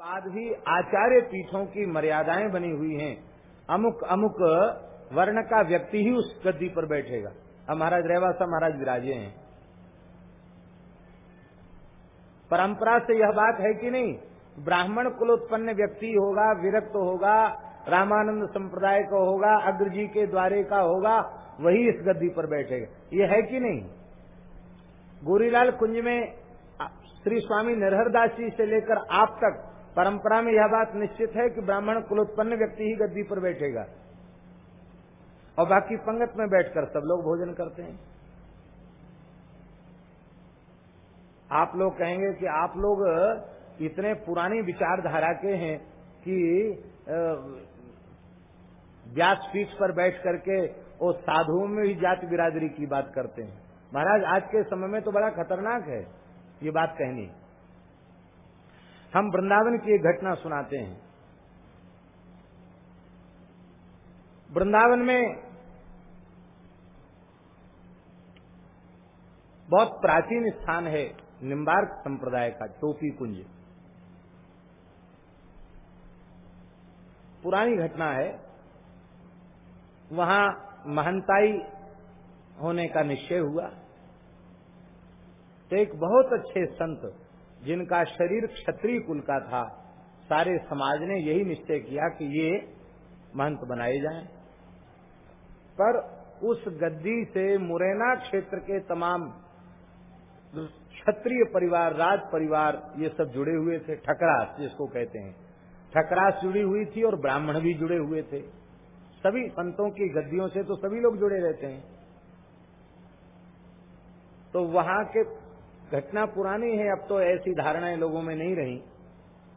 बाद आचार्य पीठों की मर्यादाएँ बनी हुई हैं। अमुक अमुक वर्ण का व्यक्ति ही उस गद्दी पर बैठेगा। अब महाराज, रहवासा महाराज विराजे हैं। परंपरा से यह बात है कि नहीं? ब्राह्मण कुलोत्पन्न व्यक्ति होगा, विरक्त होगा, रामानंद संप्रदाय का होगा, अग्र जी के द्वारे का होगा, वही इस गद्दी पर बैठेगा। ये है कि नहीं? गोरीलाल कुंज में श्री स्वामी नरहरदास जी से लेकर आप तक परंपरा में यह बात निश्चित है कि ब्राह्मण कुलोत्पन्न व्यक्ति ही गद्दी पर बैठेगा। और बाकी पंगत में बैठकर सब लोग भोजन करते हैं। आप लोग कहेंगे कि आप लोग इतने पुरानी विचारधारा के हैं कि व्यास पीठ पर बैठ करके वो साधुओं में भी जाति बिरादरी की बात करते हैं। महाराज, आज के समय में तो बड़ा खतरनाक है ये बात कहनी। हम वृंदावन की एक घटना सुनाते हैं। वृंदावन में बहुत प्राचीन स्थान है। निम्बार्क संप्रदाय का टोपी कुंज। पुरानी घटना है। वहाँ महंताई होने का निश्चय हुआ। तो एक बहुत अच्छे संत, जिनका शरीर क्षत्रिय कुल का था, सारे समाज ने यही निश्चय किया कि ये महंत बनाए जाएँ। पर उस गद्दी से मुरैना क्षेत्र के तमाम क्षत्रिय परिवार, राज परिवार, ये सब जुड़े हुए थे, ठकरास जिसको कहते हैं। ठकरास जुड़ी हुई थी और ब्राह्मण भी जुड़े हुए थे। सभी संतों की गद्दियों से तो सभी लोग जुड़े रहते हैं। तो वहाँ के घटना पुरानी है, अब तो ऐसी धारणाएँ लोगों में नहीं रही।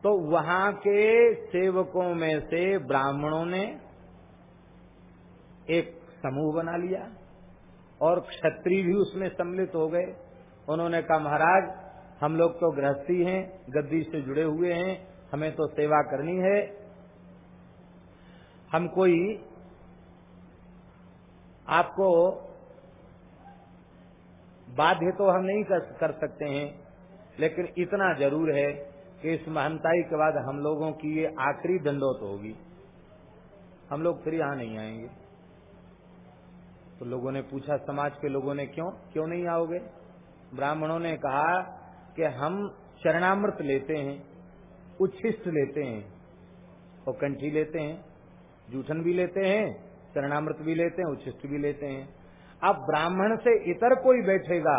तो वहाँ के सेवकों में से ब्राह्मणों ने एक समूह बना लिया और क्षत्रिय भी उसमें सम्मिलित हो गए। उन्होंने कहा महाराज हम लोग तो गृहस्थी हैं गद्दी से जुड़े हुए हैं हमें तो सेवा करनी है। हम कोई आपको बाध्य तो हम नहीं कर, कर सकते हैं लेकिन इतना ज़रूर है कि इस महंताई के बाद हम लोगों की ये आखिरी दंडोत होगी। हम लोग फिर यहाँ नहीं आएँगे। तो लोगों ने पूछा समाज के लोगों ने क्यों क्यों नहीं आओगे? ब्राह्मणों ने कहा कि हम चरणामृत लेते हैं, उच्छिष्ट लेते हैं, और कंठी लेते हैं, जूठन भी लेते हैं चरणामृत भी लेते हैं, उच्छिष्ट भी लेते हैं। अब ब्राह्मण से इतर कोई बैठेगा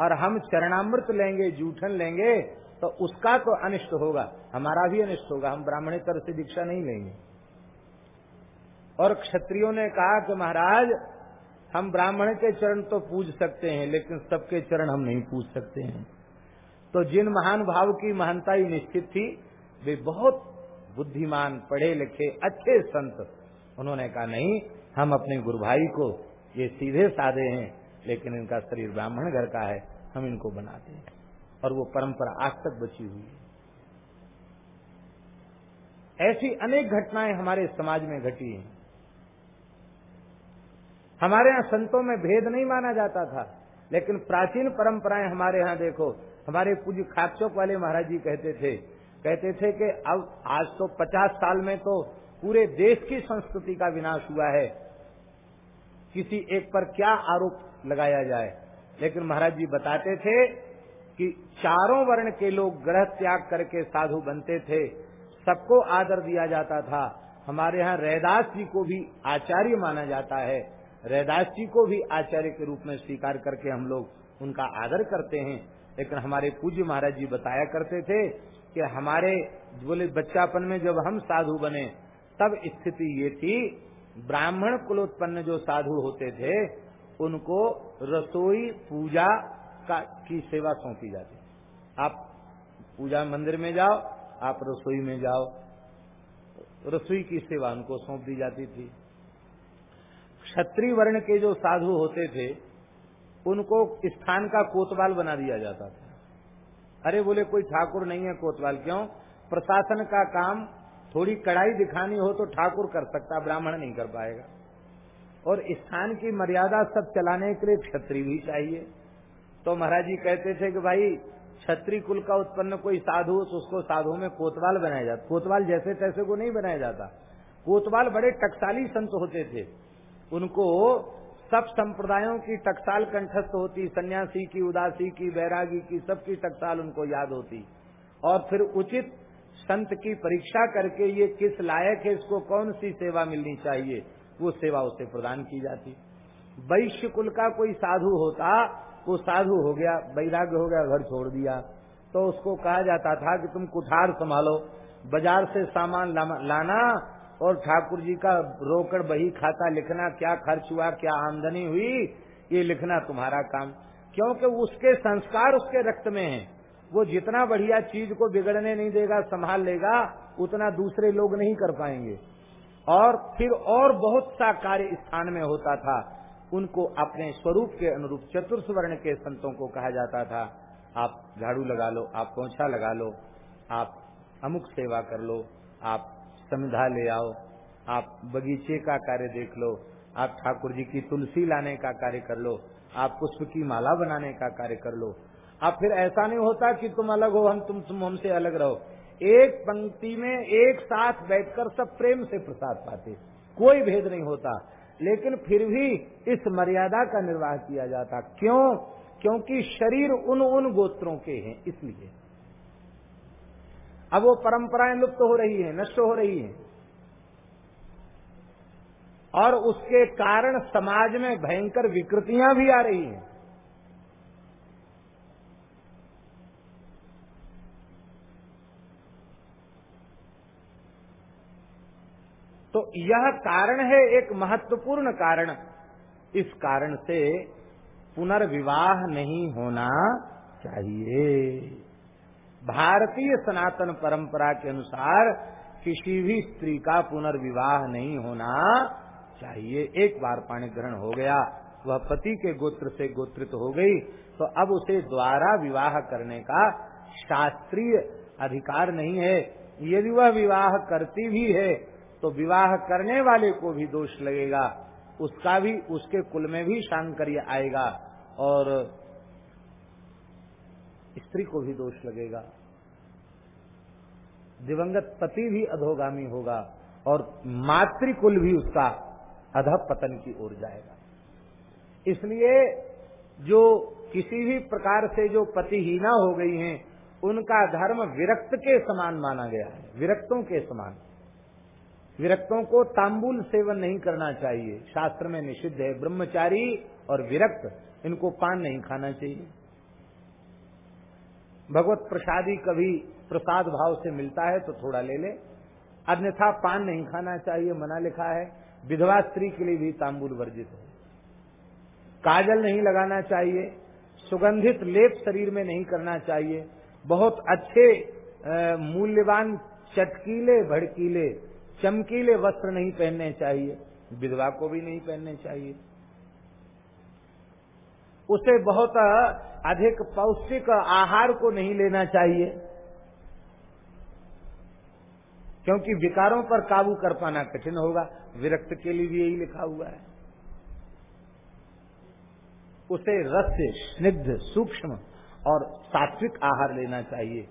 और हम चरणामृत लेंगे, जूठन लेंगे तो उसका तो अनिष्ट होगा, हमारा भी अनिष्ट होगा, हम ब्राह्मणेतर से दीक्षा नहीं लेंगे। और क्षत्रियों ने कहा कि महाराज हम ब्राह्मण के चरण तो पूज सकते हैं, लेकिन सबके चरण हम नहीं पूज सकते हैं। तो जिन महान भाव की महानताई निश्चित थी, वे बहुत बुद्धिमान पढ़े लिखे अच्छे संत। उन्होंने कहा, नहीं, हम अपने गुरु भाई को ये सीधे साधे हैं, लेकिन इनका शरीर ब्राह्मण घर का है, हम इनको बनाते हैं। और वो परंपरा आज तक बची हुई है। ऐसी अनेक घटनाएँ हमारे समाज में घटी हैं। हमारे यहाँ संतों में भेद नहीं माना जाता था, लेकिन प्राचीन परंपराएँ हमारे यहाँ देखो, हमारे पूज्य खाकचौक वाले महाराज जी कहते थे कहते थे कि अब आज तो पचास साल में तो पूरे देश की संस्कृति का विनाश हुआ है। किसी एक पर क्या आरोप लगाया जाए? लेकिन महाराज जी बताते थे कि चारों वर्ण के लोग ग्रह त्याग करके साधु बनते थे। सबको आदर दिया जाता था। हमारे यहाँ रैदास जी को भी आचार्य माना जाता है। रैदास जी को भी आचार्य के रूप में स्वीकार करके हम लोग उनका आदर करते हैं। लेकिन हमारे पूज्य महाराज जी बताया करते थे कि हमारे बोले, बच्चापन में जब हम साधु बने, तब स्थिति ये थी, ब्राह्मण कुलोत्पन्न जो साधु होते थे, उनको रसोई पूजा का, की सेवा सौंपी जाती। आप पूजा मंदिर में जाओ, आप रसोई में जाओ, रसोई की सेवा उनको सौंप दी जाती थी। क्षत्रिय वर्ण के जो साधु होते थे, उनको स्थान का कोतवाल बना दिया जाता था। अरे बोले, कोई ठाकुर नहीं है कोतवाल, क्यों? प्रशासन का काम, थोड़ी कड़ाई दिखानी हो तो ठाकुर कर सकता, ब्राह्मण नहीं कर पाएगा। और स्थान की मर्यादा सब चलाने के लिए क्षत्रिय भी चाहिए। तो महाराज जी कहते थे कि भाई, क्षत्रिय कुल का उत्पन्न कोई साधु हो तो उसको साधु में कोतवाल बनाया जाता। कोतवाल जैसे तैसे को नहीं बनाया जाता। कोतवाल बड़े टकसाली संत होते थे। उनको सब संप्रदायों की टकसाल कंठस्थ होती, सन्यासी की, उदासी की बैरागी की, सबकी टकसाल उनको याद होती। और फिर उचित संत की परीक्षा करके ये किस लायक है, इसको कौन सी सेवा मिलनी चाहिए, वो सेवा उसे प्रदान की जाती। वैश्य कुल का कोई साधु होता, वो साधु हो गया, वैराग्य हो गया, घर छोड़ दिया। तो उसको कहा जाता था कि तुम कुठार संभालो, बाज़ार से सामान लाना और ठाकुर जी का रोकड़ बही खाता लिखना, क्या खर्च हुआ, क्या आमदनी हुई, ये लिखना तुम्हारा काम। क्योंकि उसके संस्कार उसके रक्त में है। वो जितना बढ़िया चीज़ को बिगड़ने नहीं देगा, संभाल लेगा, उतना दूसरे लोग नहीं कर पाएँगे। और फिर और बहुत सा कार्य स्थान में होता था। उनको अपने स्वरूप के अनुरूप चतुर्थ वर्ण के संतों को कहा जाता था, आप झाड़ू लगा लो, आप पोछा लगा लो, आप अमुक सेवा कर लो, आप समिधा ले आओ। आप बगीचे का कार्य देख लो, आप ठाकुर जी की तुलसी लाने का कार्य कर लो, आप पुष्प की माला बनाने का कार्य कर लो। अब फिर ऐसा नहीं होता कि तुम अलग हो, हम तुम तुम हमसे अलग रहो। एक पंक्ति में एक साथ बैठकर सब प्रेम से प्रसाद पाते। कोई भेद नहीं होता। लेकिन फिर भी इस मर्यादा का निर्वाह किया जाता। क्यों? क्योंकि शरीर उन उन गोत्रों के हैं, इसलिए। अब वो परंपराएँ लुप्त हो रही हैं, नष्ट हो रही हैं। और उसके कारण समाज में भयंकर विकृतियाँ भी आ रही हैं। तो यह कारण है एक महत्वपूर्ण कारण। इस कारण से पुनर्विवाह नहीं होना चाहिए। भारतीय सनातन परंपरा के अनुसार किसी भी स्त्री का पुनर्विवाह नहीं होना चाहिए। एक बार पाणी ग्रहण हो गया, वह पति के गोत्र से गोत्रित हो गई तो अब उसे द्वारा विवाह करने का शास्त्रीय अधिकार नहीं है। यदि वह विवाह करती भी है तो विवाह करने वाले को भी दोष लगेगा। उसका भी, उसके कुल में भी शांकर्य आएगा और स्त्री को भी दोष लगेगा। दिवंगत पति भी अधोगामी होगा और मातृकुल भी उसका अध पतन की ओर जाएगा। इसलिए जो किसी भी प्रकार से जो पतिहीना हो गई हैं, उनका धर्म विरक्त के समान माना गया है, विरक्तों के समान। विरक्तों को तांबुल सेवन नहीं करना चाहिए, शास्त्र में निषिद्ध है, ब्रह्मचारी और विरक्त, इनको पान नहीं खाना चाहिए। भगवत प्रसादी कभी प्रसाद भाव से मिलता है तो थोड़ा ले ले। अन्यथा पान नहीं खाना चाहिए, मना लिखा है। विधवा स्त्री के लिए भी तांबुल वर्जित है। काजल नहीं लगाना चाहिए, सुगंधित लेप शरीर में नहीं करना चाहिए। बहुत अच्छे मूल्यवान चटकीले, भड़कीले, चमकीले वस्त्र नहीं पहनने चाहिए। विधवा को भी नहीं पहनने चाहिए। उसे बहुत अधिक पौष्टिक आहार को नहीं लेना चाहिए। क्योंकि विकारों पर काबू कर पाना कठिन होगा। विरक्त के लिए भी यही लिखा हुआ है। उसे रस्य स्निग्ध, सूक्ष्म और सात्विक आहार लेना चाहिए।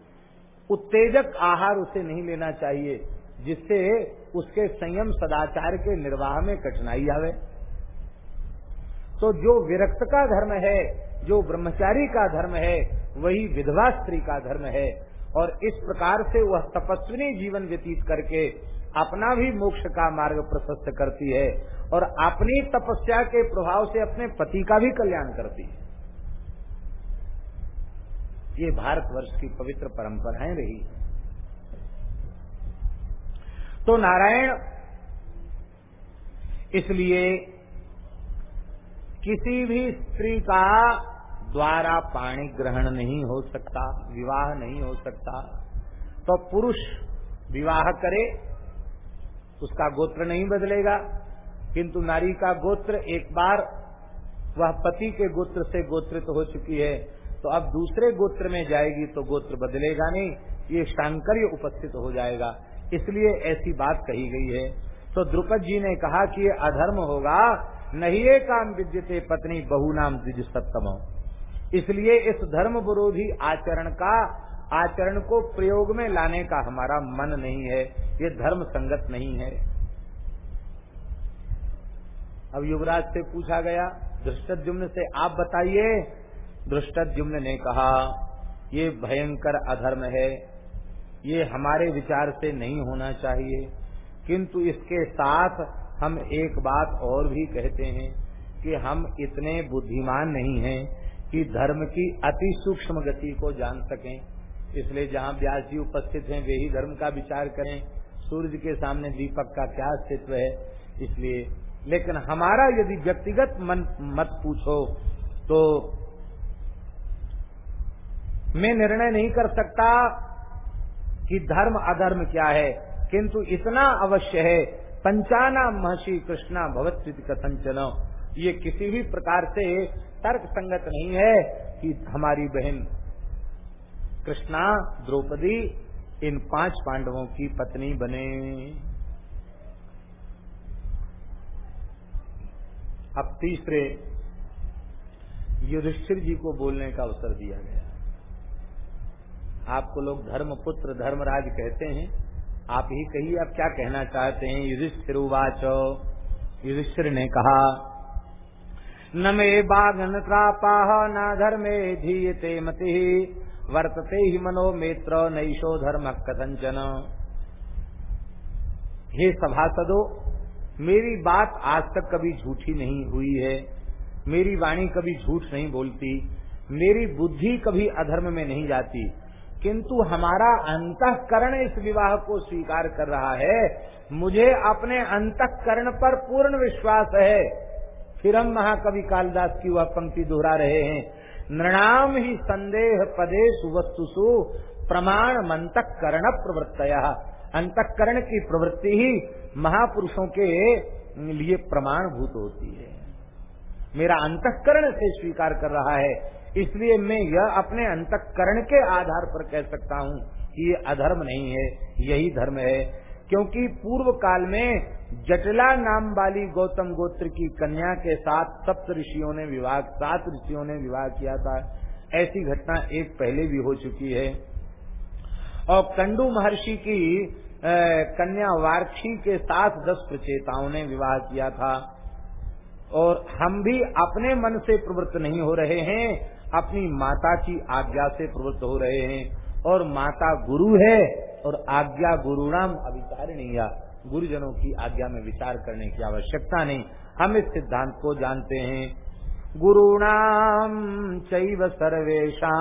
उत्तेजक आहार उसे नहीं लेना चाहिए, जिससे उसके संयम सदाचार के निर्वाह में कठिनाई आवे। तो जो विरक्त का धर्म है, जो ब्रह्मचारी का धर्म है, वही विधवा स्त्री का धर्म है। और इस प्रकार से वह तपस्विनी जीवन व्यतीत करके अपना भी मोक्ष का मार्ग प्रशस्त करती है और अपनी तपस्या के प्रभाव से अपने पति का भी कल्याण करती है। ये भारतवर्ष की पवित्र परंपराएँ रही। तो नारायण, इसलिए किसी भी स्त्री का द्वारा पाणी ग्रहण नहीं हो सकता, विवाह नहीं हो सकता तो पुरुष विवाह करे, उसका गोत्र नहीं बदलेगा, किंतु नारी का गोत्र एक बार, वह पति के गोत्र से गोत्रित हो चुकी है तो अब दूसरे गोत्र में जाएगी तो गोत्र बदलेगा नहीं, ये शांकर्य उपस्थित हो जाएगा। इसलिए ऐसी बात कही गई है। तो द्रुपद जी ने कहा कि ये अधर्म होगा नहीं ये काम विद्यते पत्नी बहु नाम द्विज सप्तम। इसलिए इस धर्म विरोधी आचरण का, आचरण को प्रयोग में लाने का हमारा मन नहीं है। ये धर्म संगत नहीं है। अब युवराज से पूछा गया दृष्टुम्न से आप बताइए। दृष्टुम्न ने कहा, ये भयंकर अधर्म है। ये हमारे विचार से नहीं होना चाहिए। किंतु इसके साथ हम एक बात और भी कहते हैं कि हम इतने बुद्धिमान नहीं हैं। कि धर्म की अति सूक्ष्म गति को जान सकें। इसलिए जहाँ व्यास जी उपस्थित हैं, वे ही धर्म का विचार करें। सूर्य के सामने दीपक का क्या अस्तित्व है? इसलिए, लेकिन हमारा यदि व्यक्तिगत मन मत पूछो तो मैं निर्णय नहीं कर सकता कि धर्म अधर्म क्या है। किंतु इतना अवश्य है, पंचाना महर्षि कृष्णा भगवत कथंचन ये किसी भी प्रकार से तर्क संगत नहीं है कि हमारी बहन कृष्णा, द्रौपदी, इन पाँच पांडवों की पत्नी बने। अब तीसरे, युधिष्ठिर जी को बोलने का अवसर दिया गया। आपको लोग धर्मपुत्र, धर्मराज कहते हैं। आप ही कहिए, आप क्या कहना चाहते हैं? युधिष्ठिर उवाच। युधिष्ठिर ने कहा न मे बाघन त्रापाह न धर्मे धीयते मति। वर्तते ही मनो मेत्र नईशो धर्म कथंचन हे सभासदो, मेरी बात आज तक कभी झूठी नहीं हुई है। मेरी वाणी कभी झूठ नहीं बोलती। मेरी बुद्धि कभी अधर्म में नहीं जाती। किंतु हमारा अंतकरण इस विवाह को स्वीकार कर रहा है। मुझे अपने अंतकरण पर पूर्ण विश्वास है। फिर हम महाकवि कालिदास की वह पंक्ति दोहरा रहे हैं। नृणाम ही संदेह पदेश वस्तुसु प्रमाण मंतकरण प्रवृत्त अंतकरण की प्रवृत्ति ही महापुरुषों के लिए प्रमाण भूत होती है। मेरा अंतकरण से स्वीकार कर रहा है, इसलिए मैं यह अपने अंतकरण के आधार पर कह सकता हूँ कि ये अधर्म नहीं है, यही धर्म है। क्योंकि पूर्व काल में जटला नाम वाली गौतम गोत्र की कन्या के साथ सप्त ऋषियों ने विवाह, सात ऋषियों ने विवाह किया था। ऐसी घटना एक पहले भी हो चुकी है। और कंडू महर्षि की कन्या वार्षी के साथ दस प्रचेताओं ने विवाह किया था। और हम भी अपने मन से प्रवृत्त नहीं हो रहे हैं, अपनी माता की आज्ञा से प्रवृत्त हो रहे हैं। और माता गुरु है और आज्ञा गुरुणाम अभिचारणीय गुरुजनों की आज्ञा में विचार करने की आवश्यकता नहीं। हम इस सिद्धांत को जानते हैं। गुरुणाम चैव सर्वेशा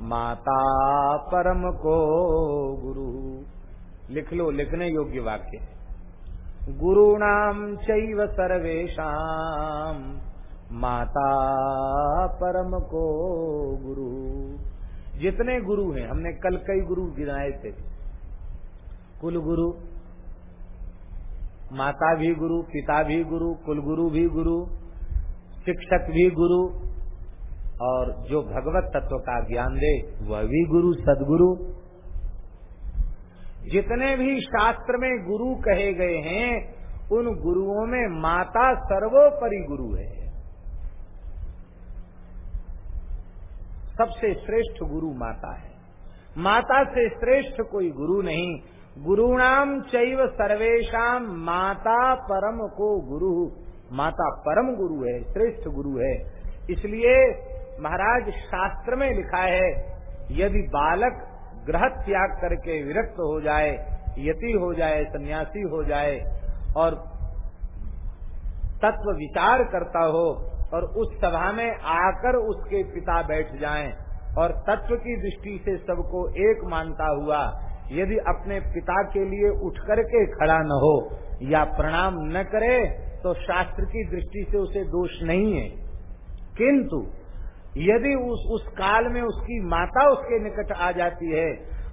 माता परम को गुरु। लिख लो, लिखने योग्य वाक्य। गुरुणाम चैव सर्वेशा माता परम को गुरु। जितने गुरु हैं, हमने कल कई गुरु गिनाए थे। कुल गुरु माता भी गुरु, पिता भी गुरु कुल गुरु भी गुरु, शिक्षक भी गुरु, और जो भगवत तत्व का ज्ञान दे, वह भी गुरु, सदगुरु। जितने भी शास्त्र में गुरु कहे गए हैं, उन गुरुओं में माता सर्वोपरि गुरु है। सबसे श्रेष्ठ गुरु माता है। माता से श्रेष्ठ कोई गुरु नहीं। गुरुणाम चैव सर्वेशम माता परम को गुरु। माता परम गुरु है, श्रेष्ठ गुरु है। इसलिए महाराज शास्त्र में लिखा है, यदि बालक ग्रह त्याग करके विरक्त हो जाए, यति हो जाए, सन्यासी हो जाए, और तत्व विचार करता हो और उस सभा में आकर उसके पिता बैठ जाएँ और तत्व की दृष्टि से सबको एक मानता हुआ, यदि अपने पिता के लिए उठ करके खड़ा न हो या प्रणाम न करे तो शास्त्र की दृष्टि से उसे दोष नहीं है। किंतु, यदि उस उस काल में उसकी माता उसके निकट आ जाती है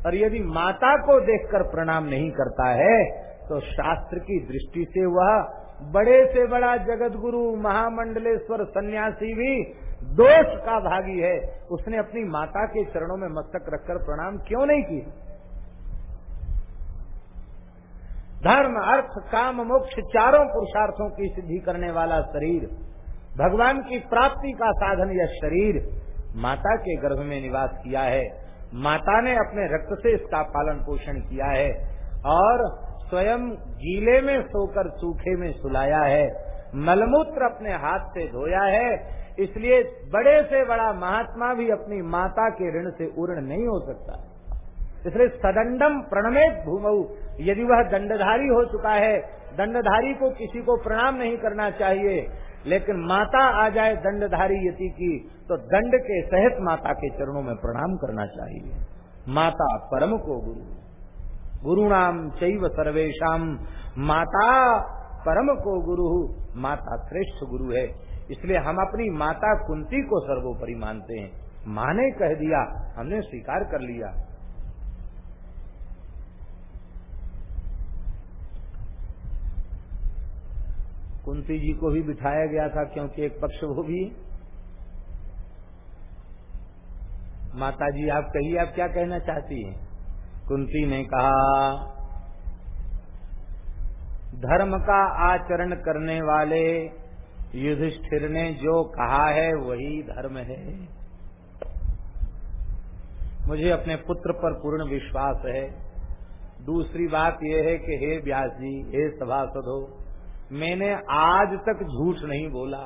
और यदि माता को देखकर प्रणाम नहीं करता है तो शास्त्र की दृष्टि से वह बड़े से बड़ा जगत गुरु महामंडलेश्वर सन्यासी भी दोष का भागी है। उसने अपनी माता के चरणों में मस्तक रखकर प्रणाम क्यों नहीं किया धर्म, अर्थ, काम, मोक्ष चारों पुरुषार्थों की सिद्धि करने वाला शरीर, भगवान की प्राप्ति का साधन यह शरीर माता के गर्भ में निवास किया है। माता ने अपने रक्त से इसका पालन पोषण किया है और स्वयं गीले में सोकर सूखे में सुलाया है, मलमूत्र अपने हाथ से धोया है, इसलिए बड़े से बड़ा महात्मा भी अपनी माता के ऋण से उर्ण नहीं हो सकता। इसलिए सदंडम प्रणमेत भूमऊ यदि वह दंडधारी हो चुका है, दंडधारी को किसी को प्रणाम नहीं करना चाहिए, लेकिन माता आ जाए दंडधारी यति की तो दंड के सहित माता के चरणों में प्रणाम करना चाहिए। माता परम को गुरु। गुरु नाम चैव सर्वेशम माता परम को गुरु, माता श्रेष्ठ गुरु है। इसलिए हम अपनी माता कुंती को सर्वोपरि मानते हैं। माँ ने कह दिया, हमने स्वीकार कर लिया। कुंती जी को भी बिठाया गया था क्योंकि एक पक्ष वो भी माता जी, आप कहिए, आप क्या कहना चाहती हैं? कुंती ने कहा, धर्म का आचरण करने वाले युधिष्ठिर ने जो कहा है, वही धर्म है। मुझे अपने पुत्र पर पूर्ण विश्वास है। दूसरी बात यह है कि हे व्यास जी, हे सभासदो, मैंने आज तक झूठ नहीं बोला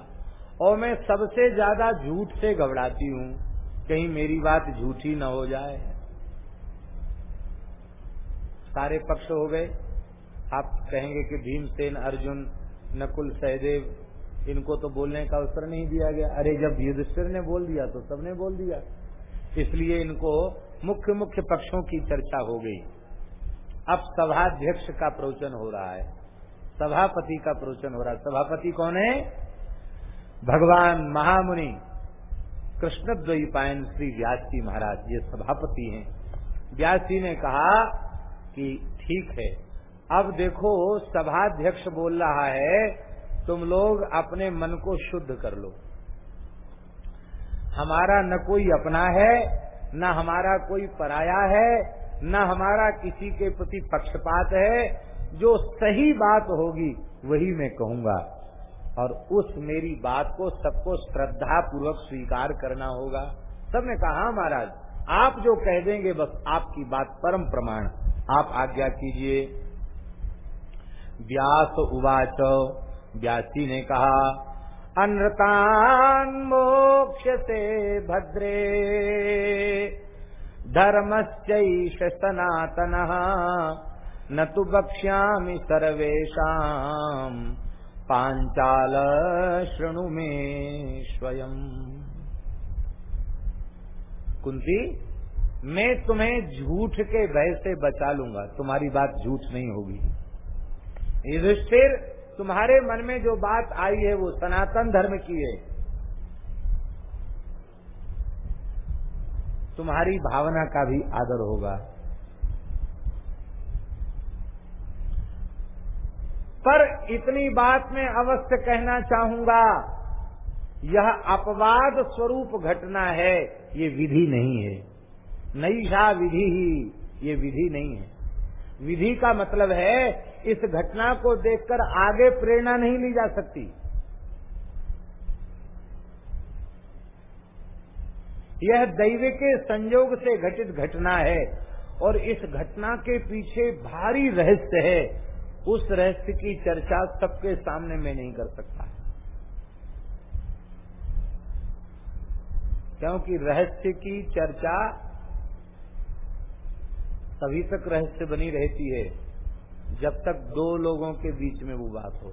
और मैं सबसे ज़्यादा झूठ से घबराती हूँ। कहीं मेरी बात झूठी न हो जाए। सारे पक्ष हो गए। आप कहेंगे कि भीमसेन, अर्जुन, नकुल, सहदेव, इनको तो बोलने का अवसर नहीं दिया गया। अरे जब युधिष्ठिर ने बोल दिया तो सबने बोल दिया। इसलिए इनको मुख्य मुख्य पक्षों की चर्चा हो गई। अब सभाध्यक्ष का प्रवचन हो रहा है। सभापति का प्रवचन हो रहा है। सभापति कौन है? भगवान महामुनि कृष्ण द्वैपायन श्री व्यास जी महाराज, ये सभापति हैं। व्यास जी ने कहा कि ठीक है। अब देखो, सभाध्यक्ष बोल रहा है, तुम लोग अपने मन को शुद्ध कर लो। हमारा न कोई अपना है, न हमारा कोई पराया है, न हमारा किसी के प्रति पक्षपात है। जो सही बात होगी, वही मैं कहूँगा। और उस मेरी बात को सबको श्रद्धा पूर्वक स्वीकार करना होगा। सबने कहा, महाराज, आप जो कह देंगे, बस आपकी बात परम प्रमाण। आप आज्ञा कीजिए। व्यास उवाच। व्यासी ने कहा अनृतान मोक्ष से भद्रे। धर्मश्च सनातन न तो बक्ष्यामि सर्वेशा पांचाल श्रृणु में स्वयं कुंती मैं तुम्हें झूठ के भय से बचा लूँगा। तुम्हारी बात झूठ नहीं होगी। युधिष्ठिर, तुम्हारे मन में जो बात आई है, वो सनातन धर्म की है। तुम्हारी भावना का भी आदर होगा। पर इतनी बात मैं अवश्य कहना चाहूँगा, यह अपवाद स्वरूप घटना है, ये विधि नहीं है। नईशा विधि ही, ये विधि नहीं है। विधि का मतलब है, इस घटना को देखकर आगे प्रेरणा नहीं ली जा सकती। यह दैव के संयोग से घटित घटना है, और इस घटना के पीछे भारी रहस्य है। उस रहस्य की चर्चा सबके सामने में नहीं कर सकता। क्योंकि रहस्य की चर्चा तभी तक रहस्य बनी रहती है, जब तक दो लोगों के बीच में वो बात हो।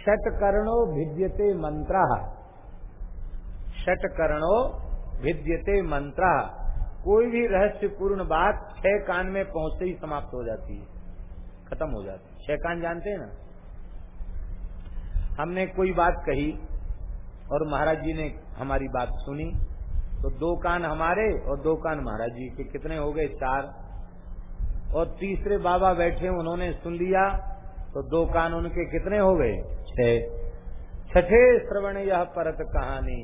षटकर्णो भिद्यते मंत्र। षटकर्णो भिद्यते मंत्र। कोई भी रहस्यपूर्ण बात छह कान में पहुँचते ही समाप्त हो जाती है, खत्म हो जाती है। छह कान जानते हैं ना? हमने कोई बात कही और महाराज जी ने हमारी बात सुनी तो दो कान हमारे और दो कान महाराज जी के। कितने हो गए? चार। और तीसरे बाबा बैठे, उन्होंने सुन लिया तो दो कान उनके कितने हो गए? छठे श्रवण यह परत कहानी।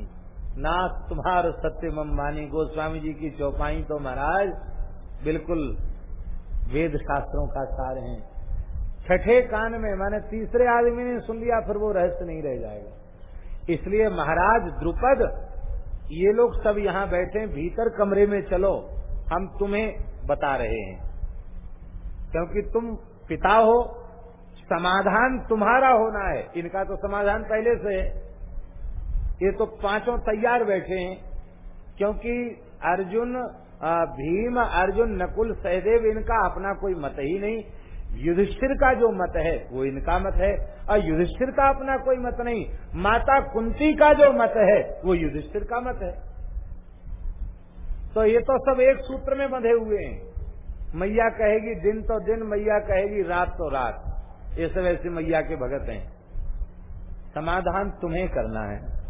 नाथ तुम्हार सत्य मम्बानी गोस्वामी जी की चौपाई तो महाराज, बिल्कुल वेद शास्त्रों का सार है। छठे कान में माने तीसरे आदमी ने सुन लिया, फिर वो रहस्य नहीं रह जाएगा। इसलिए महाराज द्रुपद ये लोग सब यहाँ बैठे, भीतर कमरे में चलो, हम तुम्हें बता रहे हैं। क्योंकि तुम पिता हो, समाधान तुम्हारा होना है। इनका तो समाधान पहले से है। ये तो पाँचों तैयार बैठे हैं। क्योंकि अर्जुन भीम, अर्जुन, नकुल, सहदेव, इनका अपना कोई मत ही नहीं। युधिष्ठिर का जो मत है, वो इनका मत है। और युधिष्ठिर का अपना कोई मत नहीं, माता कुंती का जो मत है, वो युधिष्ठिर का मत है। तो ये तो सब एक सूत्र में बंधे हुए हैं। मैया कहेगी, दिन तो दिन, मैया कहेगी, रात तो रात। ये सब ऐसे मैया के भगत हैं। समाधान तुम्हें करना है।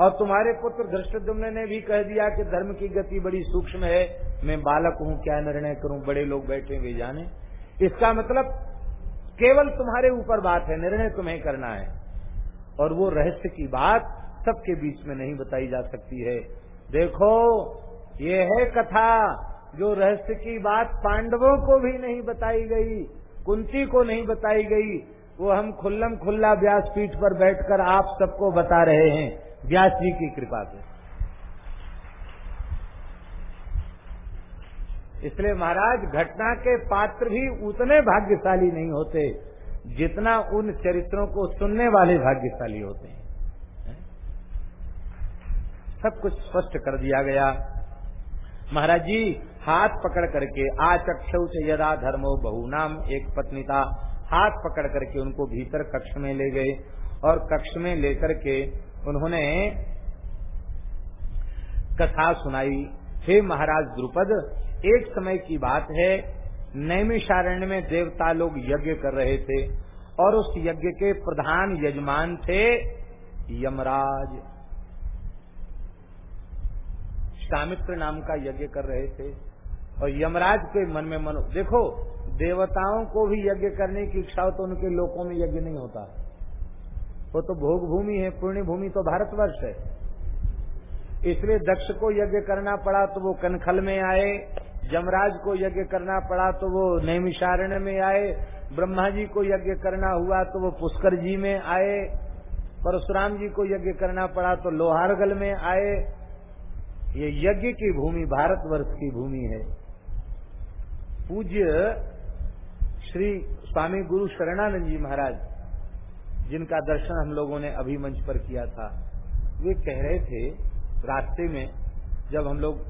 और तुम्हारे पुत्र धृष्टुम्न ने भी कह दिया कि धर्म की गति बड़ी सूक्ष्म है। मैं बालक हूँ, क्या निर्णय करूँ? बड़े लोग बैठे जाने। इसका मतलब केवल तुम्हारे ऊपर बात है, निर्णय तुम्हें करना है। और वो रहस्य की बात सबके बीच में नहीं बताई जा सकती है। देखो, ये है कथा जो रहस्य की बात पांडवों को भी नहीं बताई गई, कुंती को नहीं बताई गई। वो हम खुल्लम खुल्ला व्यासपीठ पर बैठकर आप सबको बता रहे हैं। व्यास जी की कृपा से। इसलिए महाराज, घटना के पात्र भी उतने भाग्यशाली नहीं होते जितना उन चरित्रों को सुनने वाले भाग्यशाली होते हैं। सब कुछ स्पष्ट कर दिया गया। महाराज जी, हाथ पकड़ करके आचक्षौच यदा धर्मो बहु नाम एक पत्नी था, हाथ पकड़ करके उनको भीतर कक्ष में ले गए और कक्ष में लेकर के उन्होंने कथा सुनाई। हे महाराज, द्रुपद एक समय की बात है, नैमिषारण्य में देवता लोग यज्ञ कर रहे थे और उस यज्ञ के प्रधान यजमान थे यमराज। सामित्र नाम का यज्ञ कर रहे थे और यमराज के मन में मन, देखो, देवताओं को भी यज्ञ करने की इच्छा हो तो उनके लोकों में यज्ञ नहीं होता। वो तो भोग भूमि है, पुण्य भूमि तो भारतवर्ष है। इसलिए दक्ष को यज्ञ करना पड़ा तो वो कनखल में आए जमराज को यज्ञ करना पड़ा तो वो नैमिषारण्य में आए ब्रह्मा जी को यज्ञ करना हुआ तो वो पुष्कर जी में आए परशुराम जी को यज्ञ करना पड़ा तो लोहारगल में आए। ये यज्ञ की भूमि भारतवर्ष की भूमि है। पूज्य श्री स्वामी गुरु शरणानंद जी महाराज, जिनका दर्शन हम लोगों ने अभी मंच पर किया था, वे कह रहे थे, रास्ते में जब हम लोग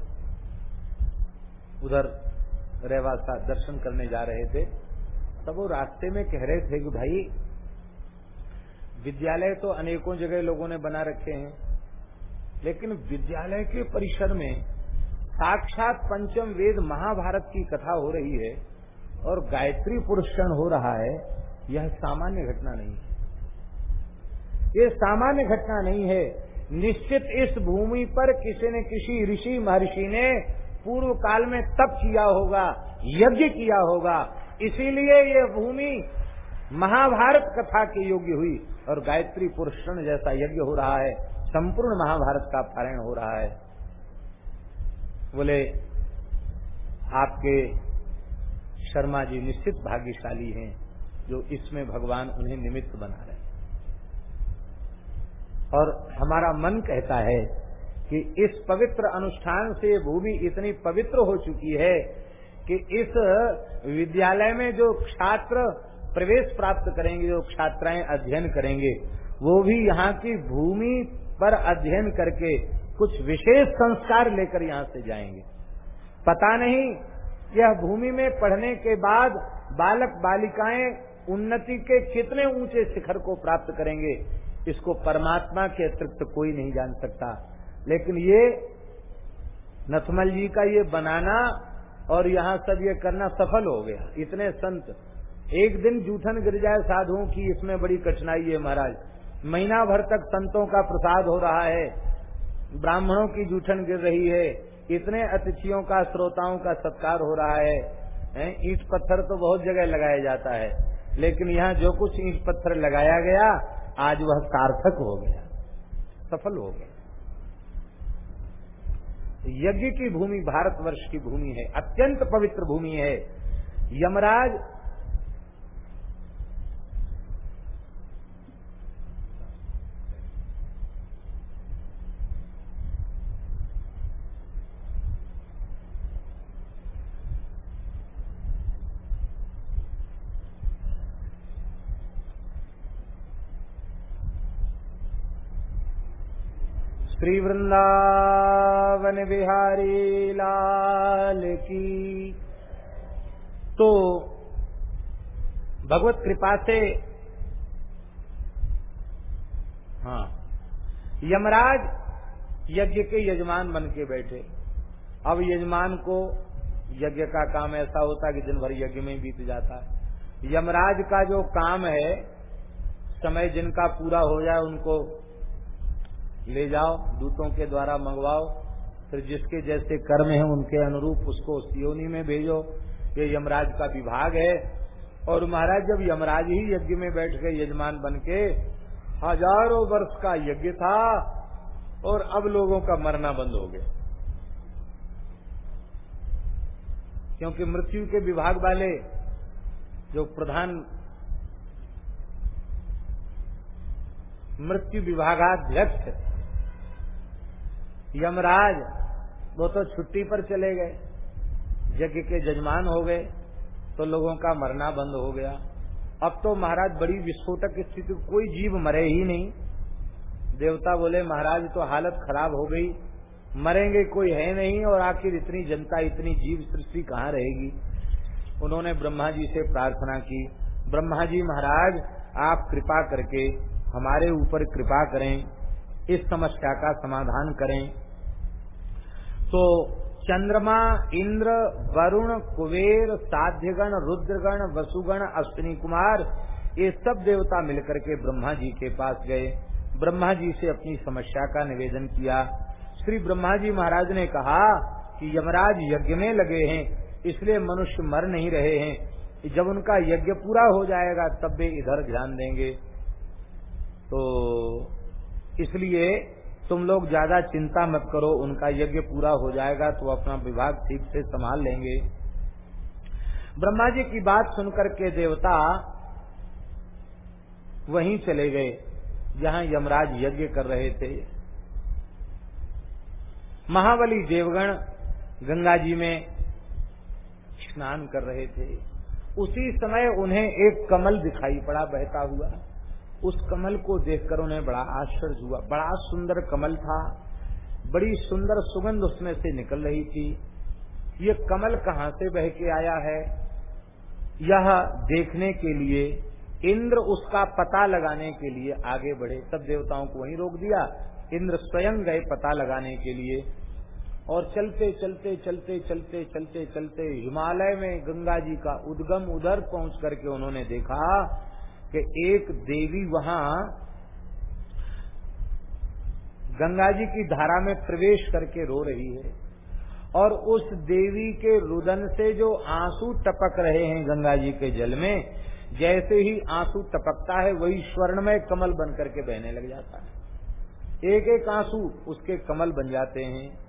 उधर रेवासा दर्शन करने जा रहे थे। तब वो रास्ते में कह रहे थे कि भाई, विद्यालय तो अनेकों जगह लोगों ने बना रखे हैं, लेकिन विद्यालय के परिसर में साक्षात पंचम वेद महाभारत की कथा हो रही है और गायत्री पुरुषण हो रहा है, यह सामान्य घटना नहीं है। ये सामान्य घटना नहीं है। निश्चित इस भूमि पर किसी न किसी ऋषि महर्षि ने पूर्व काल में तप किया होगा, यज्ञ किया होगा। इसीलिए ये भूमि महाभारत कथा के योग्य हुई और गायत्री पुरुषण जैसा यज्ञ हो रहा है, संपूर्ण महाभारत का पारायण हो रहा है। बोले, आपके शर्मा जी निश्चित भाग्यशाली हैं जो इसमें भगवान उन्हें निमित्त बना रहे और हमारा मन कहता है कि इस पवित्र अनुष्ठान से भूमि इतनी पवित्र हो चुकी है कि इस विद्यालय में जो छात्र प्रवेश प्राप्त करेंगे, जो छात्राएँ अध्ययन करेंगे, वो भी यहाँ की भूमि पर अध्ययन करके कुछ विशेष संस्कार लेकर यहाँ से जाएँगे। पता नहीं, यह भूमि में पढ़ने के बाद बालक बालिकाएँ उन्नति के कितने ऊँचे शिखर को प्राप्त करेंगे, इसको परमात्मा के अतिरिक्त कोई नहीं जान सकता। लेकिन ये नथमल जी का ये बनाना और यहाँ सब ये करना सफल हो गया। इतने संत एक दिन जूठन गिर जाए साधुओं की, इसमें बड़ी कठिनाई है महाराज। महीना भर तक संतों का प्रसाद हो रहा है। ब्राह्मणों की जूठन गिर रही है। इतने अतिथियों का, श्रोताओं का सत्कार हो रहा है। ईट पत्थर तो बहुत जगह लगाया जाता है। लेकिन यहाँ जो कुछ ईट पत्थर लगाया गया, आज वह सार्थक हो गया। सफल हो गया। यज्ञ की भूमि भारतवर्ष की भूमि है अत्यंत पवित्र भूमि है। यमराज श्री वृंदावन बिहारी लाल की। तो भगवत कृपा से हाँ यमराज यज्ञ के यजमान बन के बैठे। अब यजमान को यज्ञ का काम ऐसा होता है कि दिन भर यज्ञ में बीत जाता है। यमराज का जो काम है, समय जिनका पूरा हो जाए उनको ले जाओ, दूतों के द्वारा मंगवाओ, फिर जिसके जैसे कर्म है उनके अनुरूप उसको सियोनी में भेजो। ये यमराज का विभाग है। और महाराज, जब यमराज ही यज्ञ में बैठ गए, यजमान बन के हज़ारों वर्ष का यज्ञ था और अब लोगों का मरना बंद हो गया। क्योंकि मृत्यु के विभाग वाले, जो प्रधान मृत्यु विभागाध्यक्ष यमराज, वो तो छुट्टी पर चले गए। यज्ञ के जजमान हो गए तो लोगों का मरना बंद हो गया। अब तो महाराज बड़ी विस्फोटक स्थिति, कोई जीव मरे ही नहीं। देवता बोले, महाराज तो हालत खराब हो गई। मरेंगे कोई है नहीं, और आखिर इतनी जनता, इतनी जीव सृष्टि कहाँ रहेगी? उन्होंने ब्रह्मा जी से प्रार्थना की, ब्रह्मा जी महाराज, आप कृपा करके हमारे ऊपर कृपा करें, इस समस्या का समाधान करें तो चंद्रमा, इंद्र, वरुण, कुबेर, साध्यगण, रुद्रगण, वसुगण, अश्विनी कुमार, ये सब देवता मिलकर के ब्रह्मा जी के पास गए। ब्रह्मा जी से अपनी समस्या का निवेदन किया। श्री ब्रह्मा जी महाराज ने कहा कि यमराज यज्ञ में लगे हैं, इसलिए मनुष्य मर नहीं रहे हैं। जब उनका यज्ञ पूरा हो जाएगा, तब वे इधर ध्यान देंगे। तो इसलिए तुम लोग ज़्यादा चिंता मत करो, उनका यज्ञ पूरा हो जाएगा तो अपना विभाग ठीक से संभाल लेंगे। ब्रह्मा जी की बात सुनकर के देवता वहीं चले गए, जहाँ यमराज यज्ञ कर रहे थे। महाबली देवगण गंगा जी में स्नान कर रहे थे। उसी समय उन्हें एक कमल दिखाई पड़ा, बहता हुआ। उस कमल को देखकर उन्हें बड़ा आश्चर्य हुआ। बड़ा सुंदर कमल था। बड़ी सुंदर सुगंध उसमें से निकल रही थी। ये कमल कहाँ से बह के आया है? यह देखने के लिए, इंद्र उसका पता लगाने के लिए आगे बढ़े। सब देवताओं को वहीं रोक दिया। इंद्र स्वयं गए पता लगाने के लिए। और चलते चलते चलते चलते चलते चलते हिमालय में गंगा जी का उद्गम उधर पहुँच करके उन्होंने देखा। कि एक देवी वहाँ गंगा जी की धारा में प्रवेश करके रो रही है और उस देवी के रुदन से जो आँसू टपक रहे हैं गंगा जी के जल में, जैसे ही आँसू टपकता है वही स्वर्णमय कमल बन करके बहने लग जाता है। एक एक आँसू उसके कमल बन जाते हैं।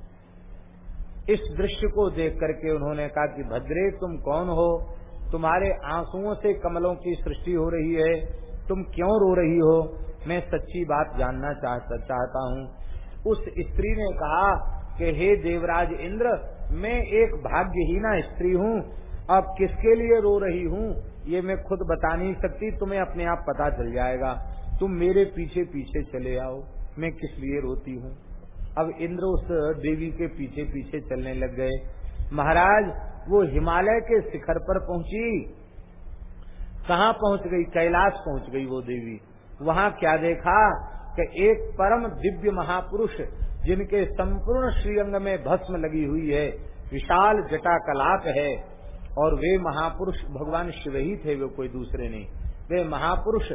इस दृश्य को देख करके उन्होंने कहा कि भद्रे, तुम कौन हो? तुम्हारे आंसुओं से कमलों की सृष्टि हो रही है, तुम क्यों रो रही हो? मैं सच्ची बात जानना चाहता चाहता हूँ। उस स्त्री ने कहा कि, हे देवराज इंद्र, मैं एक भाग्यहीना स्त्री हूँ। अब किसके लिए रो रही हूँ? ये मैं खुद बता नहीं सकती, तुम्हें अपने आप पता चल जाएगा। तुम मेरे पीछे पीछे चले आओ। मैं किस लिए रोती हूँ? अब इंद्र उस देवी के पीछे पीछे चलने लग गए। महाराज वो हिमालय के शिखर पर पहुँची। कहा पहुँच गई? कैलाश पहुँच गई वो देवी। वहाँ क्या देखा? कि एक परम दिव्य महापुरुष, जिनके संपूर्ण श्रीअंग में भस्म लगी हुई है, विशाल जटा कलाप है, और वे महापुरुष, भगवान शिव ही थे, वे कोई दूसरे नहीं। वे महापुरुष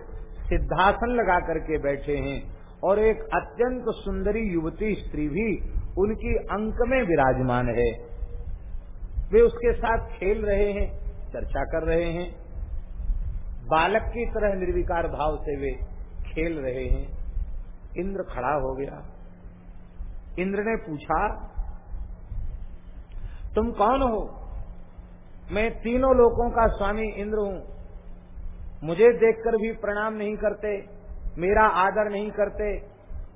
सिद्धासन लगा करके बैठे हैं, और एक अत्यंत सुंदरी युवती स्त्री भी उनकी अंक में विराजमान है। वे उसके साथ खेल रहे हैं, चर्चा कर रहे हैं। बालक की तरह निर्विकार भाव से वे खेल रहे हैं। इंद्र खड़ा हो गया। इंद्र ने पूछा, तुम कौन हो? मैं तीनों लोगों का स्वामी इंद्र हूँ। मुझे देखकर भी प्रणाम नहीं करते, मेरा आदर नहीं करते,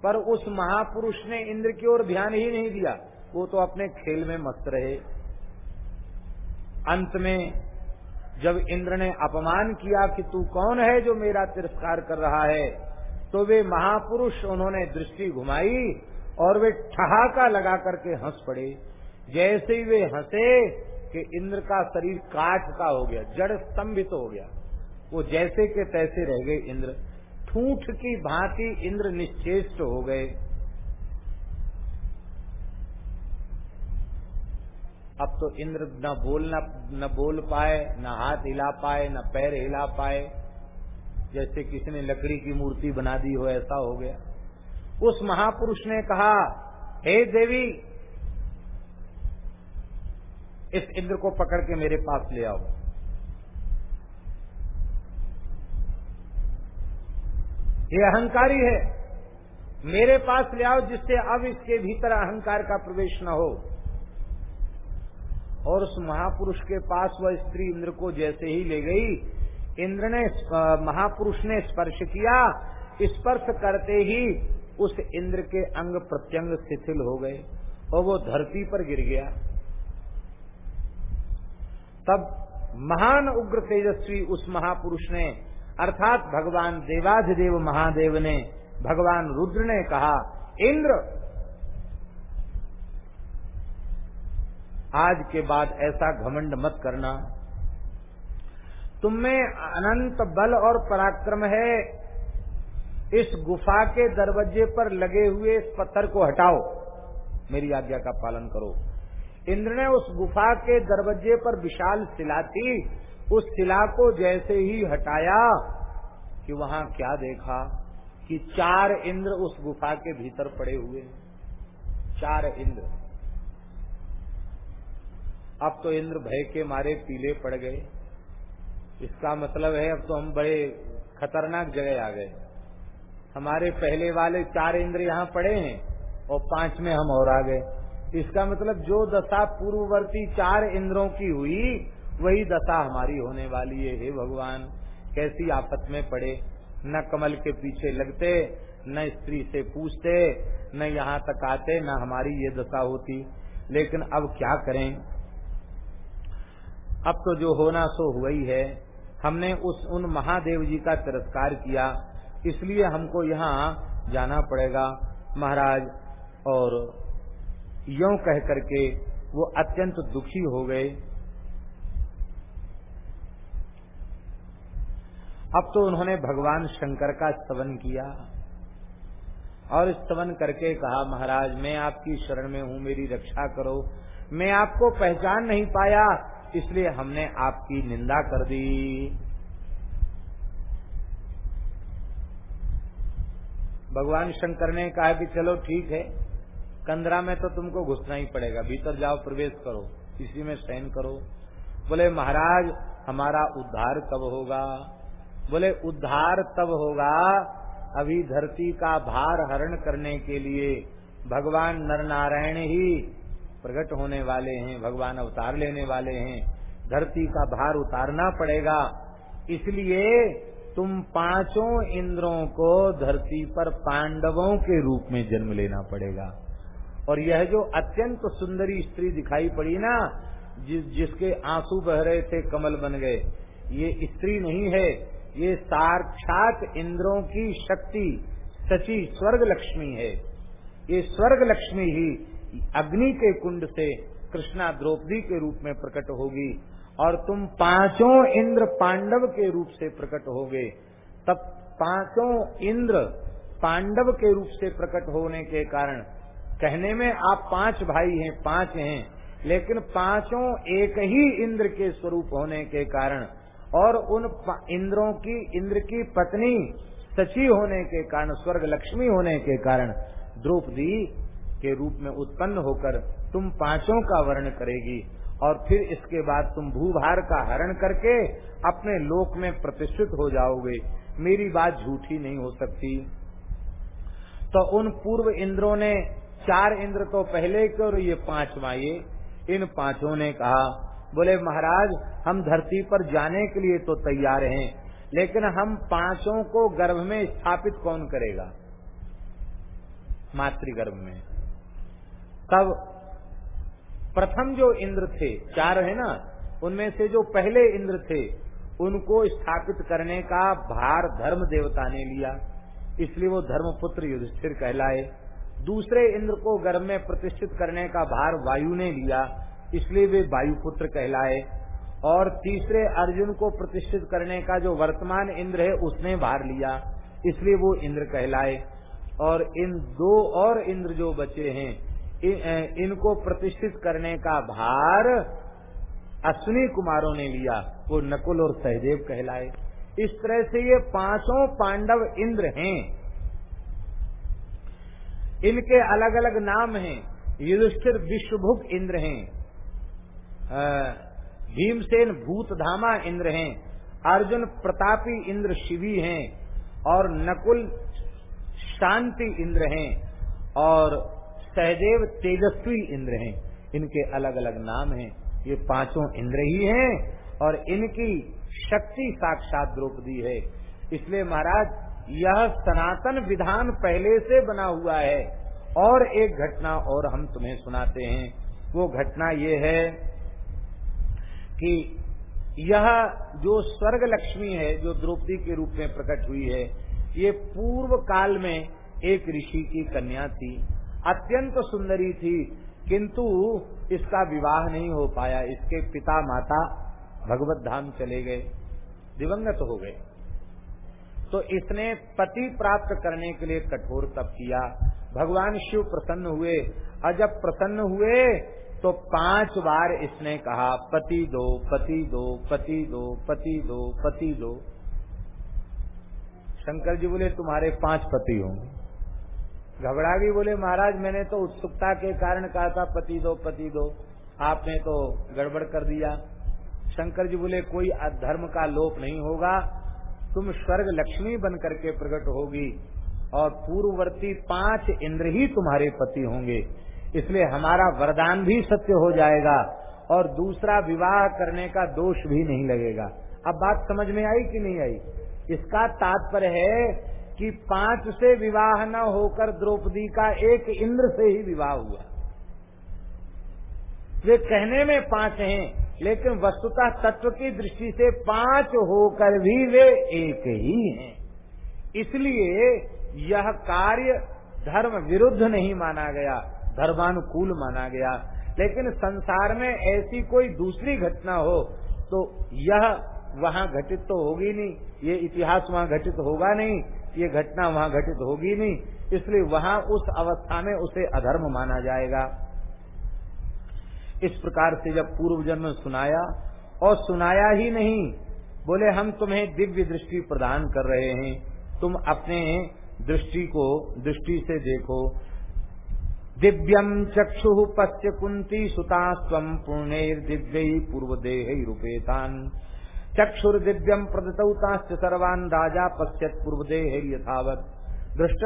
पर उस महापुरुष ने इंद्र की ओर ध्यान ही नहीं दिया। वो तो अपने खेल में मस्त रहे। अंत में, जब इंद्र ने अपमान किया कि तू कौन है जो मेरा तिरस्कार कर रहा है तो वे महापुरुष उन्होंने दृष्टि घुमाई और वे ठहाका लगा करके हंस पड़े। जैसे ही वे हंसे कि इंद्र का शरीर काठ का हो गया, जड़ स्तंभित तो हो गया, वो जैसे के तैसे रह गए इंद्र। ठूठ की भांति इंद्र निश्चेष्ट हो गए। अब तो इंद्र न बोलना न बोल पाए, न हाथ हिला पाए, न पैर हिला पाए। जैसे किसी ने लकड़ी की मूर्ति बना दी हो, ऐसा हो गया। उस महापुरुष ने कहा, हे देवी, इस इंद्र को पकड़ के मेरे पास ले आओ। ये अहंकारी है। मेरे पास ले आओ जिससे अब इसके भीतर अहंकार का प्रवेश न हो। और उस महापुरुष के पास वह स्त्री इंद्र को जैसे ही ले गई, इंद्र ने महापुरुष ने स्पर्श किया। स्पर्श करते ही उस इंद्र के अंग प्रत्यंग शिथिल हो गए और वो धरती पर गिर गया। तब महान उग्र तेजस्वी उस महापुरुष ने, अर्थात भगवान देवाधिदेव महादेव ने, भगवान रुद्र ने कहा, इंद्र आज के बाद ऐसा घमंड मत करना। तुम्हें अनंत बल और पराक्रम है। इस गुफा के दरवाजे पर लगे हुए इस पत्थर को हटाओ। मेरी आज्ञा का पालन करो। इंद्र ने उस गुफा के दरवाजे पर विशाल शिला थी। उस शिला को जैसे ही हटाया कि वहाँ क्या देखा कि चार इंद्र उस गुफा के भीतर पड़े हुए चार इंद्र। अब तो इंद्र भय के मारे पीले पड़ गए। इसका मतलब है अब तो हम बड़े खतरनाक जगह आ गए। हमारे पहले वाले चार इंद्र यहाँ पड़े हैं और पाँच में हम और आ गए। इसका मतलब जो दशा पूर्ववर्ती चार इंद्रों की हुई, वही दशा हमारी होने वाली है। हे भगवान, कैसी आफत में पड़े? न कमल के पीछे लगते, न स्त्री से पूछते, न यहाँ तक आते, न हमारी ये दशा होती। लेकिन अब क्या करें? अब तो जो होना सो हुआ ही है। हमने उस उन महादेव जी का तिरस्कार किया। इसलिए हमको यहाँ जाना पड़ेगा। महाराज, और यो कह करके वो अत्यंत दुखी हो गए। अब तो उन्होंने भगवान शंकर का स्तवन किया। और स्तवन करके कहा, महाराज, मैं आपकी शरण में हूँ, मेरी रक्षा करो। मैं आपको पहचान नहीं पाया। इसलिए हमने आपकी निंदा कर दी। भगवान शंकर ने कहा कि चलो ठीक है, कंदरा में तो तुमको घुसना ही पड़ेगा, भीतर जाओ, प्रवेश करो, इसी में शयन करो। बोले, महाराज, हमारा उद्धार कब होगा? बोले, उद्धार तब होगा अभी धरती का भार हरण करने के लिए। भगवान नरनारायण ही प्रकट होने वाले हैं, भगवान अवतार लेने वाले हैं, धरती का भार उतारना पड़ेगा। इसलिए तुम पाँचों इंद्रों को धरती पर पांडवों के रूप में जन्म लेना पड़ेगा। और यह जो अत्यंत सुंदरी स्त्री दिखाई पड़ी ना, जिस, जिसके आँसू बह रहे थे, कमल बन गए, ये स्त्री नहीं है, ये साक्षात इंद्रों की शक्ति, सची स्वर्ग लक्ष्मी है। ये स्वर्ग लक्ष्मी ही अग्नि के कुंड से कृष्णा द्रौपदी के रूप में प्रकट होगी और तुम पाँचों इंद्र पांडव के रूप से प्रकट होगे। तब पाँचों इंद्र पांडव के रूप से प्रकट होने के कारण कहने में आप पाँच भाई हैं, पाँच हैं, लेकिन पाँचों एक ही इंद्र के स्वरूप होने के कारण और उन इंद्रों की, इंद्र की पत्नी सची होने के कारण, स्वर्ग लक्ष्मी होने के कारण द्रौपदी के रूप में उत्पन्न होकर तुम पाँचों का वर्ण करेगी और फिर इसके बाद तुम भूभार का हरण करके अपने लोक में प्रतिष्ठित हो जाओगे। मेरी बात झूठी नहीं हो सकती। तो उन पूर्व इंद्रों ने, चार इंद्र तो पहले के और ये पांचवा ये इन पाँचों ने कहा, बोले, महाराज, हम धरती पर जाने के लिए तो तैयार हैं, लेकिन हम पाँचों को गर्भ में स्थापित कौन करेगा? मातृगर्भ में। तब प्रथम जो इंद्र थे, चार है ना, उनमें से जो पहले इंद्र थे, उनको स्थापित करने का भार धर्म देवता ने लिया। इसलिए वो धर्मपुत्र युधिष्ठिर कहलाए। दूसरे इंद्र को गर्भ में प्रतिष्ठित करने का भार वायु ने लिया, इसलिए वे वायुपुत्र कहलाए। और तीसरे अर्जुन को प्रतिष्ठित करने का जो वर्तमान इंद्र है, उसने भार लिया, इसलिए वो इंद्र कहलाए। और इन दो और इंद्र जो बचे हैं इन, इनको प्रतिष्ठित करने का भार अश्विनी कुमारों ने लिया वो नकुल और सहदेव कहलाए। इस तरह से ये पाँचों पांडव इंद्र हैं। इनके अलग अलग नाम हैं। युधिष्ठिर विश्वभुक इंद्र हैं। भीमसेन भूतधामा इंद्र हैं। अर्जुन प्रतापी इंद्र शिवी हैं। और नकुल शांति इंद्र हैं। और सहदेव तेजस्वी इंद्र हैं। इनके अलग अलग नाम हैं। ये पाँचों इंद्र ही हैं और इनकी शक्ति साक्षात द्रौपदी है। इसलिए महाराज, यह सनातन विधान पहले से बना हुआ है और एक घटना और हम तुम्हें सुनाते हैं। वो घटना ये है कि यह जो स्वर्ग लक्ष्मी है, जो द्रौपदी के रूप में प्रकट हुई है, ये पूर्व काल में एक ऋषि की कन्या थी। अत्यंत सुंदरी थी, किंतु इसका विवाह नहीं हो पाया। इसके पिता माता भगवत धाम चले गए, दिवंगत हो गए। तो इसने पति प्राप्त करने के लिए कठोर तप किया। भगवान शिव प्रसन्न हुए। और जब प्रसन्न हुए तो पाँच बार इसने कहा, पति दो पति दो पति दो पति दो पति दो। शंकर जी बोले, तुम्हारे पाँच पति होंगे। घबरा गई बोले, महाराज, मैंने तो उत्सुकता के कारण कहा था, पति दो पति दो। आपने तो गड़बड़ कर दिया। शंकर जी बोले, कोई अधर्म का लोप नहीं होगा। तुम स्वर्ग लक्ष्मी बन करके प्रकट होगी और पूर्ववर्ती पाँच इंद्र ही तुम्हारे पति होंगे। इसलिए हमारा वरदान भी सत्य हो जाएगा और दूसरा विवाह करने का दोष भी नहीं लगेगा। अब बात समझ में आई कि नहीं आई? इसका तात्पर्य है कि पाँच से विवाह न होकर द्रौपदी का एक इंद्र से ही विवाह हुआ। वे कहने में पाँच हैं, लेकिन वस्तुतः तत्व की दृष्टि से पाँच होकर भी वे एक ही हैं। इसलिए यह कार्य धर्म विरुद्ध नहीं माना गया, धर्मानुकूल माना गया। लेकिन संसार में ऐसी कोई दूसरी घटना हो तो यह वहाँ घटित तो होगी नहीं, ये इतिहास वहाँ घटित होगा नहीं। ये घटना वहाँ घटित होगी नहीं, इसलिए वहाँ उस अवस्था में उसे अधर्म माना जाएगा। इस प्रकार से जब पूर्व जन्म सुनाया, और सुनाया ही नहीं, बोले, हम तुम्हें दिव्य दृष्टि प्रदान कर रहे हैं, तुम अपने दृष्टि को, दृष्टि से देखो। दिव्यम चक्षु पश्य कुंती सुता स्व पुण्य दिव्य पूर्व देह रूपेतान चक्षुर्दिव्यम प्रदतौताश्च सर्वान राजा पश्चात पूर्वदेह यथावत। दृष्ट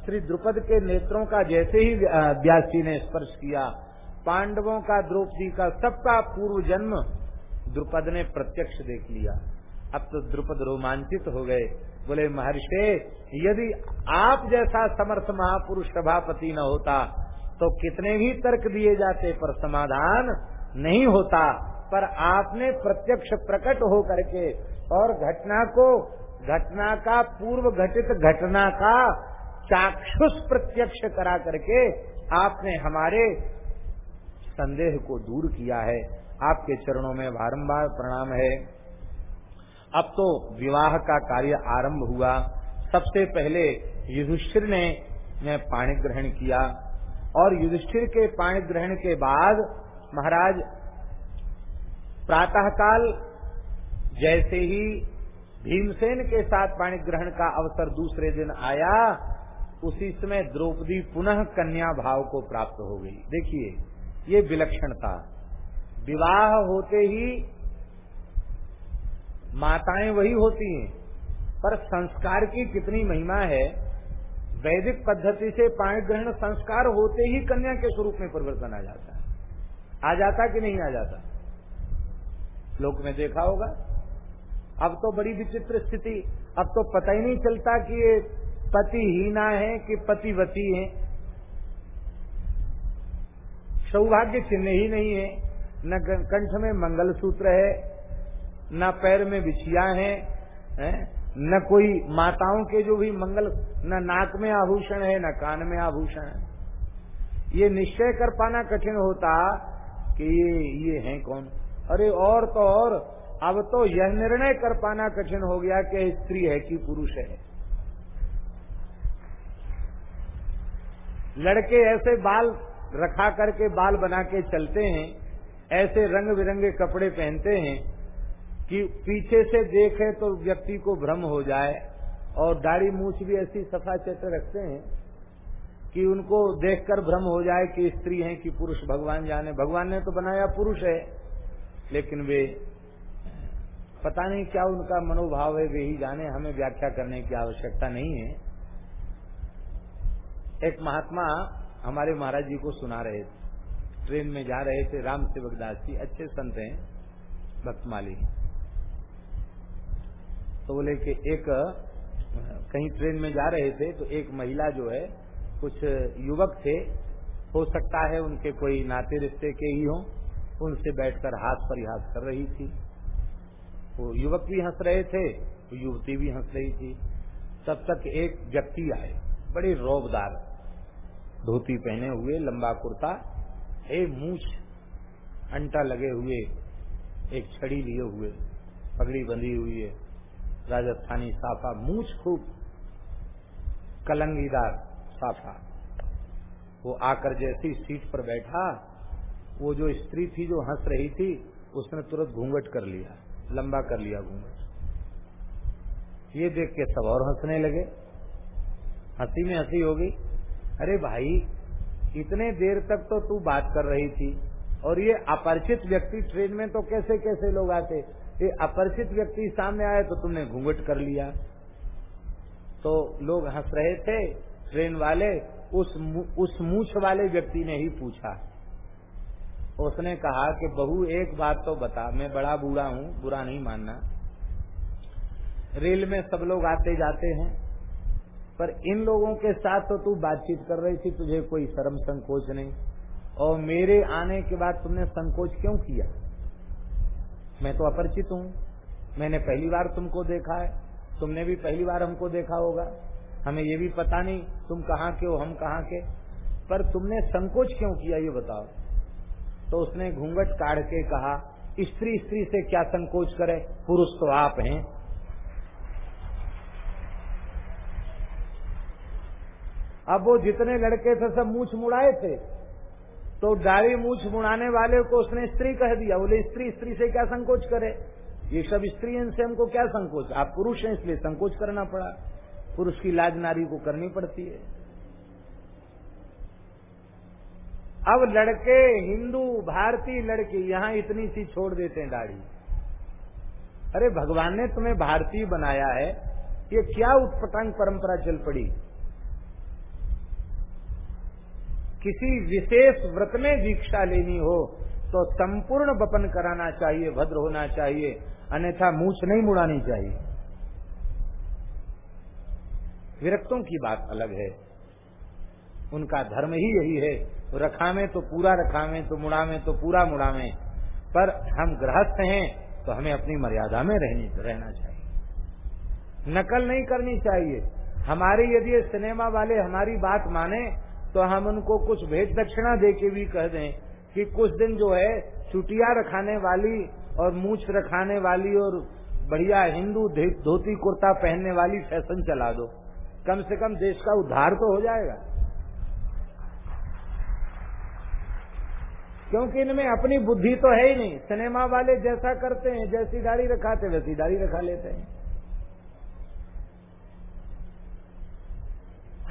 श्री द्रुपद के नेत्रों का जैसे ही व्यास ने स्पर्श किया, पांडवों का, द्रौपदी का सबका पूर्व जन्म द्रुपद ने प्रत्यक्ष देख लिया। अब तो द्रुपद रोमांचित हो गए। बोले, महर्षि, यदि आप जैसा समर्थ महापुरुष सभापति न होता तो कितने भी तर्क दिए जाते पर समाधान नहीं होता। पर आपने प्रत्यक्ष प्रकट हो करके और घटना को घटना का पूर्व घटित घटना का चाक्षुष प्रत्यक्ष करा करके आपने हमारे संदेह को दूर किया है। आपके चरणों में बारंबार प्रणाम है। अब तो विवाह का कार्य आरंभ हुआ। सबसे पहले युधिष्ठिर ने, ने पाणी ग्रहण किया और युधिष्ठिर के पाणी ग्रहण के बाद महाराज प्रातःकाल जैसे ही भीमसेन के साथ पाणी ग्रहण का अवसर दूसरे दिन आया, उसी समय द्रौपदी पुनः कन्या भाव को प्राप्त हो गई। देखिए, ये विलक्षणता। विवाह होते ही माताएँ वही होती हैं, पर संस्कार की कितनी महिमा है। वैदिक पद्धति से पाणी ग्रहण संस्कार होते ही कन्या के स्वरूप में परिवर्तन आ जाता है। आ जाता कि नहीं आ जाता? लोक में देखा होगा। अब तो बड़ी विचित्र स्थिति। अब तो पता ही नहीं चलता कि ये पति हीना है कि पतिवती है। सौभाग्य चिन्ह ही नहीं है। न कंठ में मंगल सूत्र है न पैर में बिछिया है, है? न कोई माताओं के जो भी मंगल न नाक में आभूषण है न कान में आभूषण है। ये निश्चय कर पाना कठिन होता कि ये ये है कौन? अरे और तो और। अब तो यह निर्णय कर पाना कठिन हो गया कि स्त्री है कि पुरुष है। लड़के ऐसे बाल रखा करके बाल बना के चलते हैं, ऐसे रंग बिरंगे कपड़े पहनते हैं कि पीछे से देखे तो व्यक्ति को भ्रम हो जाए और दाढ़ी मूछ भी ऐसी सफ़ा चेत्र रखते हैं कि उनको देखकर भ्रम हो जाए कि स्त्री है कि पुरुष। भगवान जाने। भगवान ने तो बनाया पुरुष है। लेकिन वे, पता नहीं क्या उनका मनोभाव है, वे ही जाने, हमें व्याख्या करने की आवश्यकता नहीं है। एक महात्मा हमारे महाराज जी को सुना रहे थे, ट्रेन में जा रहे थे, राम सेवक दास जी, अच्छे संत हैं, भक्तमाली। तो बोले कि एक, कहीं ट्रेन में जा रहे थे तो एक महिला जो है, कुछ युवक थे, हो सकता है उनके कोई नाते रिश्ते के ही हों। उनसे बैठकर हाथ परिहास कर रही थी। वो युवक भी हंस रहे थे तो युवती भी हंस रही थी। तब तक एक व्यक्ति आए, बड़े रोबदार, धोती पहने हुए, लंबा कुर्ता, ए मूछ, अंटा लगे हुए, एक छड़ी लिए हुए, पगड़ी बंधी हुई है, राजस्थानी साफा, मूछ खूब, कलंगीदार साफा। वो आकर जैसी सीट पर बैठा वो जो स्त्री थी, जो हंस रही थी, उसने तुरंत घूंघट कर लिया, लंबा कर लिया घूंघट। ये देख के सब और हंसने लगे। हँसी में हँसी हो गई। अरे भाई, इतने देर तक तो तू बात कर रही थी, और ये अपरिचित व्यक्ति ट्रेन में तो कैसे कैसे लोग आते? ये अपरिचित व्यक्ति सामने आए तो तुमने घूंघट कर लिया। तो लोग हंस रहे थे, ट्रेन वाले उस उस मूछ वाले व्यक्ति ने ही पूछा उसने कहा कि बहू, एक बात तो बता, मैं बड़ा बूढ़ा हूँ, बुरा नहीं मानना। रेल में सब लोग आते जाते हैं, पर इन लोगों के साथ तो तू बातचीत कर रही थी, तुझे कोई शर्म संकोच नहीं। और मेरे आने के बाद तुमने संकोच क्यों किया? मैं तो अपरिचित हूँ। मैंने पहली बार तुमको देखा है। तुमने भी पहली बार हमको देखा होगा। हमें ये भी पता नहीं, तुम कहाँ के हो, हम कहाँ के। पर तुमने संकोच क्यों किया, ये बताओ। तो उसने घूंघट काढ़ के कहा, स्त्री स्त्री से क्या संकोच करे? पुरुष तो आप हैं. अब वो जितने लड़के थे, सब मूछ मुड़ाए थे। तो दाढ़ी मूछ मुड़ाने वाले को उसने स्त्री कह दिया। बोले, स्त्री स्त्री से क्या संकोच करे? ये सब स्त्री से हमको क्या संकोच? आप पुरुष हैं, इसलिए संकोच करना पड़ा। पुरुष की लाज नारी को करनी पड़ती है। अब लड़के, हिंदू, भारतीय लड़के, यहाँ इतनी सी छोड़ देते हैं दाढ़ी। अरे भगवान ने तुम्हें भारतीय बनाया है, ये क्या उत्पटांग परंपरा चल पड़ी? किसी विशेष व्रत में दीक्षा लेनी हो तो संपूर्ण बपन कराना चाहिए, भद्र होना चाहिए, अन्यथा मूछ नहीं मुड़ानी चाहिए। विरक्तों की बात अलग है, उनका धर्म ही यही है। रखा में तो पूरा रखा में तो मुड़ा में तो पूरा मुड़ा में पर हम गृहस्थ हैं तो हमें अपनी मर्यादा में रहनी, रहना चाहिए। नकल नहीं करनी चाहिए। हमारे यदि सिनेमा वाले हमारी बात माने तो हम उनको कुछ भेद दक्षिणा दे के भी कह दें कि कुछ दिन जो है, चुटिया रखाने वाली और मूछ रखाने वाली और बढ़िया हिंदू धोती कुर्ता पहनने वाली फ़ैशन चला दो। कम से कम देश का उद्धार तो हो जाएगा। क्योंकि इनमें अपनी बुद्धि तो है ही नहीं। सिनेमा वाले जैसा करते हैं, जैसी दाढ़ी रखाते वैसी दाढ़ी रखा लेते हैं।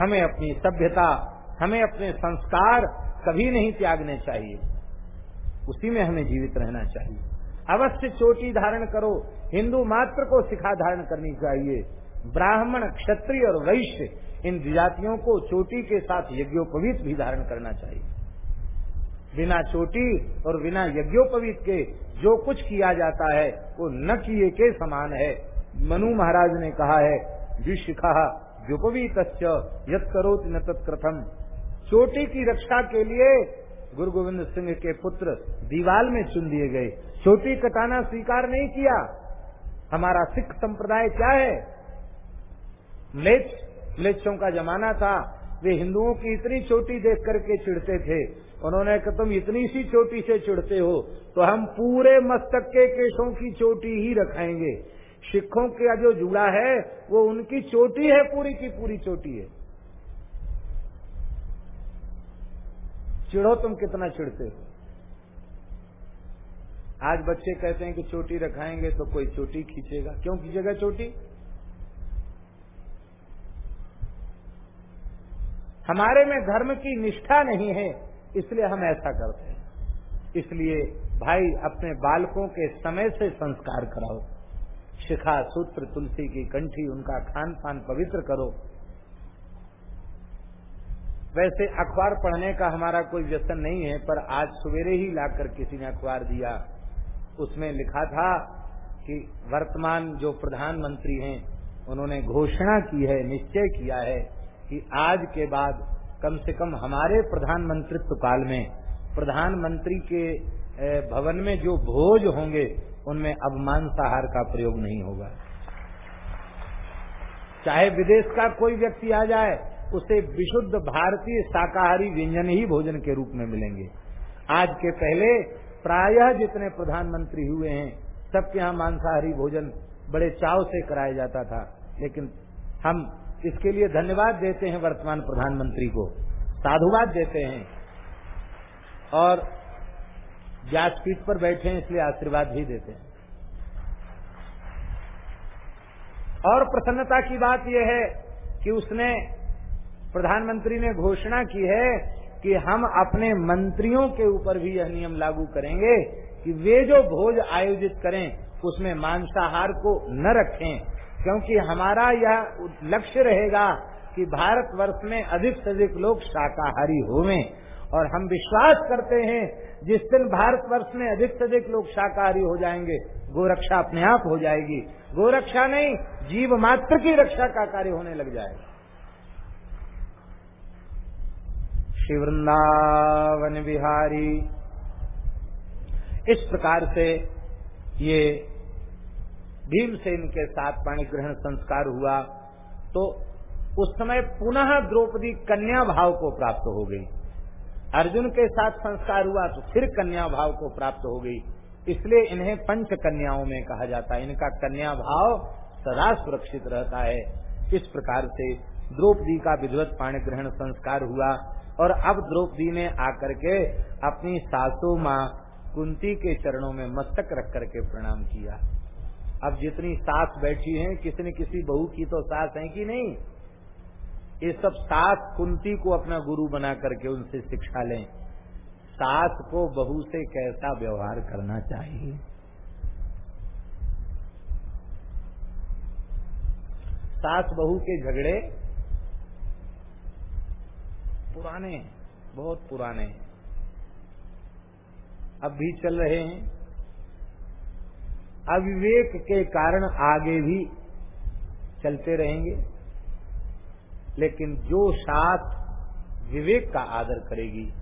हमें अपनी सभ्यता, हमें अपने संस्कार कभी नहीं त्यागने चाहिए। उसी में हमें जीवित रहना चाहिए। अवश्य चोटी धारण करो। हिंदू मात्र को सिखा धारण करनी चाहिए। ब्राह्मण, क्षत्रिय और वैश्य, इन जातियों को चोटी के साथ यज्ञोपवीत भी धारण करना चाहिए। बिना चोटी और बिना यज्ञोपवीत के जो कुछ किया जाता है, वो न किए के समान है। मनु महाराज ने कहा है विशिखा व्युपवीत यद करो न तत्प्रथम चोटी की रक्षा के लिए गुरु गोविंद सिंह के पुत्र दीवाल में चुन दिए गए। चोटी कटाना स्वीकार नहीं किया। हमारा सिख संप्रदाय क्या है? म्लेच्छ, म्लेच्छों का जमाना था। वे हिंदुओं की इतनी चोटी देख करके चिढ़ते थे। उन्होंने कहा, तुम इतनी सी चोटी से चिढ़ते हो तो हम पूरे मस्तक के केशों की चोटी ही रखाएँगे। सिखों का जो जुड़ा है, वो उनकी चोटी है, पूरी की पूरी चोटी है। चिढ़ो तुम कितना चिड़ते हो। आज बच्चे कहते हैं कि चोटी रखाएँगे तो कोई चोटी खींचेगा। क्यों खींचेगा चोटी? हमारे में धर्म की निष्ठा नहीं है। इसलिए हम ऐसा करते हैं। इसलिए, भाई, अपने बालकों के समय से संस्कार कराओ। शिखा, सूत्र, तुलसी की कंठी, उनका खान पान पवित्र करो। वैसे अखबार पढ़ने का हमारा कोई व्यसन नहीं है, पर आज सवेरे ही लाकर किसी ने अखबार दिया। उसमें लिखा था कि वर्तमान जो प्रधानमंत्री हैं, उन्होंने घोषणा की है, निश्चय किया है कि आज के बाद कम से कम हमारे प्रधानमंत्रित्व काल में, प्रधानमंत्री के भवन में जो भोज होंगे, उनमें अब मांसाहार का प्रयोग नहीं होगा। चाहे विदेश का कोई व्यक्ति आ जाए, उसे विशुद्ध भारतीय शाकाहारी व्यंजन ही भोजन के रूप में मिलेंगे। आज के पहले प्रायः जितने प्रधानमंत्री हुए हैं, सबके यहाँ मांसाहारी भोजन बड़े चाव से कराया जाता था, लेकिन हम इसके लिए धन्यवाद देते हैं वर्तमान प्रधानमंत्री को, साधुवाद देते हैं और व्यासपीठ पर बैठे हैं, इसलिए आशीर्वाद भी देते हैं। और प्रसन्नता की बात यह है कि उसने, प्रधानमंत्री ने घोषणा की है कि हम अपने मंत्रियों के ऊपर भी यह नियम लागू करेंगे कि वे जो भोज आयोजित करें, उसमें मांसाहार को न रखें। क्योंकि हमारा यह लक्ष्य रहेगा कि भारतवर्ष में अधिक से अधिक लोग शाकाहारी होवें। और हम विश्वास करते हैं, जिस दिन भारतवर्ष में अधिक से अधिक लोग शाकाहारी हो जाएँगे, गोरक्षा अपने आप हो जाएगी। गोरक्षा नहीं, जीव मात्र की रक्षा का कार्य होने लग जाएगा। श्री वृंदावन बिहारी, इस प्रकार से ये भीमसेन के साथ पाणी ग्रहण संस्कार हुआ तो उस समय पुनः द्रौपदी कन्या भाव को प्राप्त हो गई। अर्जुन के साथ संस्कार हुआ तो फिर कन्या भाव को प्राप्त हो गई। इसलिए इन्हें पंच कन्याओं में कहा जाता है। इनका कन्या भाव सदा सुरक्षित रहता है। इस प्रकार से द्रौपदी का विधवत पाणी ग्रहण संस्कार हुआ और अब द्रौपदी ने आकर के अपनी सासू माँ कुंती के चरणों में मस्तक रख करके प्रणाम किया। अब जितनी सास बैठी हैं, किसी न किसी बहू की तो सास है कि नहीं? ये सब सास कुंती को अपना गुरु बना करके उनसे शिक्षा लें। सास को बहू से कैसा व्यवहार करना चाहिए? सास बहू के झगड़े पुराने बहुत पुराने अब भी चल रहे हैं। अविवेक के कारण आगे भी चलते रहेंगे। लेकिन जो साथ विवेक का आदर करेगी,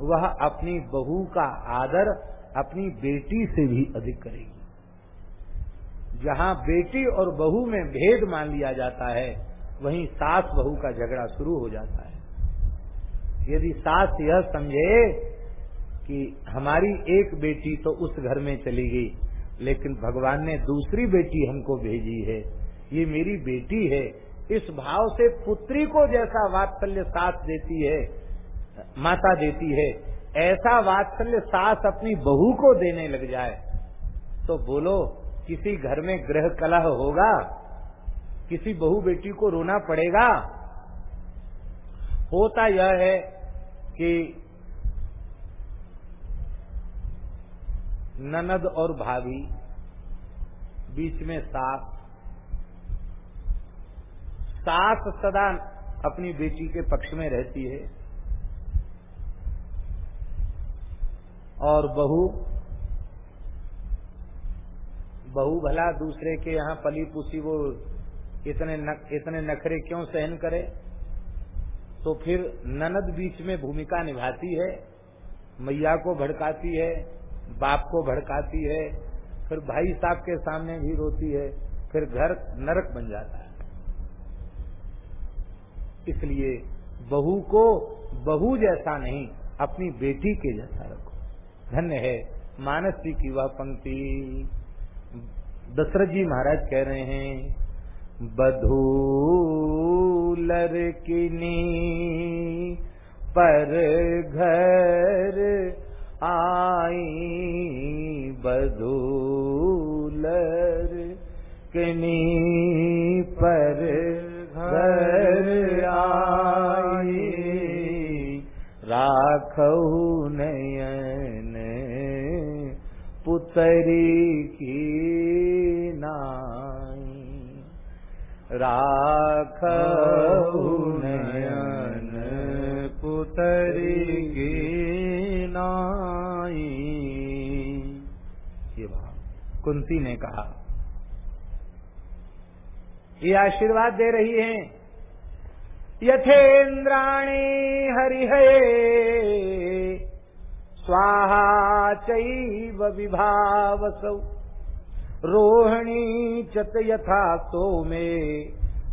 वह अपनी बहू का आदर अपनी बेटी से भी अधिक करेगी। जहाँ बेटी और बहू में भेद मान लिया जाता है, वहीं सास बहू का झगड़ा शुरू हो जाता है। यदि सास यह समझे कि हमारी एक बेटी तो उस घर में चली गई लेकिन भगवान ने दूसरी बेटी हमको भेजी है। ये मेरी बेटी है। इस भाव से पुत्री को जैसा वात्सल्य सास देती है, माता देती है, ऐसा वात्सल्य सास अपनी बहू को देने लग जाए। तो बोलो, किसी घर में ग्रह कलह होगा? किसी बहू बेटी को रोना पड़ेगा? होता यह है कि ननद और भाभी बीच में सास। सास सदा अपनी बेटी के पक्ष में रहती है और बहू बहू भला दूसरे के यहाँ पली पुसी वो इतने नक, इतने नखरे क्यों सहन करे? तो फिर ननद बीच में भूमिका निभाती है मैया को भड़काती है बाप को भड़काती है, फिर भाई साहब के सामने भी रोती है, फिर घर नरक बन जाता है। इसलिए बहू को बहू जैसा नहीं, अपनी बेटी के जैसा रखो। धन्य है मानस जी की वह पंक्ति। दशरथ जी महाराज कह रहे हैं बधू लड़किनी पर घर आई बधूलर किनी पर घर आई। राखऊ नयन पुतरी की नाई। राखऊ नयन पुतरी की कुंती ने कहा। ये आशीर्वाद दे रही हैं। यथेन्द्राणी हरिहये स्वाहा चैव विभावसौ। रोहिणी चत यथा सोमे,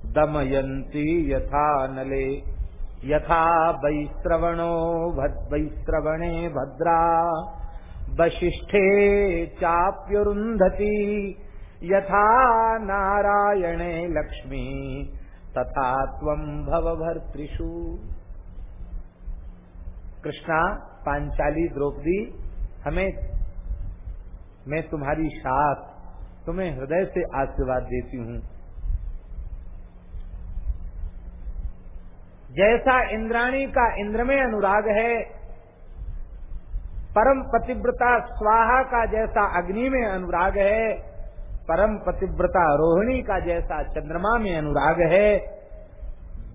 दमयन्ती यथा नले। यथा वैश्रवणो वैश्रवणे भद्रा। वशिष्ठे चाप्युरुन्धति। यथा नारायणे लक्ष्मी, तथा त्वं भव भर्तृषु कृष्णा पांचाली द्रौपदी, हमें, मैं तुम्हारी साथ, तुम्हें हृदय से आशीर्वाद देती हूँ। जैसा इंद्राणी का इंद्र में अनुराग है परम पतिव्रता स्वाहा का जैसा अग्नि में अनुराग है, परम पतिव्रता रोहिणी का जैसा चंद्रमा में अनुराग है,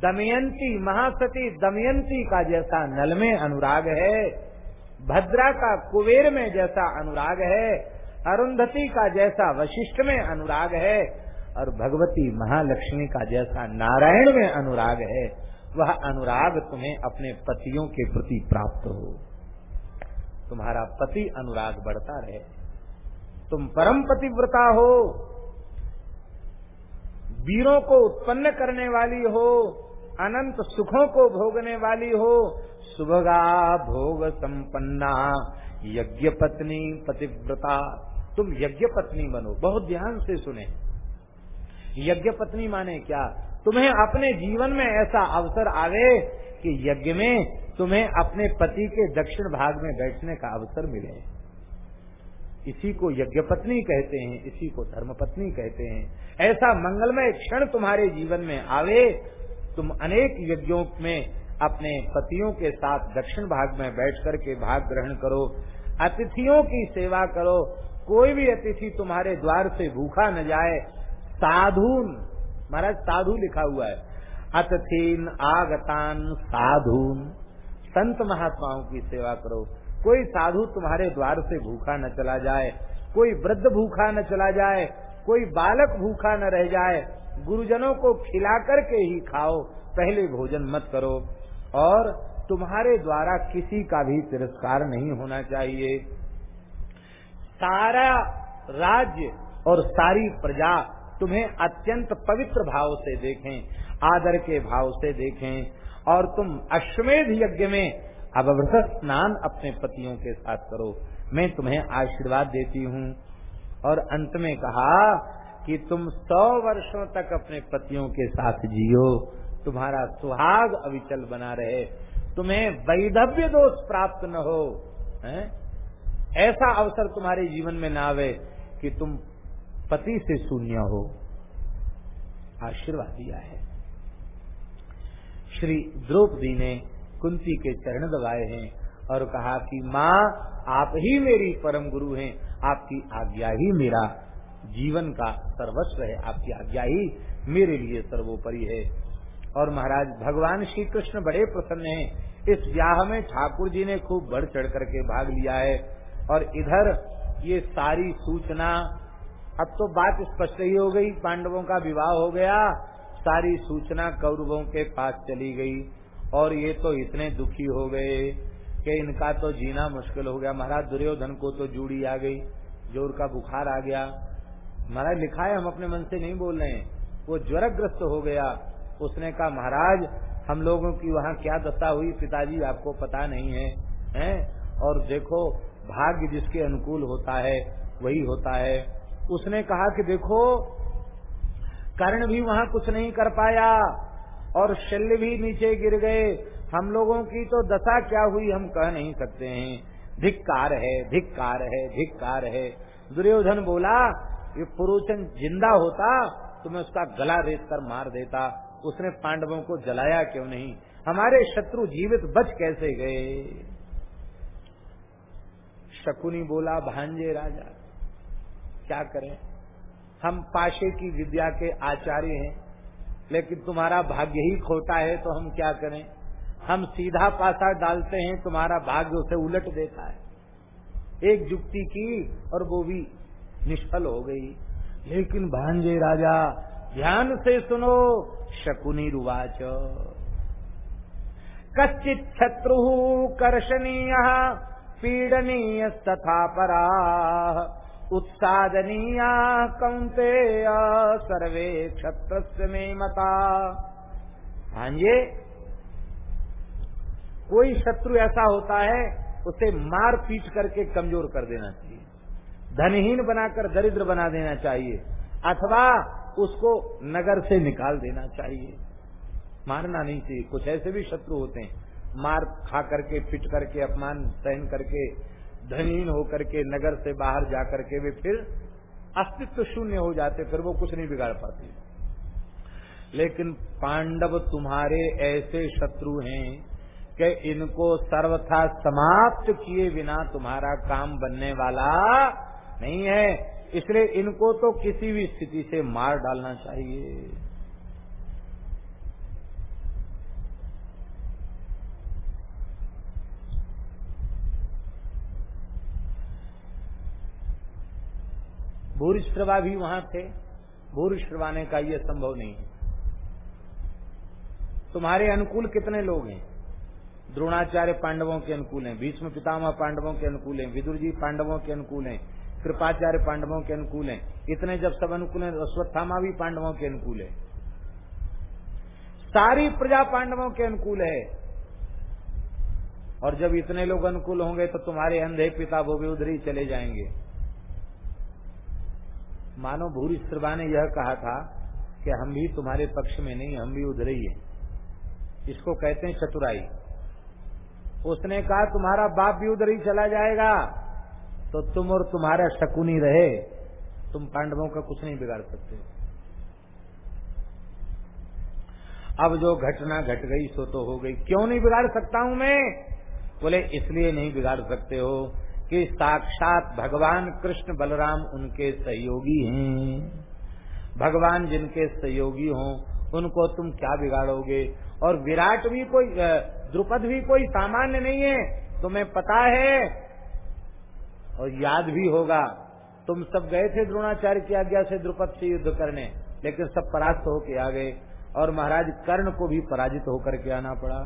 दमयंती, महासती दमयंती का जैसा नल में अनुराग है, भद्रा का कुबेर में जैसा अनुराग है, अरुंधति का जैसा वशिष्ठ में अनुराग है, और भगवती महालक्ष्मी का जैसा नारायण में अनुराग है, वह अनुराग तुम्हें अपने पतियों के प्रति प्राप्त हो। तुम्हारा पति अनुराग बढ़ता रहे। तुम परम पतिव्रता हो। वीरों को उत्पन्न करने वाली हो। अनंत सुखों को भोगने वाली हो। सुभगा भोग संपन्ना, यज्ञ पत्नी पतिव्रता। तुम यज्ञ पत्नी बनो। बहुत ध्यान से सुने। यज्ञ पत्नी माने क्या? तुम्हें अपने जीवन में ऐसा अवसर आवे कि यज्ञ में तुम्हें अपने पति के दक्षिण भाग में बैठने का अवसर मिले। इसी को यज्ञ पत्नी कहते हैं, इसी को धर्म पत्नी कहते हैं। ऐसा मंगलमय क्षण तुम्हारे जीवन में आवे, तुम अनेक यज्ञों में अपने पतियों के साथ दक्षिण भाग में बैठ कर के भाग ग्रहण करो, अतिथियों की सेवा करो, कोई भी अतिथि तुम्हारे द्वार से भूखा न जाए। साधु महाराज साधु लिखा हुआ है अतिथीन आगतान, साधुन। संत महात्माओं की सेवा करो। कोई साधु तुम्हारे द्वार से भूखा न चला जाए, कोई वृद्ध भूखा न चला जाए, कोई बालक भूखा न रह जाए, गुरुजनों को खिला करके ही खाओ, पहले भोजन मत करो। और तुम्हारे द्वारा किसी का भी तिरस्कार नहीं होना चाहिए। सारा राज्य और सारी प्रजा तुम्हें अत्यंत पवित्र भाव से देखें। आदर के भाव से देखें और तुम अश्वमेध यज्ञ में अवृत स्नान अपने पतियों के साथ करो। मैं तुम्हें आशीर्वाद देती हूँ। और अंत में कहा कि तुम सौ वर्षों तक अपने पतियों के साथ जियो। तुम्हारा सुहाग अविचल बना रहे। तुम्हें वैधव्य दोष प्राप्त न हो, है? ऐसा अवसर तुम्हारे जीवन में ना आवे कि तुम पति से शून्य हो। आशीर्वाद दिया है। श्री द्रौपदी ने कुंती के चरण दबाए हैं और कहा कि माँ, आप ही मेरी परम गुरु हैं। आपकी आज्ञा ही मेरा जीवन का सर्वस्व है। आपकी आज्ञा ही मेरे लिए सर्वोपरि है। और महाराज, भगवान श्री कृष्ण बड़े प्रसन्न हैं। इस ब्याह में ठाकुर जी ने खूब बढ़ चढ़ करके भाग लिया है। और इधर ये सारी सूचना, अब तो बात स्पष्ट ही हो गई। पांडवों का विवाह हो गया। सारी सूचना कौरवों के पास चली गई और ये तो इतने दुखी हो गए कि इनका तो जीना मुश्किल हो गया। महाराज, दुर्योधन को तो जूड़ी आ गई, ज़ोर का बुखार आ गया। महाराज, लिखा है, हम अपने मन से नहीं बोल रहे हैं। वो ज्वरग्रस्त हो गया। उसने कहा, महाराज, हम लोगों की वहाँ क्या दशा हुई? पिताजी, आपको पता नहीं है, हैं? और देखो, भाग्य जिसके अनुकूल होता है, वही होता है। उसने कहा कि, देखो कर्ण भी वहाँ कुछ नहीं कर पाया और शल्य भी नीचे गिर गए। हम लोगों की तो दशा क्या हुई हम कह नहीं सकते हैं। धिक्कार है धिक्कार है धिक्कार है। दुर्योधन बोला, ये पुरुषन ज़िंदा होता तो मैं उसका गला रेत कर मार देता। उसने पांडवों को जलाया क्यों नहीं? हमारे शत्रु जीवित बच कैसे गए? शकुनी बोला, भांजे राजा, क्या करें? हम पाशे की विद्या के आचार्य हैं, लेकिन तुम्हारा भाग्य ही खोटा है तो हम क्या करें? हम सीधा पासा डालते हैं, तुम्हारा भाग्य उसे उलट देता है। एक जुक्ति की और वो भी निष्फल हो गई। लेकिन भांजे राजा, ध्यान से सुनो, शकुनी रुवाच। कच्चित शत्रु कर्षणीय पीडनीय तथा परा। उत्सादनीया कौंते सर्वे क्षत्र में मता। भांजे कोई शत्रु ऐसा होता है, उसे मार पीट करके कमज़ोर कर देना चाहिए। धनहीन बनाकर दरिद्र बना देना चाहिए, अथवा उसको नगर से निकाल देना चाहिए। मारना नहीं चाहिए। कुछ ऐसे भी शत्रु होते हैं, मार खा करके, पिट करके, अपमान सहन करके धनहीन होकर के नगर से बाहर जाकर के वे फिर अस्तित्व शून्य हो जाते, फिर वो कुछ नहीं बिगाड़ पाते। लेकिन पांडव तुम्हारे ऐसे शत्रु हैं कि इनको सर्वथा समाप्त किए बिना तुम्हारा काम बनने वाला नहीं है। इसलिए इनको तो किसी भी स्थिति से मार डालना चाहिए। भूरिश्रवा भी वहाँ थे। भूरिश्रवाने का यह संभव नहीं है। तुम्हारे अनुकूल कितने लोग हैं? द्रोणाचार्य पांडवों के अनुकूल हैं, भीष्म पितामह पांडवों के अनुकूल हैं, विदुर जी पांडवों के अनुकूल हैं, कृपाचार्य पांडवों के अनुकूल हैं। इतने जब सब अनुकूल हैं, अश्वत्थामा भी पांडवों के अनुकूल है। सारी प्रजा पांडवों के अनुकूल है। और जब इतने लोग अनुकूल होंगे तो तुम्हारे अंधे पिता वो भी उधर ही चले जाएँगे। मानो भूरी श्रवा ने यह कहा था कि हम भी तुम्हारे पक्ष में नहीं, हम भी उधर ही है। इसको कहते हैं चतुराई। उसने कहा, तुम्हारा बाप भी उधर ही चला जाएगा तो तुम और तुम्हारा शकुनी रहे, तुम पांडवों का कुछ नहीं बिगाड़ सकते। अब जो घटना घट गई, सो तो हो गई। क्यों नहीं बिगाड़ सकता हूँ मैं? बोले, इसलिए नहीं बिगाड़ सकते हो। कि साक्षात भगवान कृष्ण बलराम उनके सहयोगी हैं। भगवान जिनके सहयोगी हों, उनको तुम क्या बिगाड़ोगे? और विराट भी कोई द्रुपद भी कोई सामान्य नहीं है। तुम्हें पता है, और याद भी होगा, तुम सब गए थे द्रोणाचार्य की आज्ञा से द्रुपद से युद्ध करने, लेकिन सब परास्त होके आ गए, और महाराज कर्ण को भी पराजित होकर के आना पड़ा।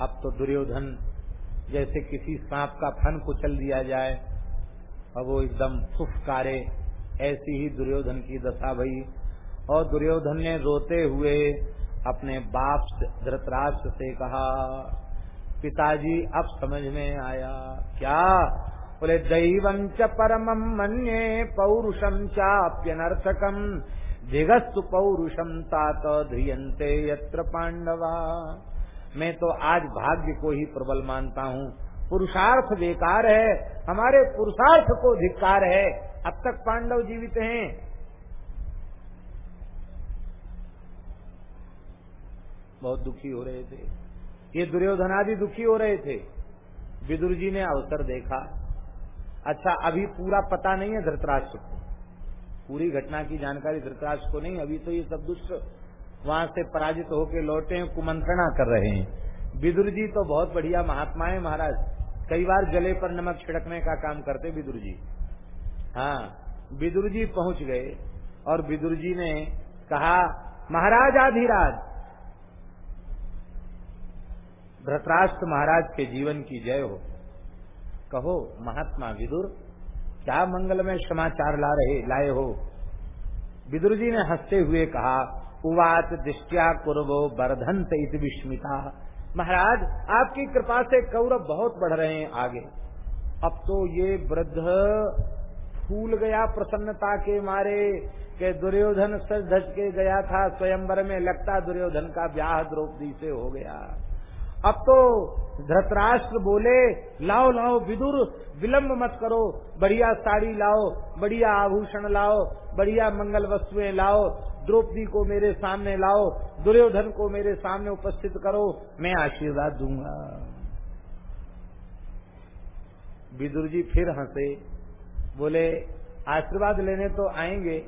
अब तो दुर्योधन जैसे किसी सांप का फन कुचल दिया जाए और वो एकदम फुफकारे ऐसी ही दुर्योधन की दशा भई। और दुर्योधन ने रोते हुए अपने बाप धृतराष्ट्र से कहा, पिताजी, अब समझ में आया, क्या? बोले, दैवं च परमं मन्ये पौरुषम चाप्यनर्थकम दिगस्तु पौरुषम तात ध्रियंते यत्र पांडवा मैं तो आज भाग्य को ही प्रबल मानता हूँ। पुरुषार्थ बेकार है, हमारे पुरुषार्थ को धिक्कार है। अब तक पांडव जीवित हैं। बहुत दुखी हो रहे थे। ये दुर्योधन आदि दुखी हो रहे थे। विदुर जी ने अवसर देखा। अच्छा अभी पूरा पता नहीं है धृतराष्ट्र को। पूरी घटना की जानकारी धृतराष्ट्र को नहीं, अभी तो ये सब दुष्ट वहाँ से पराजित होकर लौटे हैं, कुमंत्रणा कर रहे हैं। विदुर जी तो बहुत बढ़िया महात्मा है महाराज। कई बार गले पर नमक छिड़कने का काम करते विदुर जी। हाँ विदुर जी पहुँच गए और विदुर जी ने कहा, महाराज आधिराज, धृतराष्ट्र महाराज के जीवन की जय हो। कहो, महात्मा विदुर, क्या मंगल में समाचार ला रहे, लाए हो? विदुर जी ने हँसते हुए कहा उवाच दृष्टिया कुरवो वर्धन से विस्मिता। महाराज, आपकी कृपा से कौरव बहुत बढ़ रहे हैं आगे। अब तो ये वृद्ध फूल गया प्रसन्नता के मारे के दुर्योधन सज धज के गया था, स्वयंवर में लगता दुर्योधन का ब्याह द्रौपदी से हो गया। अब तो धृतराष्ट्र बोले, लाओ लाओ विदुर, विलंब मत करो, बढ़िया साड़ी लाओ, बढ़िया आभूषण लाओ बढ़िया मंगल वस्तुएँ लाओ, द्रौपदी को मेरे सामने लाओ, दुर्योधन को मेरे सामने उपस्थित करो, मैं आशीर्वाद दूँगा। विदुर जी फिर हंसे, बोले, आशीर्वाद लेने तो आएँगे,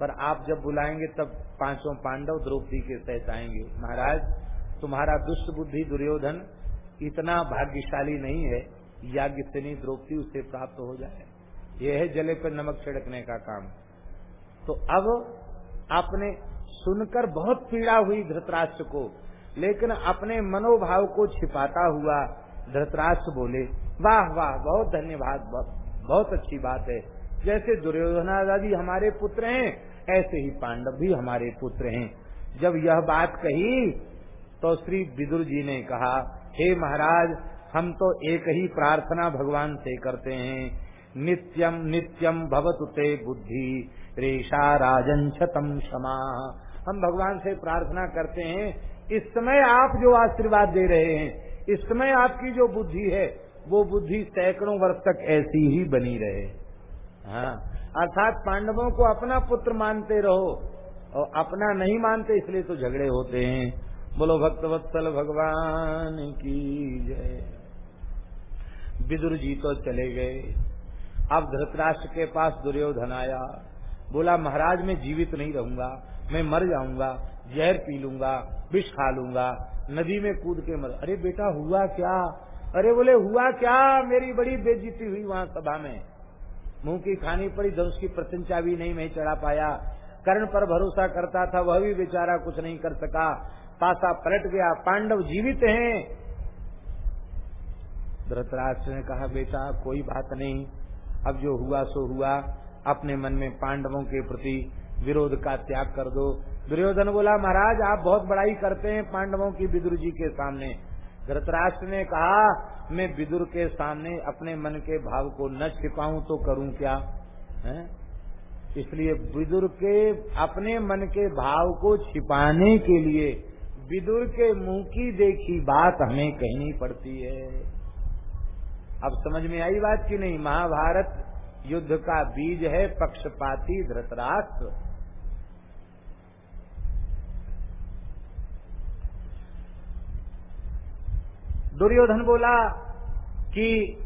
पर आप जब बुलाएँगे तब पाँचों पांडव द्रौपदी के सहित आएँगे। महाराज, तुम्हारा दुष्ट बुद्धि दुर्योधन इतना भाग्यशाली नहीं है, याज्ञ द्रौपदी उसे प्राप्त हो जाए। यह है जले पर नमक छिड़कने का काम। तो अब आपने सुनकर बहुत पीड़ा हुई धृतराष्ट्र को, लेकिन अपने मनोभाव को छिपाता हुआ धृतराष्ट्र बोले, वाह वाह, बहुत धन्यवाद, बहुत अच्छी बात है। जैसे दुर्योधनादि हमारे पुत्र हैं, ऐसे ही पांडव भी हमारे पुत्र हैं। जब यह बात कही तो श्री विदुर जी ने कहा, हे महाराज, हम तो एक ही प्रार्थना भगवान से करते हैं। नित्यम नित्यम भवतुते बुद्धि। रेशा राजन छतम क्षमा। हम भगवान से प्रार्थना करते हैं, इस समय आप जो आशीर्वाद दे रहे हैं, इस समय आपकी जो बुद्धि है, वो बुद्धि सैकड़ों वर्ष तक ऐसी ही बनी रहे। हाँ अर्थात पांडवों को अपना पुत्र मानते रहो, और अपना नहीं मानते इसलिए तो झगड़े होते हैं। बोलो भक्तवत्सल भगवान की जय। विदुर जी तो चले गए। अब धृतराष्ट्र के पास दुर्योधन आया। बोला, महाराज, मैं जीवित नहीं रहूँगा, मैं मर जाऊँगा, जहर पी लूँगा, विष खा लूँगा, नदी में कूद के मर अरे बेटा, हुआ क्या? अरे बोले, हुआ क्या? मेरी बड़ी बेजिती हुई वहाँ सभा में। मुँह की खानी पड़ी धनुष की प्रशंसा भी नहीं मैं चढ़ा पाया। कर्ण पर भरोसा करता था, वह भी बेचारा कुछ नहीं कर सका। पासा पलट गया, पांडव जीवित हैं। धृतराष्ट्र ने कहा, बेटा, कोई बात नहीं, अब जो हुआ, सो हुआ। अपने मन में पांडवों के प्रति विरोध का त्याग कर दो। दुर्योधन बोला, महाराज, आप बहुत बड़ाई करते हैं पांडवों की विदुर जी के सामने। धृतराष्ट्र ने कहा, मैं विदुर के सामने अपने मन के भाव को न छिपाऊं तो करूँ क्या? है? इसलिए विदुर के, अपने मन के भाव को छिपाने के लिए विदुर के मुँह की देखी बात हमें कहनी पड़ती है। अब समझ में आई बात की नहीं? महाभारत युद्ध का बीज है पक्षपाती धृतराष्ट्र। दुर्योधन बोला कि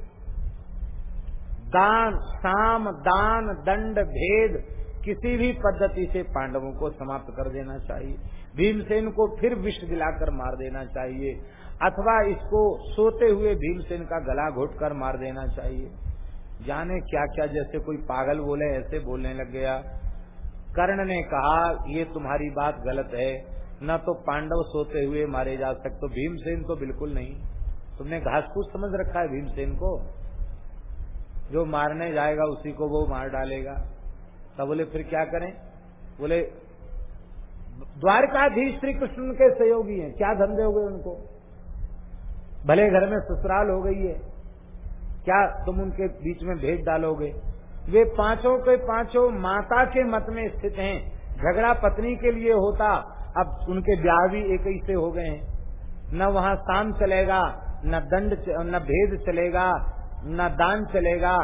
दान, साम, दान, दंड, भेद किसी भी पद्धति से पांडवों को समाप्त कर देना चाहिए। भीमसेन को फिर विष दिलाकर मार देना चाहिए। अथवा इसको सोते हुए भीमसेन का गला घोट कर मार देना चाहिए। जाने क्या क्या जैसे कोई पागल बोले, ऐसे बोलने लग गया। कर्ण ने कहा, ये तुम्हारी बात गलत है। न तो पांडव सोते हुए मारे जा सकते, भीमसेन तो बिल्कुल नहीं। तुमने घास फूस समझ रखा है भीमसेन को? जो मारने जाएगा, उसी को वो मार डालेगा। तब बोले, फिर क्या करें? बोले, द्वारकाधीश श्री कृष्ण के सहयोगी हैं। क्या धंधे हो गए उनको? भले घर में ससुराल हो गई है। क्या तुम उनके बीच में भेद डालोगे? वे पाँचों के पाँचों माता के मत में स्थित हैं। झगड़ा पत्नी के लिए होता, अब उनके ब्याह भी एक ही से हो गए हैं। न वहाँ शाम चलेगा, न दंड न भेद चलेगा, न दान चलेगा।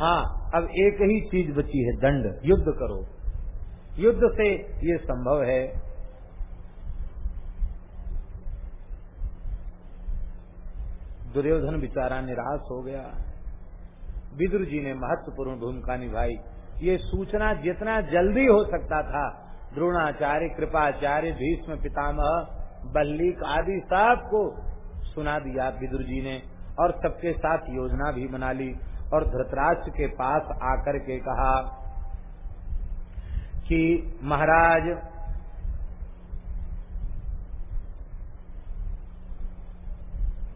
हाँ अब एक ही चीज़ बची है, दंड। युद्ध करो। युद्ध से ये संभव है। दुर्योधन बिचारा निराश हो गया। विदुर जी ने महत्वपूर्ण भूमिका निभाई। ये सूचना जितना जल्दी हो सकता था, द्रोणाचार्य, कृपाचार्य, भीष्म, पितामह, बल्लिक आदि सबको सुना दिया विदुर जी ने और सबके साथ योजना भी बना ली और धृतराष्ट्र के पास आकर के कहा कि महाराज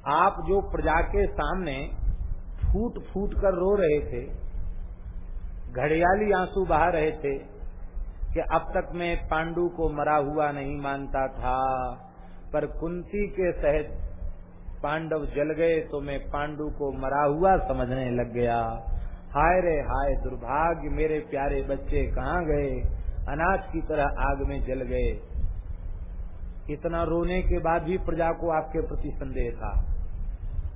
आप जो प्रजा के सामने फूट फूट कर रो रहे थे, घड़ियाली आँसू बहा रहे थे कि अब तक मैं पांडु को मरा हुआ नहीं मानता था, पर कुंती के सहित पांडव जल गए तो मैं पांडु को मरा हुआ समझने लग गया। हाय रे हाय, दुर्भाग्य, मेरे प्यारे बच्चे कहाँ गए? अनाज की तरह आग में जल गए। इतना रोने के बाद भी प्रजा को आपके प्रति संदेह था।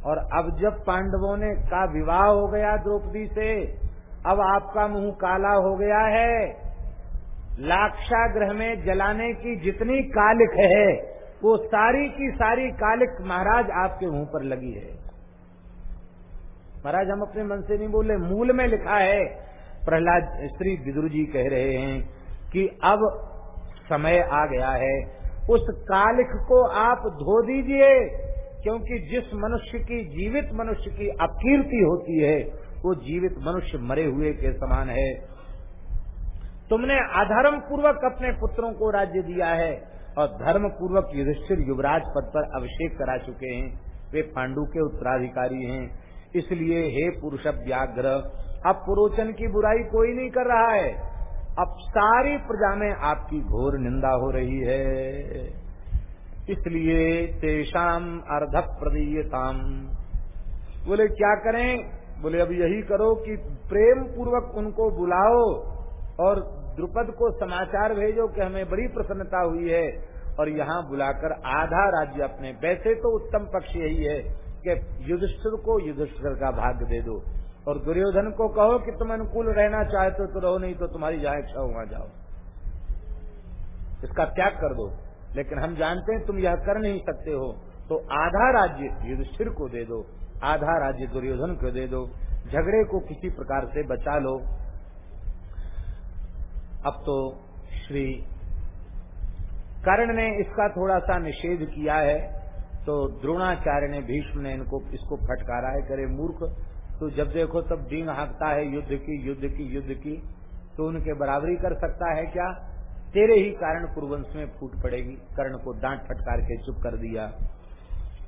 और अब जब पांडवों ने का विवाह हो गया द्रौपदी से, अब आपका मुँह काला हो गया है। लाक्षाग्रह में जलाने की जितनी कालिक है, वो सारी की सारी कालिक महाराज आपके मुँह पर लगी है। महाराज, हम अपने मन से नहीं बोले, मूल में लिखा है, प्रहलाद श्री विदुर जी कह रहे हैं कि अब समय आ गया है, उस कालिक को आप धो दीजिए क्योंकि जिस मनुष्य की जीवित मनुष्य की अकीर्ति होती है, वो जीवित मनुष्य मरे हुए के समान है। तुमने अधर्म पूर्वक अपने पुत्रों को राज्य दिया है और धर्म पूर्वक युधिष्ठिर युवराज पद पर अभिषेक करा चुके हैं। वे पांडु के उत्तराधिकारी हैं। इसलिए हे पुरुष व्याघ्र, अब पुरोचन की बुराई कोई नहीं कर रहा है। अब सारी प्रजा में आपकी घोर निंदा हो रही है। इसलिए तेषाम अर्ध प्रदीयताम बोले, क्या करें? बोले, अब यही करो कि प्रेम पूर्वक उनको बुलाओ और द्रुपद को समाचार भेजो कि हमें बड़ी प्रसन्नता हुई है और यहाँ बुलाकर आधा राज्य अपने वैसे तो उत्तम पक्ष यही है कि युधिष्ठिर को युधिष्ठिर का भाग्य दे दो और दुर्योधन को कहो कि तुम अनुकूल रहना चाहते हो तो रहो, नहीं तो तुम्हारी जहाँ इच्छा वहाँ जाओ। इसका त्याग कर दो। लेकिन हम जानते हैं तुम यह कर नहीं सकते हो। तो आधा राज्य युधिष्ठिर को दे दो, आधा राज्य दुर्योधन को दे दो, झगड़े को किसी प्रकार से बचा लो। अब तो श्री कर्ण ने इसका थोड़ा सा निषेध किया है तो द्रोणाचार्य ने, भीष्म ने इनको, इसको फटकारा है करे मूर्ख। तो जब देखो तब डींग हाँकता है युद्ध की युद्ध की युद्ध की तो उनके बराबरी कर सकता है क्या? तेरे ही कारण कुरुवंश में फूट पड़ेगी। कर्ण को डांट फटकार के चुप कर दिया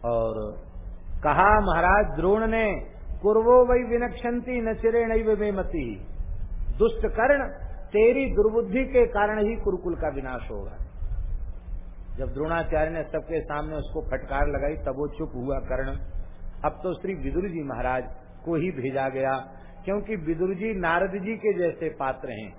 और कहा, महाराज, द्रोण ने कुर्वो वही विनक्षंती, न चिरे नहीं मती। दुष्ट कर्ण तेरी दुर्बुद्धि के कारण ही कुरुकुल का विनाश होगा। जब द्रोणाचार्य ने सबके सामने उसको फटकार लगाई, तब वो चुप हुआ कर्ण। अब तो श्री विदुर जी महाराज को ही भेजा गया, क्योंकि विदुर जी नारद जी के जैसे पात्र हैं।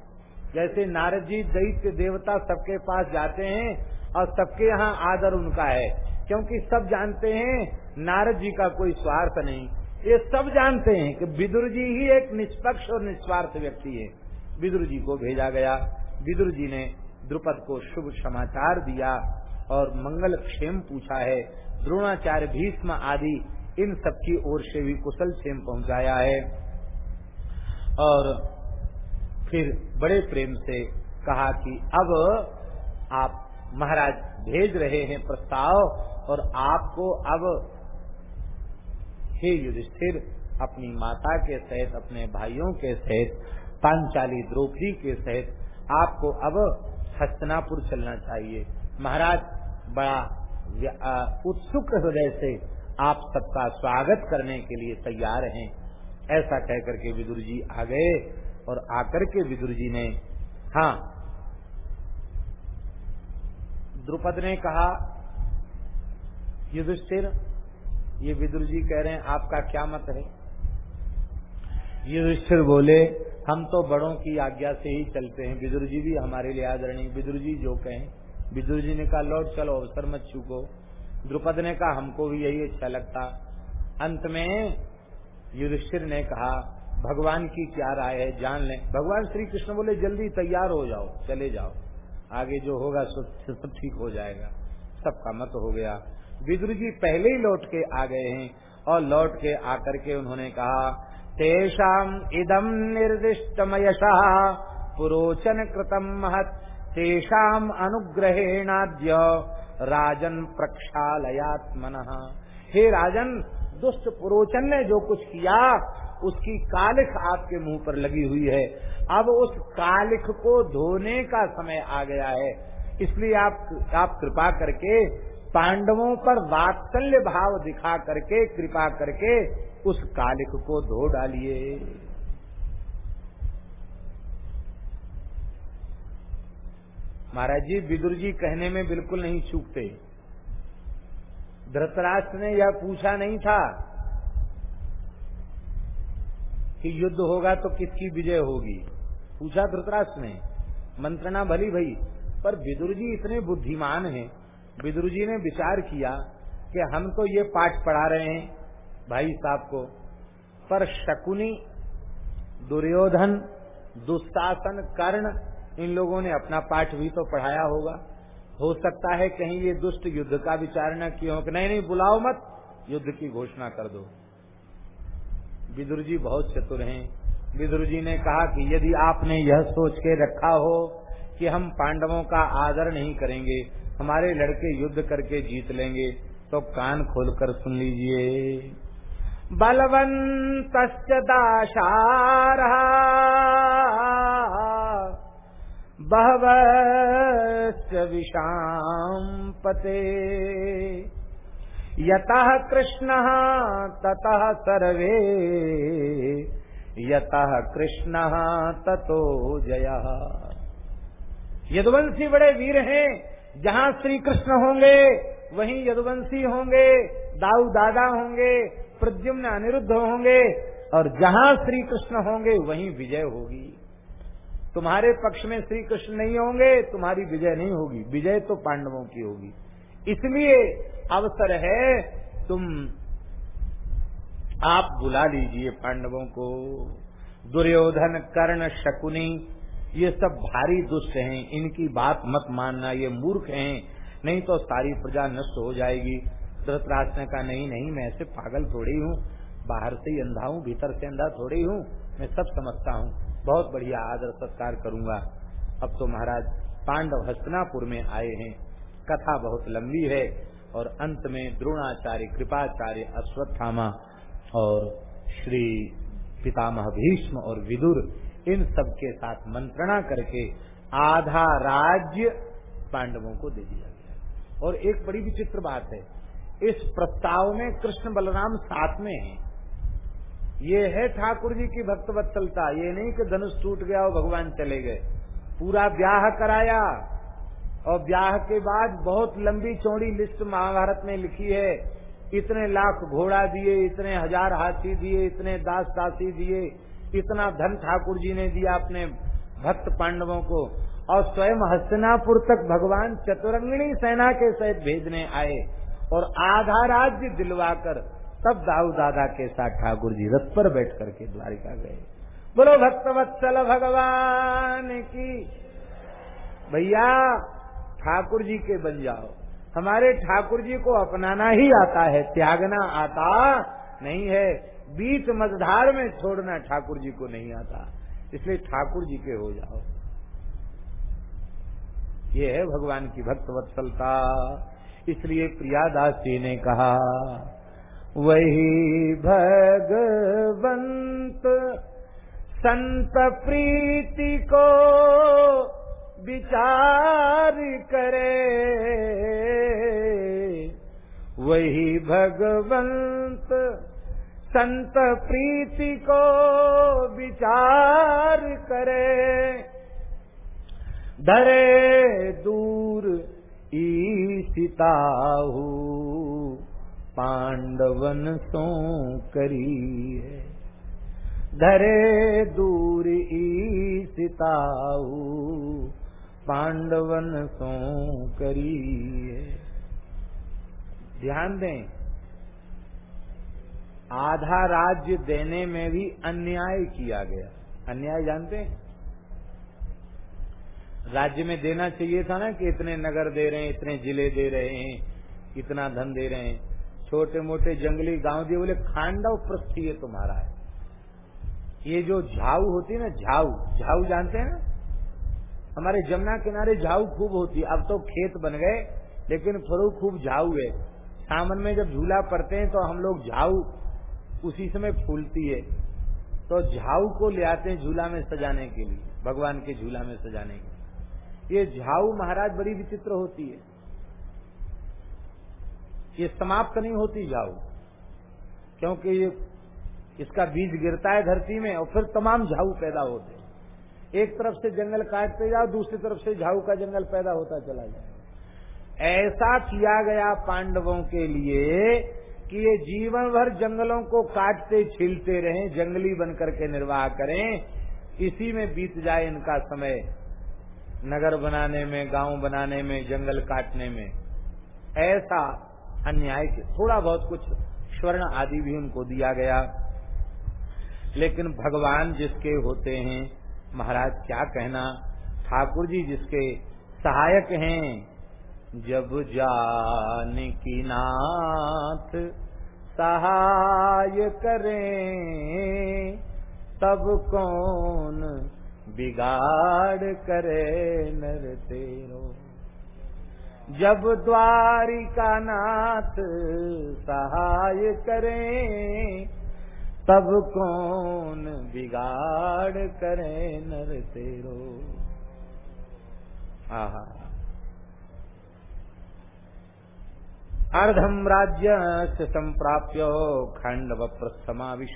जैसे नारद जी दैत्य देवता सबके पास जाते हैं और सबके यहाँ आदर उनका है। क्योंकि सब जानते हैं, नारद जी का कोई स्वार्थ नहीं। ये सब जानते हैं कि विदुर जी ही एक निष्पक्ष और निस्वार्थ व्यक्ति है। विदुर जी को भेजा गया। विदुर जी ने द्रुपद को शुभ समाचार दिया और मंगल क्षेम पूछा है। द्रोणाचार्य, भीष्म आदि, इन सबकी ओर से भी कुशल क्षेम पहुँचाया है। और फिर बड़े प्रेम से कहा कि अब आप महाराज भेज रहे हैं प्रस्ताव और आपको अब हे युधिष्ठिर, अपनी माता के सहित, अपने भाइयों के सहित, पांचाली द्रौपदी के सहित आपको अब हस्तनापुर चलना चाहिए। महाराज, बड़ा उत्सुक हृदय से आप सबका स्वागत करने के लिए तैयार हैं। ऐसा कहकर के विदुर जी आ गए। और आकर के विदुर जी ने हाँ द्रुपद ने कहा, युधिष्ठिर, ये विदुर जी कह रहे हैं, आपका क्या मत है? युधिष्ठिर बोले, हम तो बड़ों की आज्ञा से ही चलते हैं। विदुर जी भी हमारे लिए आदरणीय। विदुर जी जो कहें, विदुर जी ने कहा, लौट चलो, अवसर मत छूको द्रुपद ने कहा, हमको भी यही अच्छा लगता। अंत में युधिष्ठिर ने कहा भगवान की क्या राय है, जान लें। भगवान श्री कृष्ण बोले, जल्दी तैयार हो जाओ, चले जाओ। आगे जो होगा, सब ठीक हो जाएगा। सबका मत हो गया। विदुर जी पहले ही लौट के आ गए हैं और लौट के आकर के उन्होंने कहा तेषाम इदम निर्दिष्ट मयशा पुरोचन कृतम महत। तेषाम अनुग्रहेणाद्य राजन प्रक्षालयात्मन। हे राजन, दुष्ट पुरोचन ने जो कुछ किया उसकी कालिख आपके मुँह पर लगी हुई है। अब उस कालिख को धोने का समय आ गया है। इसलिए आप आप कृपा करके पांडवों पर वात्सल्य भाव दिखा करके, कृपा करके उस कालिक को धो डालिए। महाराज जी, विदुर जी कहने में बिल्कुल नहीं चूकते। धृतराष्ट्र ने यह पूछा नहीं था। कि युद्ध होगा तो किसकी विजय होगी? पूछा धृतराष्ट्र ने। मंत्रणा भली भई, पर विदुर जी इतने बुद्धिमान हैं विदुर जी ने विचार किया कि हम तो ये पाठ पढ़ा रहे हैं, भाई साहब को। पर शकुनी, दुर्योधन दुस्शासन कर्ण, इन लोगों ने अपना पाठ भी तो पढ़ाया होगा। हो सकता है कहीं ये दुष्ट युद्ध का विचार न किया हो कि नहीं नहीं, बुलाओ मत, युद्ध की घोषणा कर दो। विदुर जी बहुत चतुर हैं। विदुर जी ने कहा कि यदि आपने यह सोच के रखा हो कि हम पांडवों का आदर नहीं करेंगे, हमारे लड़के युद्ध करके जीत लेंगे तो कान खोलकर सुन लीजिए। बलवंत दाशार। बहवश्च विषाम पते यतः कृष्ण, ततः सर्वे। यतः कृष्ण, ततो जय। यदुवंशी बड़े वीर हैं, जहाँ श्री कृष्ण होंगे, वहीं यदुवंशी होंगे, दाऊ दादा होंगे, प्रद्युम्न अनिरुद्ध होंगे, और जहाँ श्री कृष्ण होंगे, वहीं विजय होगी। तुम्हारे पक्ष में श्री कृष्ण नहीं होंगे, तुम्हारी विजय नहीं होगी। विजय तो पांडवों की होगी। इसलिए अवसर है, तुम आप बुला लीजिए पांडवों को। दुर्योधन, कर्ण, शकुनी, ये सब भारी दुष्ट हैं। इनकी बात मत मानना, ये मूर्ख हैं। नहीं तो सारी प्रजा नष्ट हो जाएगी। धृतराष्ट्र का नहीं नहीं, मैं ऐसे पागल थोड़ी हूँ। बाहर से ही अंधा हूँ, भीतर से अंधा थोड़ी हूँ। मैं सब समझता हूँ। बहुत बढ़िया आदर सत्कार करूँगा। अब तो महाराज, पांडव हस्तनापुर में आए हैं। कथा बहुत लंबी है। और अंत में द्रोणाचार्य, कृपाचार्य अश्वत्थामा और श्री पितामह भीष्म और विदुर, इन सब के साथ मंत्रणा करके आधा राज्य पांडवों को दे दिया गया। और एक बड़ी विचित्र बात है, इस प्रस्ताव में कृष्ण बलराम साथ में हैं। ये है ठाकुर जी की भक्त वत्सलता ये नहीं कि धनुष टूट गया और भगवान चले गए। पूरा ब्याह कराया और ब्याह के बाद बहुत लंबी चौड़ी लिस्ट महाभारत में लिखी है। इतने लाख घोड़ा दिए, इतने हज़ार हाथी दिए, इतने दास दासी दिए, इतना धन ठाकुर जी ने दिया अपने भक्त पांडवों को। और स्वयं हस्तनापुर तक भगवान चतुरंगणी सेना के सहित भेजने आए और आधा राज्य दिलवाकर तब दाऊ दादा के साथ ठाकुर जी रथ पर बैठ करके द्वारिका गए। बोलो, भक्त भगवान की। भैया ठाकुर जी के बन जाओ। हमारे ठाकुर जी को अपनाना ही आता है, त्यागना आता नहीं है। बीच मझधार में छोड़ना ठाकुर जी को नहीं आता। इसलिए ठाकुर जी के हो जाओ। ये है भगवान की भक्त वत्सलता। इसलिए प्रियादास जी ने कहा, वही भगवंत संत प्रीति को विचार करे। वही भगवंत संत प्रीति को विचार करे। धरे दूर ईसिताहू, पांडवन सो करी है धरे दूर सीताऊ पांडवन सो करी ध्यान दें, आधा राज्य देने में भी अन्याय किया गया। अन्याय जानते हैं? राज्य में देना चाहिए था ना कि इतने नगर दे रहे हैं, इतने ज़िले दे रहे हैं, इतना धन दे रहे हैं। छोटे मोटे जंगली गाँव दिए बोले, खांडव ये तुम्हारा है। ये जो झाऊ होती है ना, झाऊ झाऊ जानते हैं ना? हमारे जमुना किनारे झाऊ खूब होती, अब तो खेत बन गए, लेकिन फरू खूब झाऊ है। सावन में जब झूला पड़ते हैं तो हम लोग झाऊ उसी समय फूलती है। तो झाऊ को ले आते हैं झूला में सजाने के लिए, भगवान के झूला में सजाने के लिए। ये झाऊ महाराज बड़ी विचित्र होती है। ये समाप्त नहीं होती झाऊ, क्योंकि ये इसका बीज गिरता है धरती में और फिर तमाम झाऊ पैदा होते एक तरफ़ से जंगल काटते जाओ, दूसरी तरफ़ से झाऊ का जंगल पैदा होता चला जाए। ऐसा किया गया पांडवों के लिए कि ये जीवन भर जंगलों को काटते, छीलते रहें, जंगली बनकर के निर्वाह करें। इसी में बीत जाए इनका समय। नगर बनाने में, गाँव बनाने में, जंगल काटने में। ऐसा अन्याय थोड़ा बहुत कुछ स्वर्ण आदि भी उनको दिया गया। लेकिन भगवान जिसके होते हैं महाराज, क्या कहना? ठाकुर जी जिसके सहायक हैं, जब जान की नाथ सहाय करें, तब कौन बिगाड़ करे नर तेरो? जब द्वारिका नाथ सहाय करें तब कौन बिगाड़ करे नर तेरो? अर्धम राज्य से संप्राप्य खंड प्रस्थमाविश।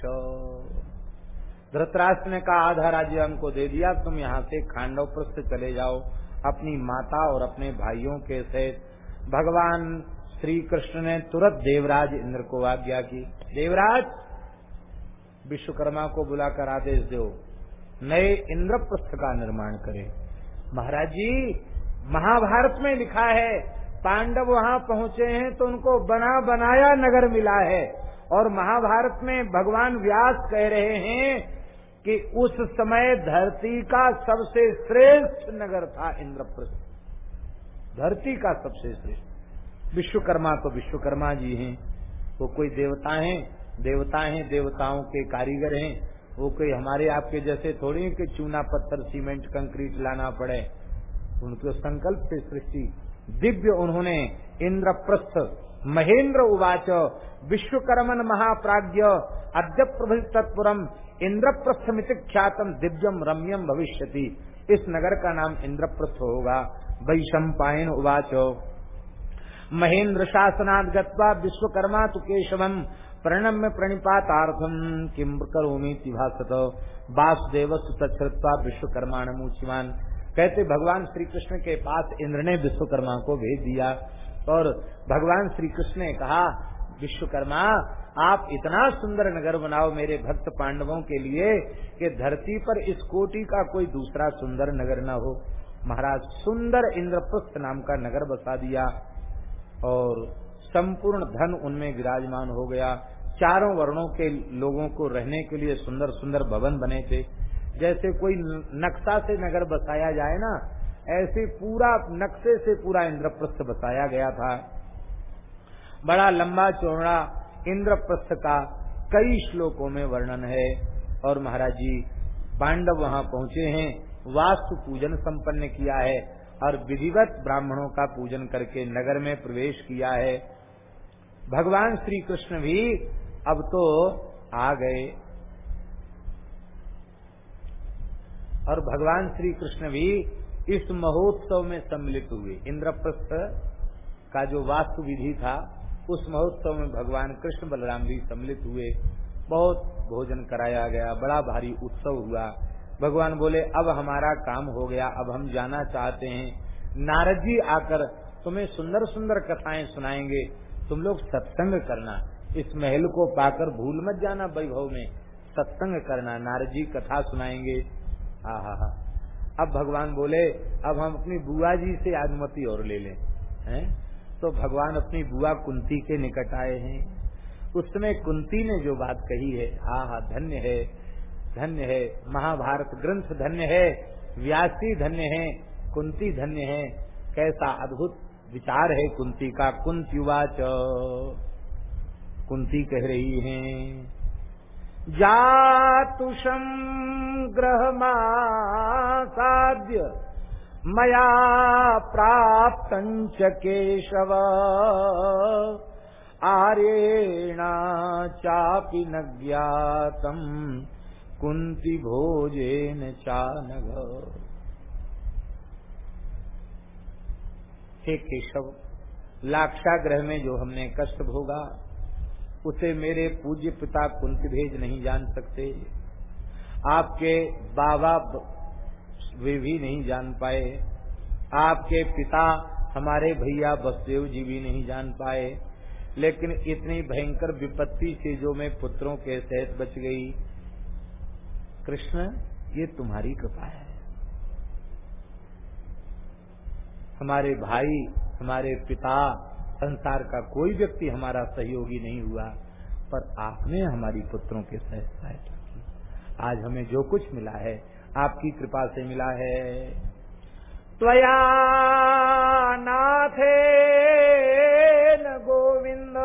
धृतराष्ट्र ने कहा, आधा राज्य हमको दे दिया, तुम यहाँ से खांडव प्रस्थ चले जाओ, अपनी माता और अपने भाइयों के सहित। भगवान श्री कृष्ण ने तुरंत देवराज इंद्र को आज्ञा की। देवराज विश्वकर्मा को बुलाकर आदेश दो। नए इंद्रप्रस्थ का निर्माण करें। महाराज जी महाभारत में लिखा है, पांडव वहाँ पहुँचे हैं तो उनको बना बनाया नगर मिला है। और महाभारत में भगवान व्यास कह रहे हैं कि उस समय धरती का सबसे श्रेष्ठ नगर था इंद्रप्रस्थ। धरती का सबसे श्रेष्ठ। विश्वकर्मा तो विश्वकर्मा जी हैं, वो कोई देवता हैं। देवता हैं, देवताओं के कारीगर हैं। वो कोई हमारे आपके जैसे थोड़ी कि चूना पत्थर, सीमेंट, कंक्रीट लाना पड़े। उनके संकल्प से सृष्टि दिव्य उन्होंने इंद्रप्रस्थ, महेंद्र उवाच, विश्वकर्मन महाप्राज्य अद्य प्रभु तत्पुरम इंद्रप्रस्थ मित ख्यातम, दिव्यम रम्यम भविष्यति। इस नगर का नाम इंद्रप्रस्थ होगा। वैशंपायन उवाच। महेंद्र शासनाद गत्वा विश्वकर्मा तो केशवम प्रणम्य प्रणिपातार्थम। किम करोमी भाषत वासुदेव तत्वा विश्वकर्मा मूचिमान कहते, भगवान श्री कृष्ण के पास इंद्र ने विश्वकर्मा को भेज दिया। और भगवान श्री कृष्ण ने कहा, विश्वकर्मा, आप इतना सुंदर नगर बनाओ मेरे भक्त पांडवों के लिए कि धरती पर इस कोटि का कोई दूसरा सुंदर नगर न हो। महाराज, सुंदर इंद्रप्रस्थ नाम का नगर बसा दिया। और संपूर्ण धन उनमें विराजमान हो गया। चारों वर्णों के लोगों को रहने के लिए सुंदर सुंदर भवन बने थे। जैसे कोई नक्शा से नगर बसाया जाए ना, ऐसे पूरा नक्शे से पूरा इंद्रप्रस्थ बसाया गया था। बड़ा लंबा चौड़ा इंद्रप्रस्थ का कई श्लोकों में वर्णन है और महाराज जी पांडव वहाँ पहुँचे हैं, वास्तु पूजन संपन्न किया है और विधिवत ब्राह्मणों का पूजन करके नगर में प्रवेश किया है। भगवान श्री कृष्ण भी अब तो आ गए। और भगवान श्री कृष्ण भी इस महोत्सव में सम्मिलित हुए। इंद्रप्रस्थ का जो वास्तु विधि था, उस महोत्सव में भगवान कृष्ण बलराम भी सम्मिलित हुए। बहुत भोजन कराया गया, बड़ा भारी उत्सव हुआ। भगवान बोले, अब हमारा काम हो गया, अब हम जाना चाहते हैं। नारद जी आकर तुम्हें सुंदर सुंदर कथाएँ सुनाएँगे। तुम लोग सत्संग करना। इस महल को पाकर भूल मत जाना वैभव में। सत्संग करना, नारजी कथा सुनाएँगे। हा हा हा। अब भगवान बोले, अब हम अपनी बुआ जी से अनुमति और ले लें। हैं? तो भगवान अपनी बुआ कुंती के निकट आए हैं। उसमें कुंती ने जो बात कही है, हा हा, धन्य है धन्य है। महाभारत ग्रंथ धन्य है, व्यासी धन्य है, कुंती धन्य है। कैसा अद्भुत विचार है कुंती का। कुंत्युवाच कुंती कह रही हैं जातुषम साध्य मया प्राप्त केशव। आर्येणा चापि न ज्ञातम, कुंती भोजेन चानग हे केशव, लाक्षाग्रह में जो हमने कष्ट भोगा उसे मेरे पूज्य पिता कुंती भेज नहीं जान सकते। आपके बाबा वे भी नहीं जान पाए। आपके पिता हमारे भैया बसदेव जी भी नहीं जान पाए। लेकिन इतनी भयंकर विपत्ति से जो मैं पुत्रों के सहित बच गई। कृष्ण, ये तुम्हारी कृपा है। हमारे भाई, हमारे पिता संसार का कोई व्यक्ति हमारा सहयोगी नहीं हुआ, पर आपने हमारी पुत्रों के सहित सहायता की। आज हमें जो कुछ मिला है, आपकी कृपा से मिला है। त्वया नाथे न गोविंद।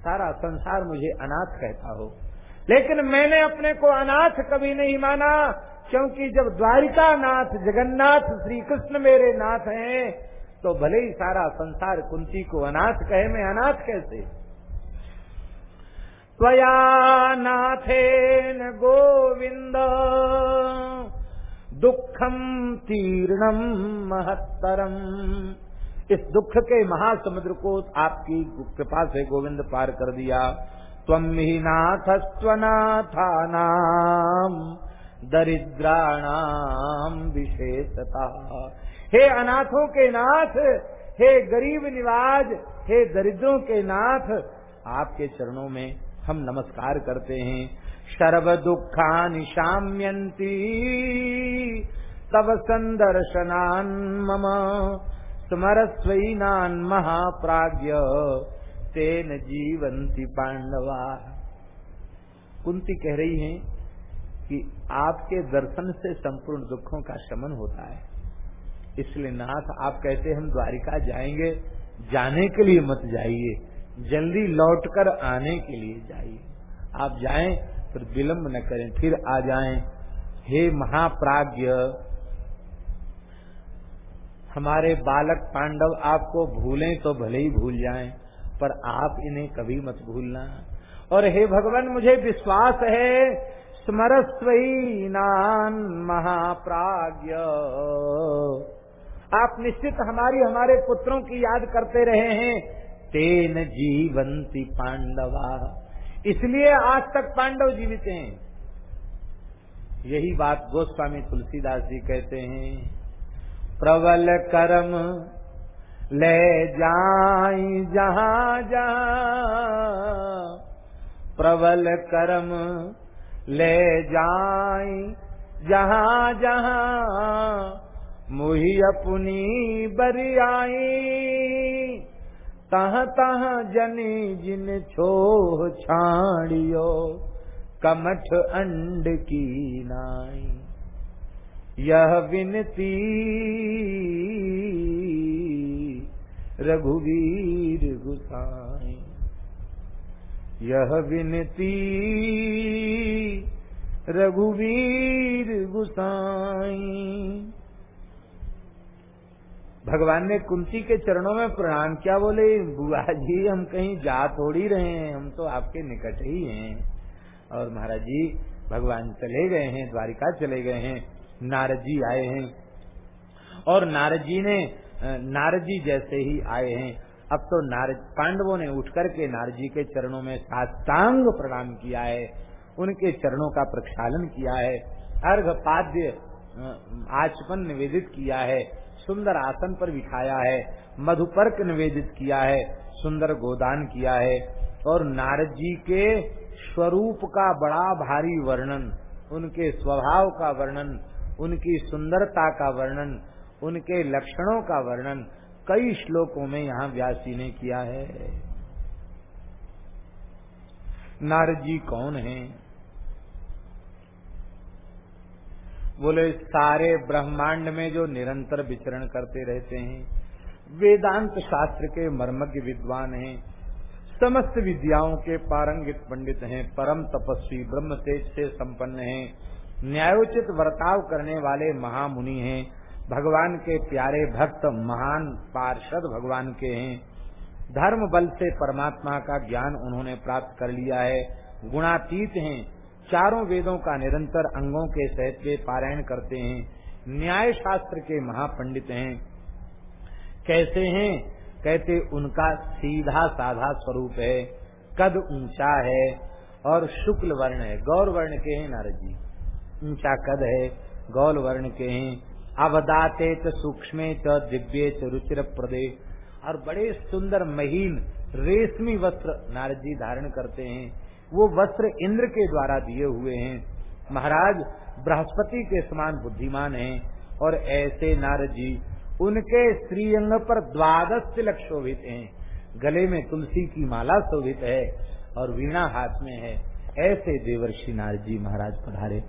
सारा संसार मुझे अनाथ कहता हो, लेकिन मैंने अपने को अनाथ कभी नहीं माना, क्योंकि जब द्वारिका नाथ जगन्नाथ श्री कृष्ण मेरे नाथ हैं तो भले ही सारा संसार कुंती को अनाथ कहे, मैं अनाथ कैसे? त्वया नाथेन गोविंद दुखम तीर्णम महत्तरम इस दुख के महासमुद्र को आपकी कृपा से गोविंद पार कर दिया। तम ही नाथ स्वनाथा नाम दरिद्राणाम विशेषता। हे अनाथों के नाथ, हे गरीब निवाज, हे दरिद्रों के नाथ, आपके चरणों में हम नमस्कार करते हैं। सर्व दुखा निशाम्यंती तब संदर्शनान मम, स्मरस्वीनान महाप्राज्य तेन जीवंती पांडवा कुंती कह रही हैं कि आपके दर्शन से संपूर्ण दुखों का शमन होता है। इसलिए नाथ, आप कहते हम द्वारिका जाएँगे, जाने के लिए मत जाइए, जल्दी लौटकर आने के लिए जाइए। आप जाएँ, फिर विलंब न करें, फिर आ जाएँ। हे महाप्राज्य हमारे बालक पांडव आपको भूलें तो भले ही भूल जाएँ, पर आप इन्हें कभी मत भूलना। और हे भगवान, मुझे विश्वास है स्मरस्वी नान महाप्राज्य आप निश्चित हमारी, हमारे पुत्रों की याद करते रहे हैं। तेन जीवंती पांडवा। इसलिए आज तक पांडव जीवित हैं। यही बात गोस्वामी तुलसीदास जी कहते हैं, प्रबल कर्म ले जाई जहाँ जहाँ। प्रबल कर्म ले जाई जहाँ जहाँ। मुही अपनी बरियाई। तह तह जनी जिन छोह छाड़ियो, कमठ अंड की नाई। यह विनती रघुवीर गुसाई। यह विनती रघुवीर गुसाई। भगवान ने कुंती के चरणों में प्रणाम किया, बोले, बुआ जी, हम कहीं जा थोड़ी रहे हैं, हम तो आपके निकट ही हैं। और महाराज जी, भगवान चले गए हैं, द्वारिका चले गए हैं, नारद जी आए हैं। और नारद जी ने नारद जी जैसे ही आए हैं, अब तो नारद, पांडवों ने उठकर के नारद जी के चरणों में साष्टांग प्रणाम किया है, उनके चरणों का प्रक्षालन किया है, अर्घ पाद्य आचपन निवेदित किया है। सुंदर आसन पर बिठाया है, मधुपर्क निवेदित किया है, सुंदर गोदान किया है, और नारद जी के स्वरूप का बड़ा भारी वर्णन, उनके स्वभाव का वर्णन, उनकी सुंदरता का वर्णन, उनके लक्षणों का वर्णन, कई श्लोकों में यहाँ व्यासी ने किया है। नारद जी कौन है? बोले, सारे ब्रह्मांड में जो निरंतर विचरण करते रहते हैं, वेदांत शास्त्र के मर्मज्ञ विद्वान हैं, समस्त विद्याओं के पारंगित पंडित हैं, परम तपस्वी, ब्रह्म तेज से संपन्न हैं, न्यायोचित वर्ताव करने वाले महामुनि हैं, भगवान के प्यारे भक्त, महान पार्षद भगवान के हैं। धर्म बल से परमात्मा का ज्ञान उन्होंने प्राप्त कर लिया है, गुणातीत हैं चारों वेदों का निरंतर अंगों के सहित वे पारायण करते हैं न्याय शास्त्र के महापंडित हैं। कैसे हैं? कहते उनका सीधा साधा स्वरूप है, कद ऊँचा है और शुक्ल वर्ण है। गौर वर्ण के हैं नारद जी। ऊँचा कद है, गौल वर्ण के हैं। अवदाते सूक्ष्म दिव्य च रुचिर प्रदे और बड़े सुंदर महीन रेशमी वस्त्र नारद जी धारण करते हैं। वो वस्त्र इंद्र के द्वारा दिए हुए हैं। महाराज, बृहस्पति के समान बुद्धिमान हैं और ऐसे नारद जी उनके श्रीअंग पर द्वादश तिलक शोभित हैं। गले में तुलसी की माला शोभित है और वीणा हाथ में है। ऐसे देवर्षि नारद जी महाराज पधारे।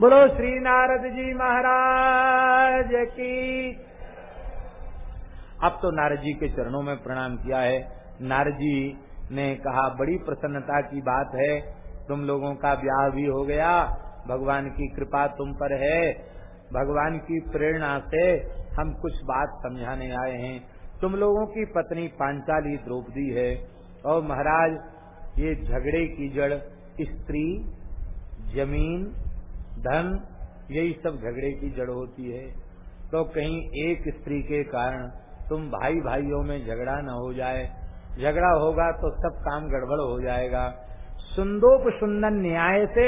बोलो, श्री नारद जी महाराज की। अब तो नारद जी के चरणों में प्रणाम किया है। नारद जी ने कहा, बड़ी प्रसन्नता की बात है, तुम लोगों का ब्याह भी हो गया। भगवान की कृपा तुम पर है। भगवान की प्रेरणा से हम कुछ बात समझाने आए हैं। तुम लोगों की पत्नी पांचाली द्रौपदी है और महाराज, ये झगड़े की जड़, स्त्री, ज़मीन, धन, यही सब झगड़े की जड़ होती है। तो कहीं एक स्त्री के कारण तुम भाई भाइयों में झगड़ा न हो जाए। झगड़ा होगा तो सब काम गड़बड़ हो जाएगा। सुंदोप सुंदर न्याय से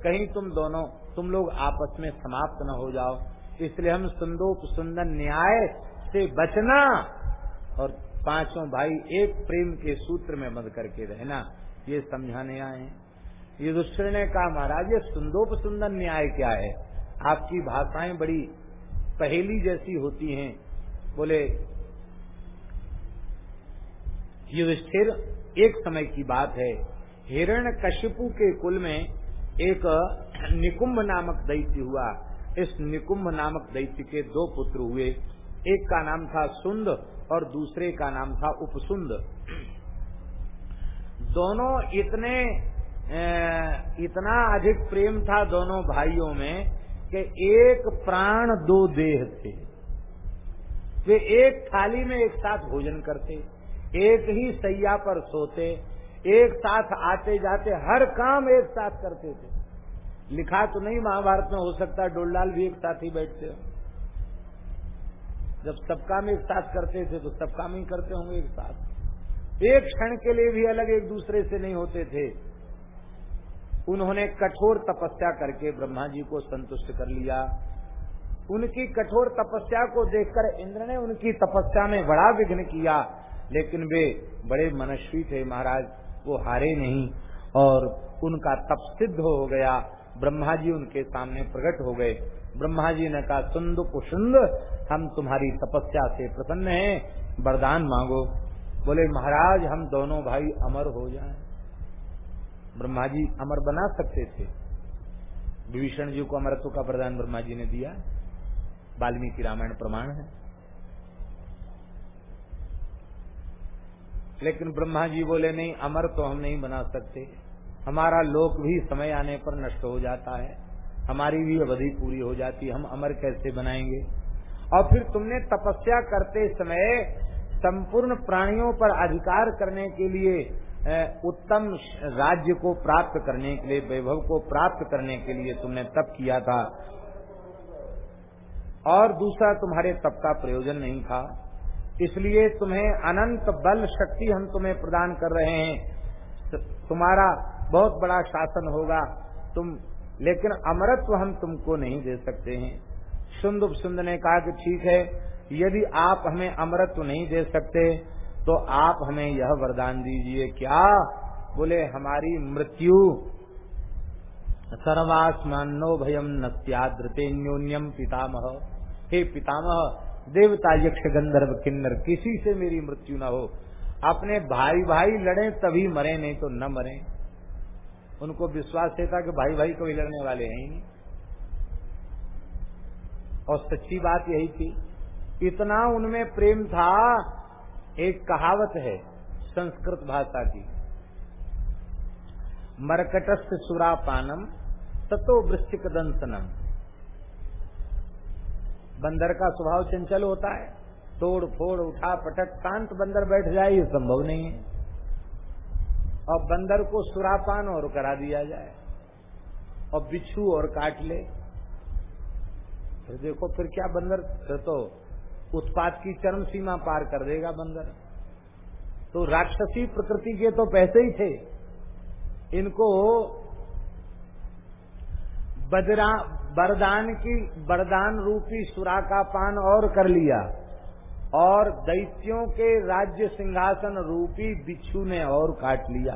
कहीं तुम दोनों, तुम लोग आपस में समाप्त न हो जाओ। इसलिए हम सुंदोप सुंदर न्याय से बचना और पाँचों भाई एक प्रेम के सूत्र में बंद करके रहना, ये समझाने आए युधिष्ठिर ने कहा, महाराज, ये सुंदोप सुंदर न्याय क्या है? आपकी भाषाएँ बड़ी पहेली जैसी होती हैं। बोले युधिष्ठिर, एक समय की बात है। हिरण कश्यपु के कुल में एक निकुंभ नामक दैत्य हुआ। इस निकुंभ नामक दैत्य के दो पुत्र हुए। एक का नाम था सुंद और दूसरे का नाम था उपसुंद। दोनों इतने इतना अधिक प्रेम था दोनों भाइयों में कि एक प्राण दो देह थे। वे एक थाली में एक साथ भोजन करते। एक ही सैया पर सोते, एक साथ आते जाते, हर काम एक साथ करते थे। लिखा तो नहीं महाभारत में, हो सकता डोलडाल भी एक साथ ही बैठते हो। जब सब काम एक साथ करते थे तो सब काम ही करते होंगे एक साथ। एक क्षण के लिए भी अलग एक दूसरे से नहीं होते थे। उन्होंने कठोर तपस्या करके ब्रह्मा जी को संतुष्ट कर लिया। उनकी कठोर तपस्या को देखकर इंद्र ने उनकी तपस्या में बड़ा विघ्न किया। लेकिन वे बड़े मनस्वी थे महाराज, वो हारे नहीं और उनका तप सिद्ध हो गया। ब्रह्मा जी उनके सामने प्रकट हो गए। ब्रह्मा जी ने कहा सुंद कुशुंद हम तुम्हारी तपस्या से प्रसन्न हैं, वरदान मांगो। बोले, महाराज, हम दोनों भाई अमर हो जाएँ। ब्रह्मा जी अमर बना सकते थे। विभीषण जी को अमरत्व का प्रदान ब्रह्मा जी ने दिया। वाल्मीकि रामायण प्रमाण है। लेकिन ब्रह्मा जी बोले, नहीं, अमर तो हम नहीं बना सकते। हमारा लोक भी समय आने पर नष्ट हो जाता है। हमारी भी अवधि पूरी हो जाती है। हम अमर कैसे बनाएँगे? और फिर तुमने तपस्या करते समय संपूर्ण प्राणियों पर अधिकार करने के लिए उत्तम राज्य को प्राप्त करने के लिए, वैभव को प्राप्त करने के लिए तुमने तप किया था। और दूसरा, तुम्हारे तप का प्रयोजन नहीं था। इसलिए तुम्हें अनंत बल शक्ति हम तुम्हें प्रदान कर रहे हैं। तुम्हारा बहुत बड़ा शासन होगा। तुम, लेकिन अमरत्व हम तुमको नहीं दे सकते हैं। सुंद ने कहा कि ठीक है, यदि आप हमें अमरत्व नहीं दे सकते तो आप हमें यह वरदान दीजिए। क्या? बोले, हमारी मृत्यु। सर्वास्मानो भयम नत्याद्रते न्यून्यम पितामह। हे पितामह देवता यक्ष गंधर्व किन्नर, किसी से मेरी मृत्यु न हो। अपने भाई भाई लड़े, तभी मरे, नहीं तो न मरे। उनको विश्वास था कि भाई भाई कभी लड़ने वाले हैं ही नहीं। और सच्ची बात यही थी, इतना उनमें प्रेम था, एक कहावत है संस्कृत भाषा की। मरकटस्थ सुरापानम, ततो वृश्चिक दंसनम बंदर का स्वभाव चंचल होता है, तोड़ फोड़, उठा पटक, शांत बंदर बैठ जाए, ये संभव नहीं है। और बंदर को सुरापान और करा दिया जाए और बिच्छू और काट ले। फिर देखो, फिर क्या बंदर, फिर तो उत्पाद की चरम सीमा पार कर देगा बंदर। तो राक्षसी प्रकृति के तो पैसे ही थे। इनको बदरा बरदान की बरदान रूपी सुरा का पान और कर लिया। और दैत्यों के राज्य सिंहासन रूपी बिच्छू ने और काट लिया।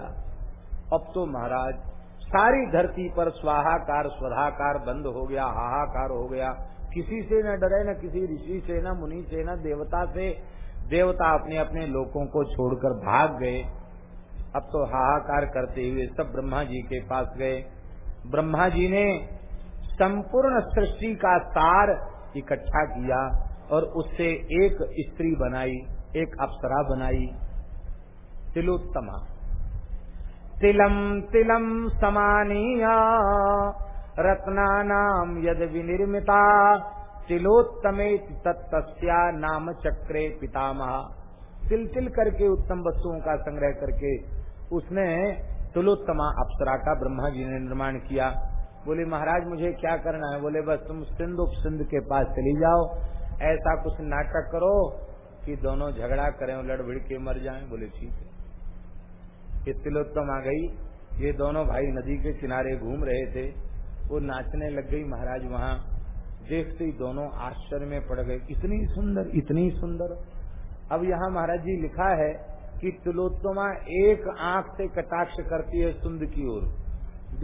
अब तो महाराज, सारी धरती पर स्वाहाकार, स्वधाकार बंद हो गया, हाहाकार हो गया। किसी से न डरे, न किसी ऋषि से, न मुनि से, न देवता से। देवता अपने अपने लोगों को छोड़कर भाग गए। अब तो हाहाकार करते हुए सब ब्रह्मा जी के पास गए। ब्रह्मा जी ने संपूर्ण सृष्टि का सार इकट्ठा किया और उससे एक स्त्री बनाई, एक अप्सरा बनाई। तिलोत्तमा। तिलम तिलम समानीया नाम यद विनिर्मिता। तिलोत्तमे तत्स्या नाम चक्रे पितामह। तिल तिल करके उत्तम वस्तुओं का संग्रह करके उसने तुलोत्तमा अप्सरा का ब्रह्मा जी ने निर्माण किया। बोले, महाराज, मुझे क्या करना है? बोले, बस तुम सिंध उप सिंध के पास चली जाओ। ऐसा कुछ नाटक करो कि दोनों झगड़ा करें और लड़ भिड़ के मर जाएँ। बोले, ठीक है। ये तिलोत्तम आ गई। ये दोनों भाई नदी के किनारे घूम रहे थे। वो नाचने लग गई। महाराज, वहाँ देखते ही दोनों आश्चर्य में पड़ गए। इतनी सुंदर इतनी सुंदर। अब यहाँ महाराज जी लिखा है कि तिलोत्तमा एक आँख से कटाक्ष करती है सुंद की ओर।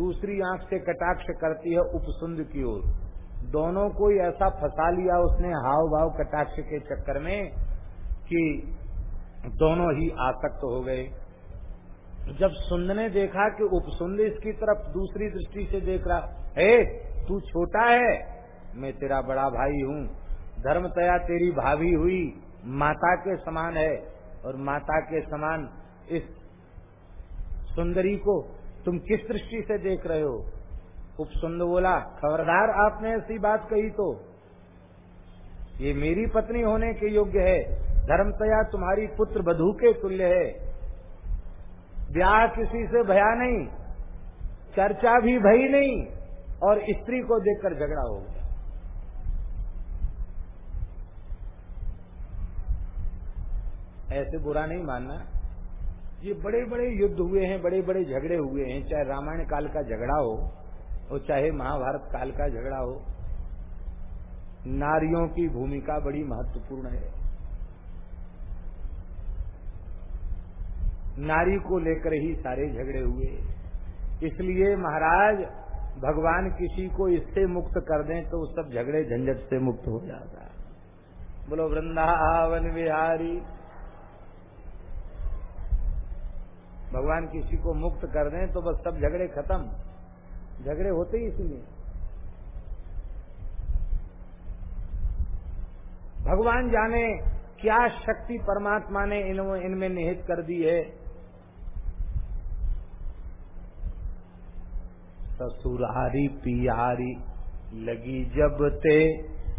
दूसरी आँख से कटाक्ष करती है उपसुंद की ओर। दोनों को ऐसा फंसा लिया उसने हाव भाव कटाक्ष के चक्कर में कि दोनों ही आसक्त हो गए। जब सुंद ने देखा कि उपसुंद इसकी तरफ़ दूसरी दृष्टि से देख रहा, ए, तू छोटा है, मैं तेरा बड़ा भाई हूँ, धर्मतया तेरी भाभी हुई, माता के समान है। और माता के समान इस सुंदरी को तुम किस दृष्टि से देख रहे हो? उपसुंद बोला, खबरदार आपने ऐसी बात कही तो। ये मेरी पत्नी होने के योग्य है। धर्मतया तुम्हारी पुत्र बधु के तुल्य है। ब्याह किसी से भया नहीं, चर्चा भी भई नहीं, और स्त्री को देखकर झगड़ा हो गया। ऐसे बुरा नहीं मानना। ये बड़े बड़े युद्ध हुए हैं बड़े बड़े झगड़े हुए हैं, चाहे रामायण काल का झगड़ा हो, और चाहे महाभारत काल का झगड़ा हो, नारियों की भूमिका बड़ी महत्वपूर्ण है। नारी को लेकर ही सारे झगड़े हुए। इसलिए महाराज, भगवान किसी को इससे मुक्त कर दें तो सब झगड़े झंझट से मुक्त हो जाता है। बोलो, वृंदावन बिहारी। भगवान किसी को मुक्त कर दें तो बस सब झगड़े खत्म। झगड़े होते ही इसलिए। भगवान जाने क्या शक्ति परमात्मा ने इनमें निहित कर दी है। ससुरारी पियारी लगी जब ते,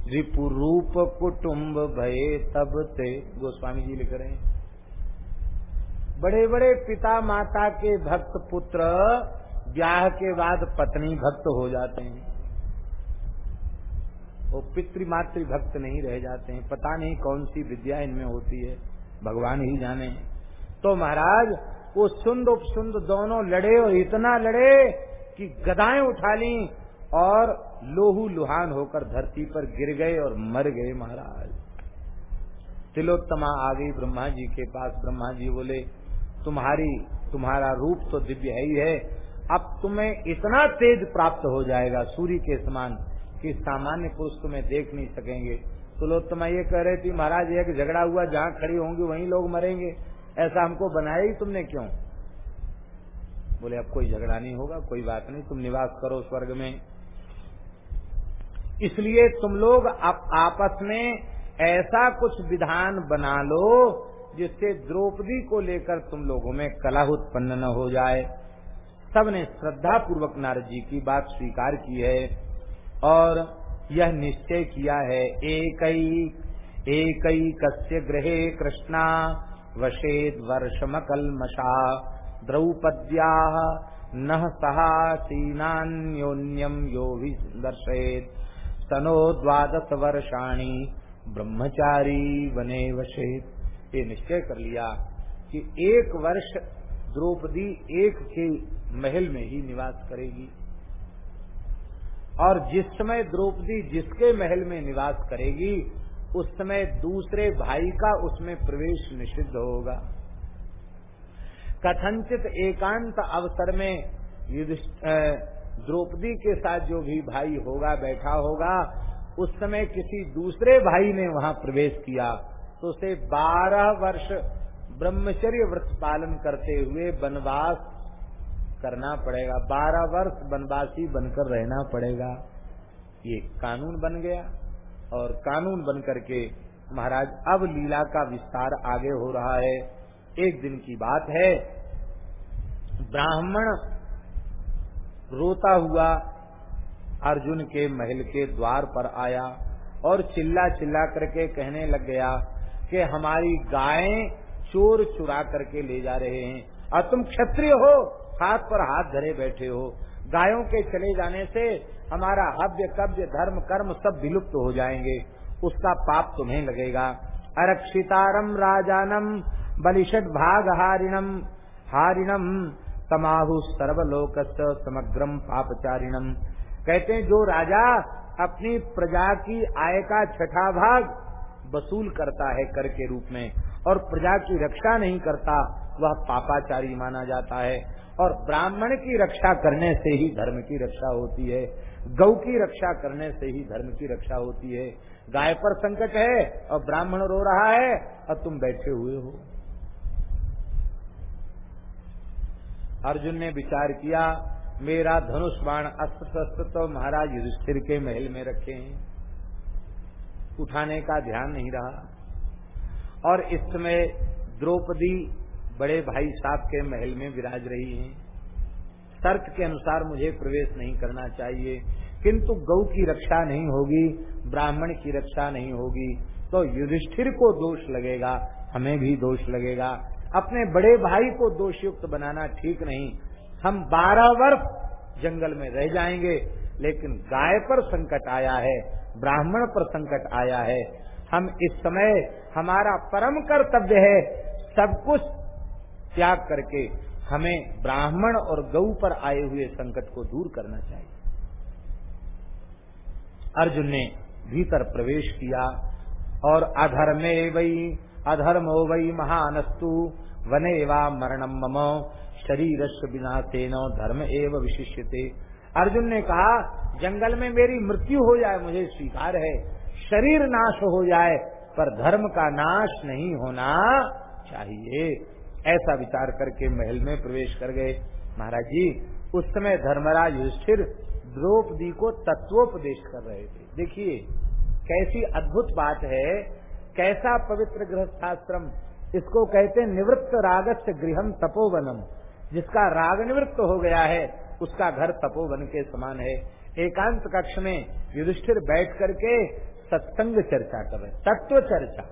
रिपु रूप कुटुंब भये तब ते। गोस्वामी जी लिख रहे हैं। बड़े बड़े पिता माता के भक्त पुत्र ब्याह के बाद पत्नी भक्त हो जाते हैं। वो पितृ मातृ भक्त नहीं रह जाते हैं। पता नहीं कौन सी विद्या इनमें होती है। भगवान ही जाने। तो महाराज, वो सुंद उपसुंद दोनों लड़े और इतना लड़े कि गदाएँ उठा ली और लोहू लुहान होकर धरती पर गिर गए और मर गए महाराज। तिलोत्तमा आ गई ब्रह्मा जी के पास। ब्रह्मा जी बोले तुम्हारी तुम्हारा रूप तो दिव्य है ही है। अब तुम्हें इतना तेज प्राप्त हो जाएगा सूर्य के समान कि सामान्य पुरुष तुम्हें देख नहीं सकेंगे। तो लोग तुम ये कह रहे थी महाराज एक झगड़ा हुआ जहाँ खड़ी होंगी वहीं लोग मरेंगे। ऐसा हमको बनाया ही तुमने क्यों? बोले अब कोई झगड़ा नहीं होगा कोई बात नहीं तुम निवास करो स्वर्ग में। इसलिए तुम लोग आप, आपस में ऐसा कुछ विधान बना लो जिससे द्रौपदी को लेकर तुम लोगों में कला उत्पन्न न हो जाए। सबने श्रद्धा पूर्वक नारद जी की बात स्वीकार की है और यह निश्चय किया है एक एक कस्य ग्रहे कृष्णा, वशेद वर्षमकलमशा द्रौपद्या न सहासीनान्योन्यम यो दर्शेत तनो द्वादश वर्षाणी ब्रह्मचारी बने वशेत। ये निश्चय कर लिया कि एक वर्ष द्रौपदी एक के महल में ही निवास करेगी। और जिस समय द्रौपदी जिसके महल में निवास करेगी, उस समय दूसरे भाई का उसमें प्रवेश निषिद्ध होगा। कथनचित एकांत अवसर में द्रौपदी के साथ जो भी भाई होगा, बैठा होगा, उस समय किसी दूसरे भाई ने वहाँ प्रवेश किया। तो उसे बारह वर्ष ब्रह्मचर्य व्रत पालन करते हुए वनवास करना पड़ेगा। बारह वर्ष वनवासी बनकर रहना पड़ेगा। ये कानून बन गया और कानून बन करके महाराज अब लीला का विस्तार आगे हो रहा है। एक दिन की बात है। ब्राह्मण रोता हुआ अर्जुन के महल के द्वार पर आया और चिल्ला चिल्ला करके कहने लग गया कि हमारी गायें चोर चुरा करके ले जा रहे हैं। और तुम क्षत्रिय हो, हाथ पर हाथ धरे बैठे हो। गायों के चले जाने से हमारा हव्य, कव्य, धर्म, कर्म सब विलुप्त तो हो जाएँगे। उसका पाप तुम्हें लगेगा। अरक्षितारम राजानम बलिषद भाग हारिणम हारिणम तमाहु सर्वलोक समग्रम पापचारिणम कहते हैं, जो राजा अपनी प्रजा की आय का छठा भाग वसूल करता है कर के रूप में, और प्रजा की रक्षा नहीं करता, वह पापाचारी माना जाता है। और ब्राह्मण की रक्षा करने से ही धर्म की रक्षा होती है, गौ की रक्षा करने से ही धर्म की रक्षा होती है। गाय पर संकट है, और ब्राह्मण रो रहा है, और तुम बैठे हुए हो। अर्जुन ने विचार किया, मेरा धनुष बाण अस्त्र शस्त्र तो महाराज युधिष्ठिर के महल में रखे हैं। उठाने का ध्यान नहीं रहा। और इस समय द्रौपदी बड़े भाई साहब के महल में विराज रही हैं। शर्त के अनुसार मुझे प्रवेश नहीं करना चाहिए। किंतु गौ की रक्षा नहीं होगी, ब्राह्मण की रक्षा नहीं होगी तो युधिष्ठिर को दोष लगेगा, हमें भी दोष लगेगा। अपने बड़े भाई को दोषयुक्त बनाना ठीक नहीं। हम बारह वर्ष जंगल में रह जाएँगे, लेकिन गाय पर संकट आया है। ब्राह्मण पर संकट आया है। हम इस समय हमारा परम कर्तव्य है सब कुछ त्याग करके हमें ब्राह्मण और गौ पर आए हुए संकट को दूर करना चाहिए। अर्जुन ने भीतर प्रवेश किया और अधर्मे वही अधर्मो वही महानस्तु वने वा मरणम मम शरीर बिना तेनो धर्म एव विशिष्य अर्जुन ने कहा जंगल में मेरी मृत्यु हो जाए, मुझे स्वीकार है, शरीर नाश हो जाए, पर धर्म का नाश नहीं होना चाहिए। ऐसा विचार करके महल में प्रवेश कर गए। महाराज जी, उस समय धर्मराज युधिष्ठिर द्रौपदी को तत्वोपदेश कर रहे थे। देखिए, कैसी अद्भुत बात है, कैसा पवित्र गृहस्थाश्रम। इसको कहते निवृत्त रागस्त गृहम तपोवनम, जिसका राग निवृत्त हो गया है। उसका घर तपोवन के समान है। एकांत कक्ष में युधिष्ठिर बैठ करके सत्संग चर्चा कर रहे तत्व चर्चा।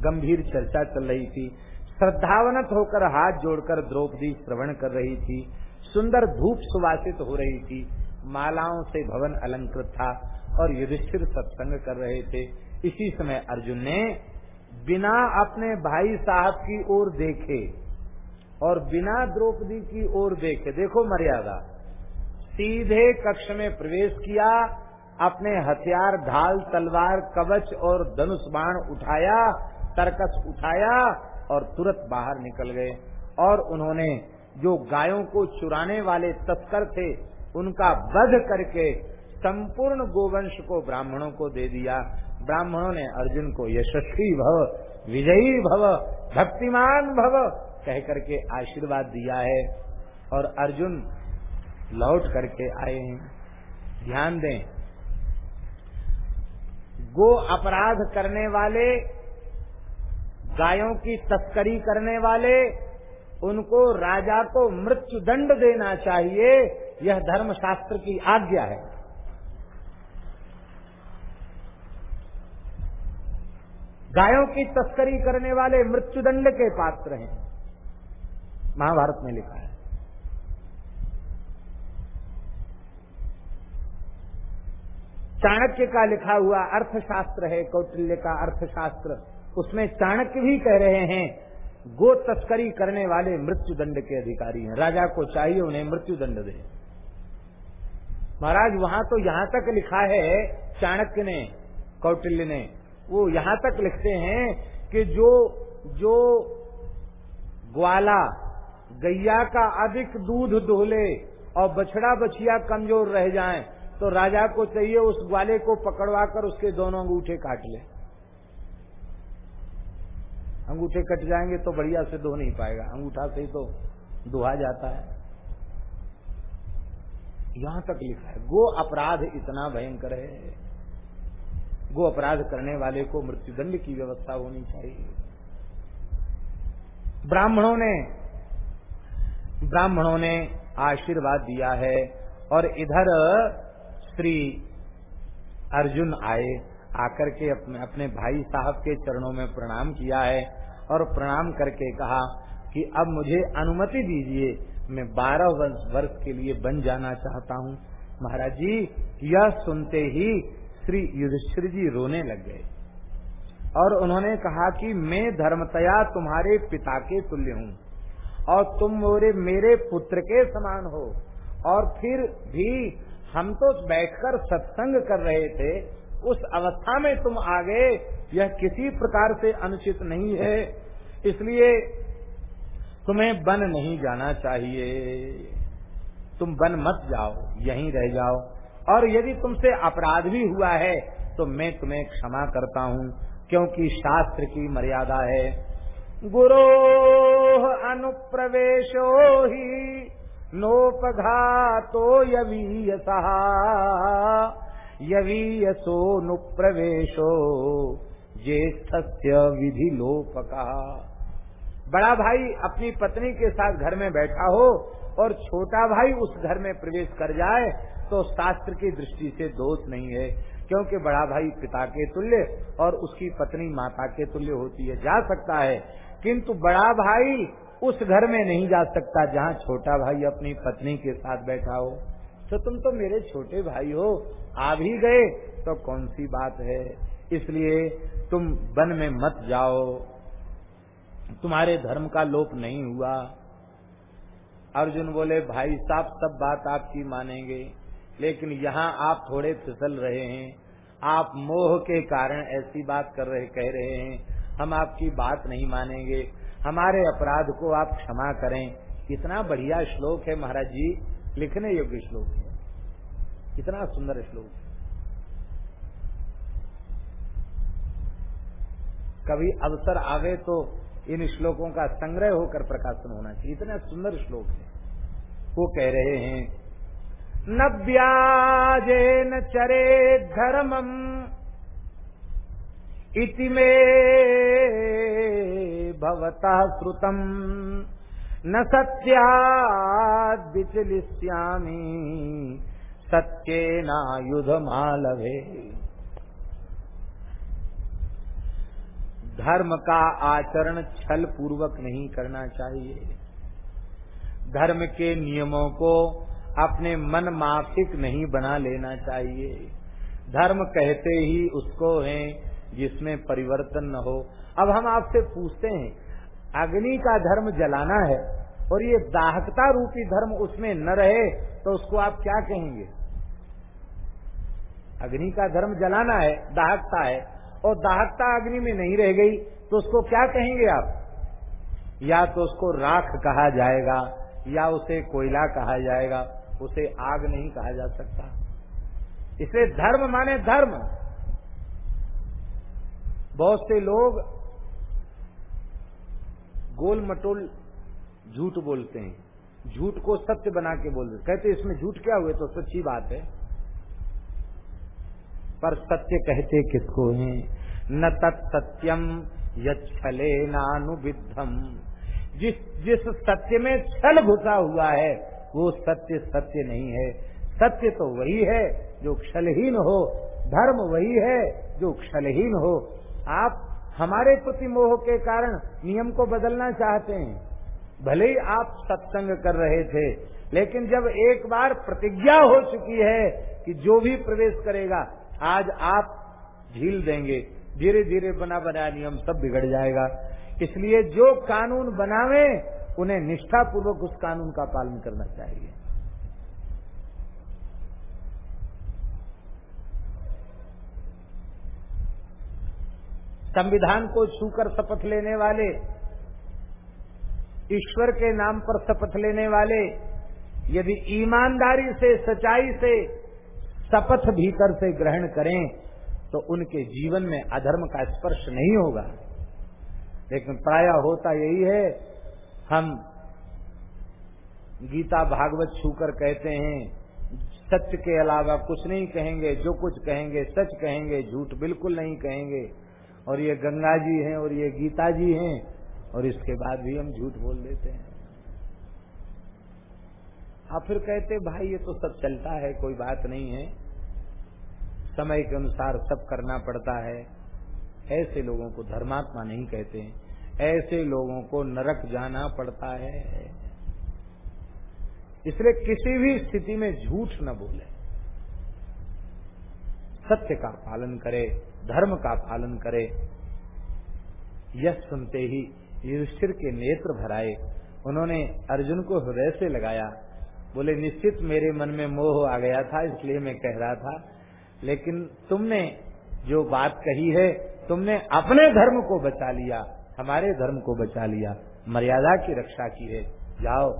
गंभीर चर्चा चल रही थी। श्रद्धावनत होकर हाथ जोड़कर द्रौपदी श्रवण कर रही थी। सुंदर धूप सुवासित हो रही थी। मालाओं से भवन अलंकृत था और युधिष्ठिर सत्संग कर रहे थे। इसी समय अर्जुन ने बिना अपने भाई साहब की ओर देखे और बिना द्रौपदी की ओर देखे, देखो मर्यादा, सीधे कक्ष में प्रवेश किया, अपने हथियार, ढाल, तलवार, कवच और धनुष बाण उठाया, तरकस उठाया और तुरंत बाहर निकल गए। और उन्होंने जो गायों को चुराने वाले तस्कर थे, उनका वध करके संपूर्ण गोवंश को ब्राह्मणों को दे दिया। ब्राह्मणों ने अर्जुन को यशस्वी भव, विजयी भव, भक्तिमान भव कह करके आशीर्वाद दिया है और अर्जुन लौट करके आए हैं। ध्यान दें, गो अपराध करने वाले, गायों की तस्करी करने वाले, उनको राजा को मृत्यु दंड देना चाहिए, यह धर्मशास्त्र की आज्ञा है। गायों की तस्करी करने वाले मृत्युदंड के पात्र हैं। महाभारत में लिखा है। चाणक्य का लिखा हुआ अर्थशास्त्र है, कौटिल्य का अर्थशास्त्र। उसमें चाणक्य भी कह रहे हैं, गो तस्करी करने वाले मृत्यु दंड के अधिकारी हैं। राजा को चाहिए उन्हें मृत्यु दंड दे। महाराज, वहाँ तो यहाँ तक लिखा है, चाणक्य ने, कौटिल्य ने, वो यहाँ तक लिखते हैं कि जो जो ग्वाला गैया का अधिक दूध दोहले और बछड़ा बछिया कमज़ोर रह जाए तो राजा को चाहिए उस ग्वाले को पकड़वा कर उसके दोनों अंगूठे काट ले। अंगूठे कट जाएँगे तो बढ़िया से दो नहीं पाएगा, अंगूठा से ही तो दुहा जाता है। यहाँ तक लिखा है, गो अपराध इतना भयंकर है। गो अपराध करने वाले को मृत्युदंड की व्यवस्था होनी चाहिए। ब्राह्मणों ने ब्राह्मणों ने आशीर्वाद दिया है और इधर श्री अर्जुन आए, आकर के अपने अपने भाई साहब के चरणों में प्रणाम किया है और प्रणाम करके कहा कि अब मुझे अनुमति दीजिए, मैं बारह वर्ष के लिए बन जाना चाहता हूँ। महाराज जी, यह सुनते ही श्री युधिष्ठिर जी रोने लग गए और उन्होंने कहा कि मैं धर्मतया तुम्हारे पिता के तुल्य हूँ। और तुम मेरे मेरे पुत्र के समान हो। और फिर भी हम तो बैठकर सत्संग कर रहे थे। उस अवस्था में तुम आ गए यह किसी प्रकार से अनुचित नहीं है। इसलिए तुम्हें बन नहीं जाना चाहिए। तुम बन मत जाओ, यहीं रह जाओ। और यदि तुमसे अपराध भी हुआ है तो मैं तुम्हें क्षमा करता हूँ, क्योंकि शास्त्र की मर्यादा है। गुरो अनुप्रवेशो ही नोपघातो यवीयसा। यवीयसो नुप्रवेशो ज्येष्ठ विधि लोपका बड़ा भाई अपनी पत्नी के साथ घर में बैठा हो और छोटा भाई उस घर में प्रवेश कर जाए तो शास्त्र की दृष्टि से दोष नहीं है, क्योंकि बड़ा भाई पिता के तुल्य और उसकी पत्नी माता के तुल्य होती है। जा सकता है किंतु बड़ा भाई उस घर में नहीं जा सकता जहाँ छोटा भाई अपनी पत्नी के साथ बैठा हो। तो तुम तो मेरे छोटे भाई हो, आ भी गए तो कौन सी बात है? इसलिए तुम वन में मत जाओ। तुम्हारे धर्म का लोप नहीं हुआ। अर्जुन बोले, भाई साहब, सब बात आपकी मानेंगे, लेकिन यहाँ आप थोड़े फिसल रहे हैं। आप मोह के कारण ऐसी बात कर रहे, कह रहे हैं। हम आपकी बात नहीं मानेंगे। हमारे अपराध को आप क्षमा करें। कितना बढ़िया श्लोक है महाराज जी। लिखने योग्य श्लोक है। कितना सुंदर श्लोक है। कभी अवसर आवे तो इन श्लोकों का संग्रह होकर प्रकाशन होना चाहिए। इतना सुंदर श्लोक है। वो कह रहे हैं, न व्याजेन चरे धर्मम इति मे भवता श्रुतम। न सत्याद विचलिष्यामी सत्ये नायुध मालभे धर्म का आचरण छल पूर्वक नहीं करना चाहिए। धर्म के नियमों को अपने मन माफिक नहीं बना लेना चाहिए। धर्म कहते ही उसको है जिसमें परिवर्तन न हो। अब हम आपसे पूछते हैं, अग्नि का धर्म जलाना है और ये दाहकता रूपी धर्म उसमें न रहे तो उसको आप क्या कहेंगे? अग्नि का धर्म जलाना है, दाहकता है, और दाहकता अग्नि में नहीं रह गई तो उसको क्या कहेंगे आप? या तो उसको राख कहा जाएगा, या उसे कोयला कहा जाएगा, उसे आग नहीं कहा जा सकता। इसलिए धर्म माने धर्म। बहुत से लोग गोल मटोल झूठ बोलते हैं। झूठ को सत्य बना के बोलते कहते इसमें झूठ क्या हुए? तो सच्ची बात है। पर सत्य कहते किसको हैं? न तत्सत्यम यले नानुविधम जिस जिस सत्य में छल घुसा हुआ है, वो सत्य सत्य नहीं है। सत्य तो वही है जो क्षलहीन हो, धर्म वही है जो क्षलहीन हो। आप हमारे प्रति मोह के कारण नियम को बदलना चाहते हैं। भले ही आप सत्संग कर रहे थे, लेकिन जब एक बार प्रतिज्ञा हो चुकी है कि जो भी प्रवेश करेगा, आज आप झील देंगे। धीरे धीरे बना बना नियम सब बिगड़ जाएगा। इसलिए जो कानून बनावे, उन्हें निष्ठापूर्वक उस कानून का पालन करना चाहिए। संविधान को छूकर शपथ लेने वाले, ईश्वर के नाम पर शपथ लेने वाले, यदि ईमानदारी से, सच्चाई से शपथ भीतर से ग्रहण करें तो उनके जीवन में अधर्म का स्पर्श नहीं होगा। लेकिन प्राय होता यही है, हम गीता भागवत छूकर कहते हैं, सत्य के अलावा कुछ नहीं कहेंगे, जो कुछ कहेंगे, सच कहेंगे, झूठ बिल्कुल नहीं कहेंगे। और ये गंगा जी हैं और ये गीता जी हैं और इसके बाद भी हम झूठ बोल देते हैं। आप फिर कहते, भाई, ये तो सब चलता है, कोई बात नहीं है। समय के अनुसार सब करना पड़ता है। ऐसे लोगों को धर्मात्मा नहीं कहते ऐसे लोगों को नरक जाना पड़ता है। इसलिए किसी भी स्थिति में झूठ न बोले। सत्य का पालन करे। धर्म का पालन करे। यह सुनते ही युधिष्ठिर के नेत्र भराए। उन्होंने अर्जुन को हृदय से लगाया। बोले, निश्चित मेरे मन में मोह आ गया था, इसलिए मैं कह रहा था। लेकिन तुमने जो बात कही है, तुमने अपने धर्म को बचा लिया, हमारे धर्म को बचा लिया। मर्यादा की रक्षा की है। जाओ,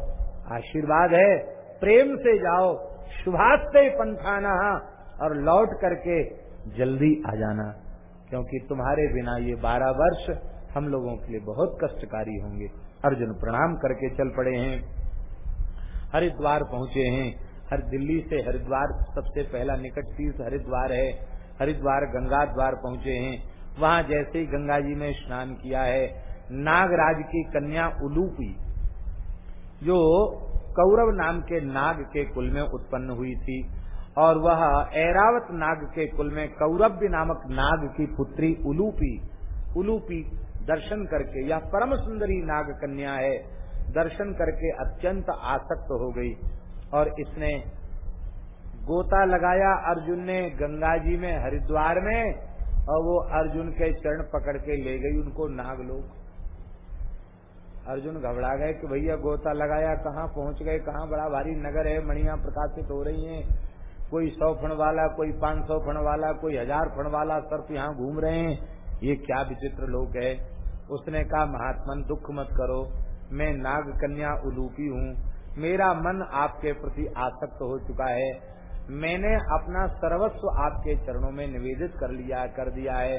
आशीर्वाद है। प्रेम से जाओ। शुभास्ते पंथाना और लौट करके जल्दी आ जाना, क्योंकि तुम्हारे बिना ये बारह वर्ष हम लोगों के लिए बहुत कष्टकारी होंगे। अर्जुन प्रणाम करके चल पड़े हैं, हरिद्वार पहुँचे हैं। हर दिल्ली से हरिद्वार सबसे पहला निकट तीर्थ हरिद्वार है। हरिद्वार गंगा द्वार पहुँचे हैं। वहाँ जैसे ही गंगा जी में स्नान किया है, नागराज की कन्या उलूपी, जो कौरव नाम के नाग के कुल में उत्पन्न हुई थी और वह ऐरावत नाग के कुल में कौरव्य नामक नाग की पुत्री उलूपी उलूपी दर्शन करके, यह परम सुंदरी नाग कन्या है, दर्शन करके अत्यंत आसक्त हो गई। और इसने गोता लगाया अर्जुन ने गंगा जी में, हरिद्वार में, और वो अर्जुन के चरण पकड़ के ले गई उनको नाग लोग अर्जुन घबरा गए कि भैया गोता लगाया कहाँ, पहुँच गए कहाँ, बड़ा भारी नगर है, मणिया प्रकाशित हो रही हैं। कोई सौ फण वाला, कोई पाँच सौ फण वाला, कोई हज़ार फण वाला सर्प यहाँ घूम रहे हैं। ये क्या विचित्र लोग है। उसने कहा, महात्मन, दुख मत करो। मैं नाग कन्या उलूपी हूँ। मेरा मन आपके प्रति आसक्त हो चुका है। मैंने अपना सर्वस्व आपके चरणों में निवेदित कर लिया, कर दिया है।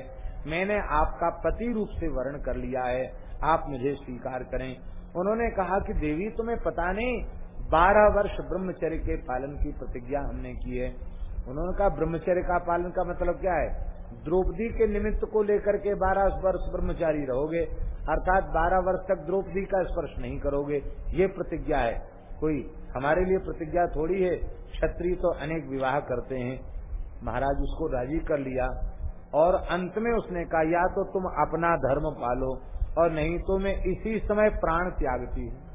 मैंने आपका पति रूप से वर्ण कर लिया है। आप मुझे स्वीकार करें। उन्होंने कहा कि देवी, तुम्हें पता नहीं बारह वर्ष ब्रह्मचर्य के पालन की प्रतिज्ञा हमने की है। उन्होंने कहा, ब्रह्मचर्य का पालन का मतलब क्या है? द्रौपदी के निमित्त को लेकर के बारह वर्ष ब्रह्मचारी रहोगे, अर्थात बारह वर्ष तक द्रौपदी का स्पर्श नहीं करोगे। ये प्रतिज्ञा है। कोई हमारे लिए प्रतिज्ञा थोड़ी है? क्षत्रिय तो अनेक विवाह करते हैं। महाराज उसको राज़ी कर लिया और अंत में उसने कहा, या तो तुम अपना धर्म पालो और नहीं तो मैं इसी समय प्राण त्यागती हूँ।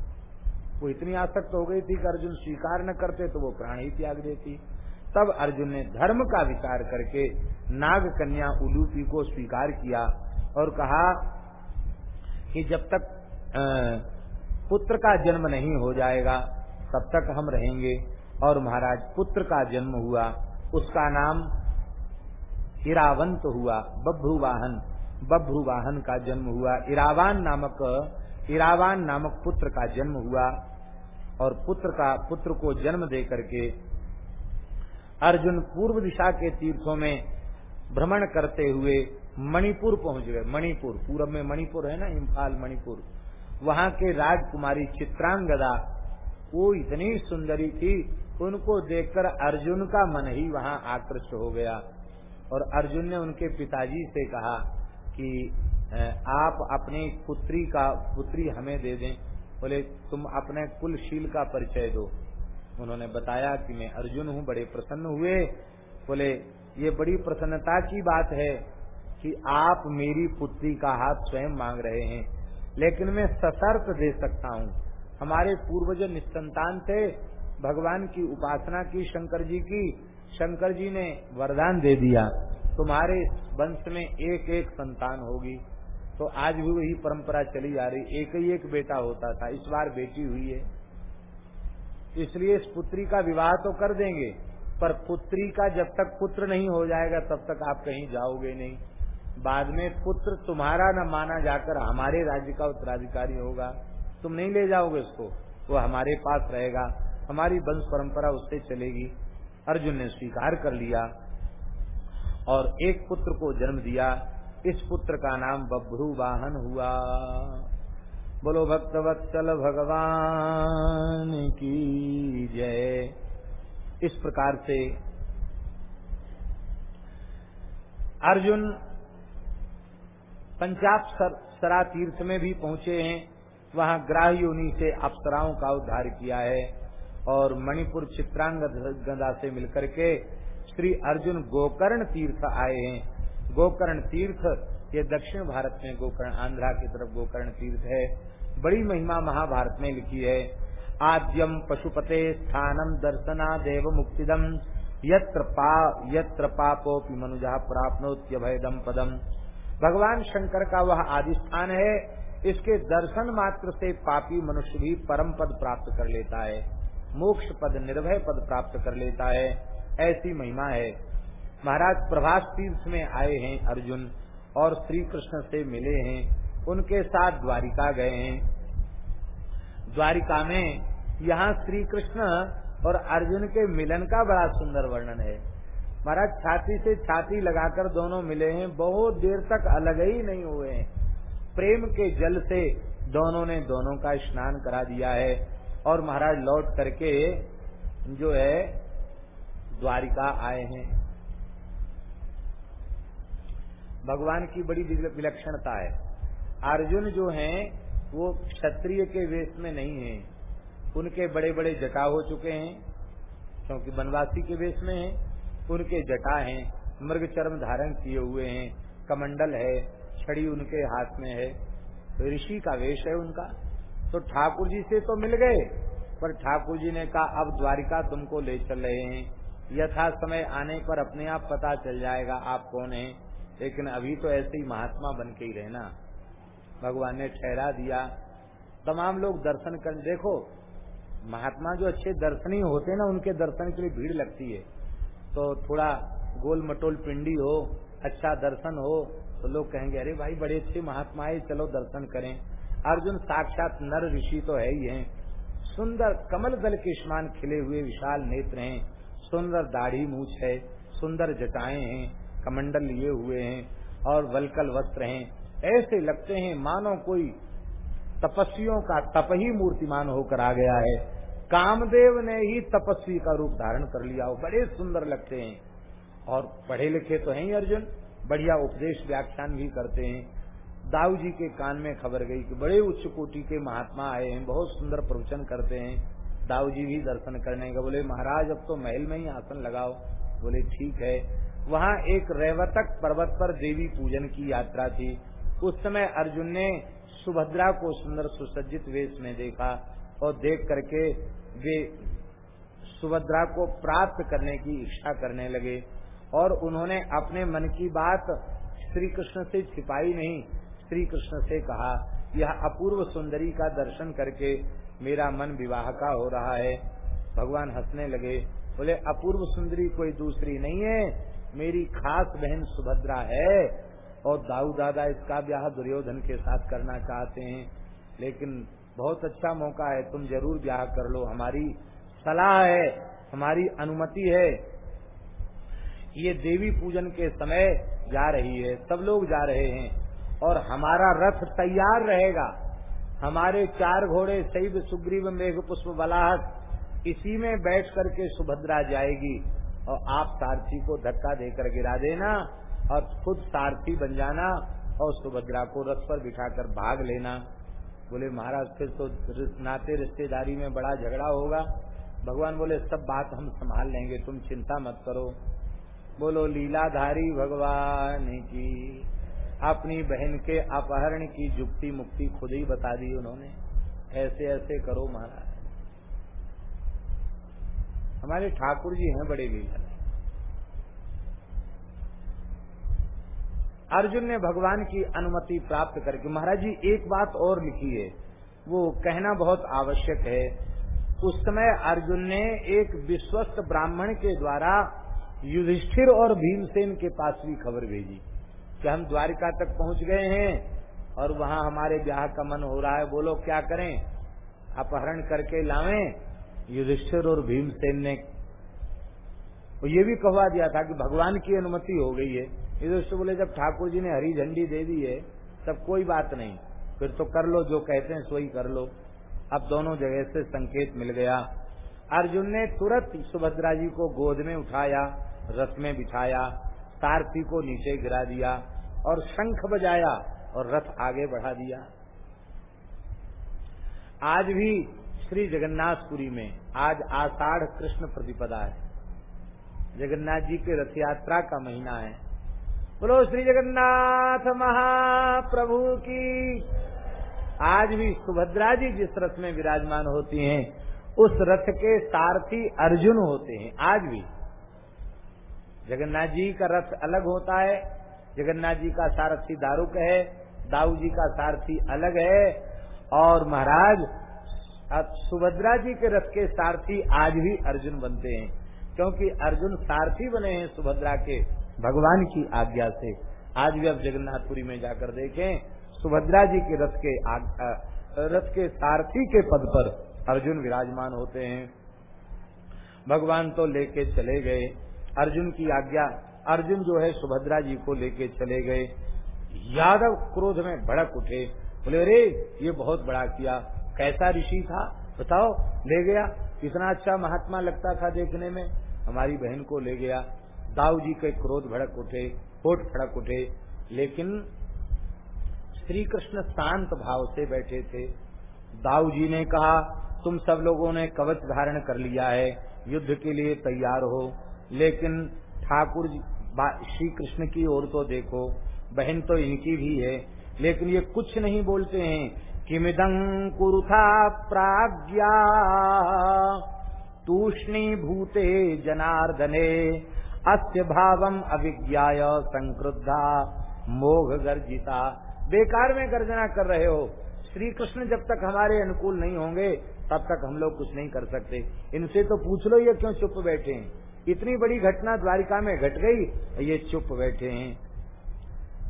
वो इतनी आसक्त हो गई थी कि अर्जुन स्वीकार न करते तो वो प्राण ही त्याग देती। तब अर्जुन ने धर्म का विचार करके नाग कन्या उलूपी को स्वीकार किया और कहा कि जब तक पुत्र का जन्म नहीं हो जाएगा, तब तक हम रहेंगे। और महाराज, पुत्र का जन्म हुआ, उसका नाम इरावंत हुआ बभ्रु वाहन बभ्रु वाहन का जन्म हुआ। इरावान नामक इरावान नामक पुत्र का जन्म हुआ। और पुत्र का, पुत्र को जन्म दे करके अर्जुन पूर्व दिशा के तीर्थों में भ्रमण करते हुए मणिपुर पहुँच गए। मणिपुर, पूरब में मणिपुर है ना, इम्फाल मणिपुर। वहाँ के राजकुमारी चित्रांगदा, वो इतनी सुंदरी थी, उनको देखकर अर्जुन का मन ही वहाँ आकृष्ट हो गया। और अर्जुन ने उनके पिताजी से कहा कि आप अपनी पुत्री का, पुत्री हमें दे दें। बोले, तुम अपने कुलशील का परिचय दो। उन्होंने बताया कि मैं अर्जुन हूँ, बड़े प्रसन्न हुए। बोले, ये बड़ी प्रसन्नता की बात है कि आप मेरी पुत्री का हाथ स्वयं मांग रहे हैं, लेकिन मैं सशर्त दे सकता हूँ। हमारे पूर्वज निस्संतान थे। भगवान की उपासना की, शंकर जी की। शंकर जी ने वरदान दे दिया। तुम्हारे वंश में एक एक संतान होगी। तो आज भी वही परंपरा चली जा रही, एक ही एक बेटा होता था, इस बार बेटी हुई है। इसलिए इस पुत्री का विवाह तो कर देंगे, पर पुत्री का जब तक पुत्र नहीं हो जाएगा, तब तक आप कहीं जाओगे नहीं। बाद में पुत्र तुम्हारा न माना जाकर हमारे राज्य का उत्तराधिकारी होगा। तुम नहीं ले जाओगे उसको, वो हमारे पास रहेगा। हमारी वंश परंपरा उससे चलेगी। अर्जुन ने स्वीकार कर लिया और एक पुत्र को जन्म दिया। इस पुत्र का नाम बभ्रू वाहन हुआ। बोलो, भक्त वत्सल भगवान की जय। इस प्रकार से अर्जुन पंजाब सरा तीर्थ में भी पहुँचे हैं। वहाँ ग्राह योनि से अप्सराओं का उद्धार किया है और मणिपुर चित्रांग गदा से मिलकर के श्री अर्जुन गोकर्ण तीर्थ आए हैं। गोकर्ण तीर्थ, ये दक्षिण भारत में गोकर्ण, आंध्रा की तरफ़ गोकर्ण तीर्थ है। बड़ी महिमा महाभारत में लिखी है आद्यम पशुपते स्थानम दर्शना देव मुक्तिदम यत्र पा, यत्र पापोपि मनुजा प्राप्नोत्यभयदम पदम भगवान शंकर का वह आदि स्थान है, इसके दर्शन मात्र से पापी मनुष्य भी परम पद प्राप्त कर लेता है, मोक्ष पद, निर्भय पद प्राप्त कर लेता है, ऐसी महिमा है। महाराज प्रभास तीर्थ में आए हैं अर्जुन और श्री कृष्ण से मिले हैं। उनके साथ द्वारिका गए हैं। द्वारिका में यहाँ श्री कृष्ण और अर्जुन के मिलन का बड़ा सुंदर वर्णन है। महाराज, छाती से छाती लगाकर दोनों मिले हैं। बहुत देर तक अलग ही नहीं हुए हैं। प्रेम के जल से दोनों ने दोनों का स्नान करा दिया है और महाराज लौट करके जो है, द्वारिका आए हैं। भगवान की बड़ी विलक्षणता है। अर्जुन जो हैं, वो क्षत्रिय के वेश में नहीं है। उनके बड़े बड़े जटा हो चुके हैं, क्योंकि वनवासी के वेश में हैं। उनके जटा हैं, मृग चर्म धारण किए हुए हैं, कमंडल है, छड़ी उनके हाथ में है। तो ऋषि का वेश है उनका। तो ठाकुर जी से तो मिल गए, पर ठाकुर जी ने कहा, अब द्वारिका तुमको ले चल रहे हैं। यथा समय आने पर अपने आप पता चल जाएगा आप कौन हैं। लेकिन अभी तो ऐसे ही महात्मा बन के ही रहना। भगवान ने ठहरा दिया। तमाम लोग दर्शन कर, देखो, महात्मा जो अच्छे दर्शनी होते ना, उनके दर्शन के लिए भीड़ लगती है। तो थोड़ा गोल मटोल पिंडी हो अच्छा दर्शन हो तो लोग कहेंगे, अरे भाई, बड़े अच्छे महात्मा है, चलो दर्शन करें। अर्जुन साक्षात नर ऋषि तो है ही हैं। सुंदर कमल दल के समान खिले हुए विशाल नेत्र हैं। सुंदर दाढ़ी मूछ है, सुंदर जटाएँ हैं। कमंडल लिए हुए हैं और वलकल वस्त्र हैं। ऐसे लगते हैं मानो कोई तपस्वियों का तप ही मूर्तिमान होकर आ गया है। कामदेव ने ही तपस्वी का रूप धारण कर लिया। हो बड़े सुंदर लगते हैं। और पढ़े लिखे तो हैं ही अर्जुन। बढ़िया उपदेश व्याख्यान भी करते हैं। दाऊ जी के कान में खबर गई कि बड़े उच्च कोटि के महात्मा आए हैं। बहुत सुंदर प्रवचन करते हैं। दाऊ जी भी दर्शन करने का बोले, महाराज, अब तो महल में ही आसन लगाओ। बोले, ठीक है। वहाँ एक रेवतक पर्वत पर देवी पूजन की यात्रा थी। उस समय अर्जुन ने सुभद्रा को सुंदर सुसज्जित वेश में देखा और देख करके वे सुभद्रा को प्राप्त करने की इच्छा करने लगे और उन्होंने अपने मन की बात श्री कृष्ण से छिपाई नहीं। श्री कृष्ण से कहा, यह अपूर्व सुंदरी का दर्शन करके मेरा मन विवाह का हो रहा है। भगवान हंसने लगे, बोले, अपूर्व सुंदरी कोई दूसरी नहीं है। मेरी खास बहन सुभद्रा है और दाऊ दादा इसका ब्याह दुर्योधन के साथ करना चाहते हैं। लेकिन बहुत अच्छा मौका है, तुम ज़रूर ब्याह कर लो। हमारी सलाह है, हमारी अनुमति है। ये देवी पूजन के समय जा रही है, सब लोग जा रहे हैं और हमारा रथ तैयार रहेगा। हमारे चार घोड़े, शैव, सुग्रीव मेघ पुष्प बलाहट इसी में बैठ करके सुभद्रा जाएगी। और आप सारथी को धक्का देकर गिरा देना और खुद सारथी बन जाना और सुभद्रा को रथ पर बिठाकर भाग लेना। बोले, महाराज, फिर तो नाते रिश्तेदारी में बड़ा झगड़ा होगा। भगवान बोले, सब बात हम संभाल लेंगे, तुम चिंता मत करो। बोलो, लीलाधारी भगवान की, अपनी बहन के अपहरण की जुक्ति मुक्ति खुद ही बता दी उन्होंने। ऐसे ऐसे करो महाराज। हमारे ठाकुर जी हैं बड़े लीला। अर्जुन ने भगवान की अनुमति प्राप्त करके, महाराज जी, एक बात और लिखी है। वो कहना बहुत आवश्यक है। उस समय अर्जुन ने एक विश्वस्त ब्राह्मण के द्वारा युधिष्ठिर और भीमसेन के पास भी खबर भेजी कि हम द्वारिका तक पहुँच गए हैं और वहाँ हमारे ब्याह का मन हो रहा है। बोलो, क्या करें? अपहरण करके लावें? युधिष्ठिर और भीमसेन ने और ये भी कहवा दिया था कि भगवान की अनुमति हो गई है। युधिष्ठिर बोले, जब ठाकुर जी ने हरी झंडी दे दी है, तब कोई बात नहीं। फिर तो कर लो, जो कहते हैं सोई कर लो। अब दोनों जगह से संकेत मिल गया। अर्जुन ने तुरंत सुभद्रा जी को गोद में उठाया, रथ में बिठाया, सारथी को नीचे गिरा दिया और शंख बजाया और रथ आगे बढ़ा दिया। आज भी श्री जगन्नाथपुरी में आज आषाढ़ कृष्ण प्रतिपदा है। जगन्नाथ जी के रथ यात्रा का महीना है। बोलो श्री जगन्नाथ महाप्रभु की। आज भी सुभद्रा जी जिस रथ में विराजमान होती हैं, उस रथ के सारथी अर्जुन होते हैं, आज भी। जगन्नाथ जी का रथ अलग होता है, जगन्नाथ जी का सारथी दारुक है, दाऊ जी का सारथी अलग है, और महाराज सुभद्रा जी के रथ के सारथी आज भी अर्जुन बनते हैं, क्योंकि अर्जुन सारथी बने हैं सुभद्रा के भगवान की आज्ञा से। आज भी आप जगन्नाथपुरी में जाकर देखें, सुभद्रा जी के रथ के रथ के सारथी के पद पर अर्जुन विराजमान होते हैं। भगवान तो लेके चले गए। अर्जुन की आज्ञा, अर्जुन जो है सुभद्रा जी को लेके चले गए। यादव क्रोध में भड़क उठे। बोले, अरे, ये बहुत बड़ा किया। कैसा ऋषि था? बताओ, ले गया। कितना अच्छा महात्मा लगता था देखने में। हमारी बहन को ले गया। दाऊ जी के क्रोध भड़क उठे, होठ फड़क उठे। लेकिन श्री कृष्ण शांत भाव से बैठे थे। दाऊ जी ने कहा, तुम सब लोगों ने कवच धारण कर लिया है। युद्ध के लिए तैयार हो। लेकिन ठाकुर श्री कृष्ण की ओर तो देखो। बहन तो इनकी भी है। लेकिन ये कुछ नहीं बोलते हैं। किमिदं कुरुथा प्राज्ञा। तूष्णी भूते जनार्दने, अस्य भावम अभिज्ञा संक्रुद्धा मोघ गर्जिता बेकार में गर्जना कर रहे हो। श्री कृष्ण जब तक हमारे अनुकूल नहीं होंगे, तब तक हम लोग कुछ नहीं कर सकते। इनसे तो पूछ लो ये क्यों चुप बैठे हैं? इतनी बड़ी घटना द्वारिका में घट गई, ये चुप बैठे हैं।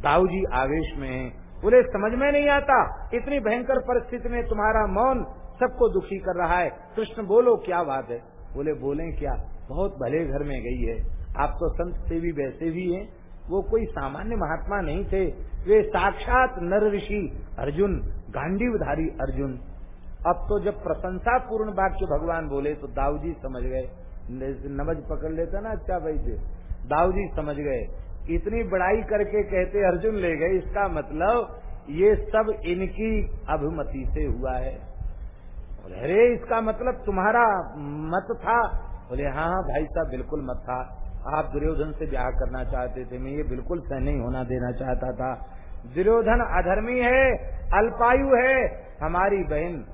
दाऊ जी आवेश में हैं। बोले समझ में नहीं आता। इतनी भयंकर परिस्थिति में तुम्हारा मौन सबको दुखी कर रहा है। कृष्ण, बोलो, क्या बात है? बोले बोले क्या? बहुत भले घर में गई है। आप तो संत से भी वैसे भी हैं। वो कोई सामान्य महात्मा नहीं थे। वे साक्षात नर ऋषि अर्जुन, गांडीवधारी अर्जुन। अब तो जब प्रशंसा पूर्ण वाक्य भगवान बोले तो दाऊजी समझ गए। नमज पकड़ लेता ना अच्छा वैद्य। दाऊजी समझ गए। इतनी बड़ाई करके कहते अर्जुन ले गए, इसका मतलब ये सब इनकी अभिमति से हुआ है। अरे, इसका मतलब तुम्हारा मत था। बोले हाँ हाँ भाई साहब, बिल्कुल मत था। आप दुर्योधन से ब्याह करना चाहते थे, मैं ये बिल्कुल सह नहीं होना देना चाहता था। दुर्योधन अधर्मी है, अल्पायु है, हमारी बहन,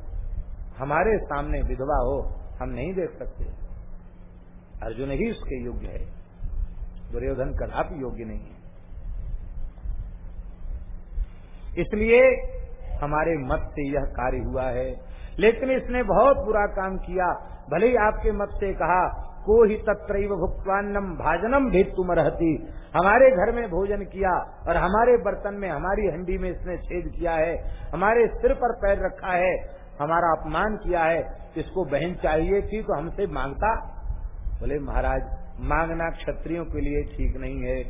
हमारे सामने विधवा हो, हम नहीं देख सकते। अर्जुन ही उसके योग्य है। दुर्योधन कदापि योग्य नहीं है। इसलिए हमारे मत से यह कार्य हुआ है। लेकिन इसने बहुत बुरा काम किया। भले ही आपके मत से कहा को ही तत्र भुक्वान्नम भाजनम भेद तुम रहती हमारे घर में भोजन किया और हमारे बर्तन में, हमारी हंडी में इसने छेद किया है। हमारे सिर पर पैर रखा है। हमारा अपमान किया है। इसको बहन चाहिए थी तो हमसे माँगता। बोले, महाराज मांगना क्षत्रियों के लिए ठीक नहीं है।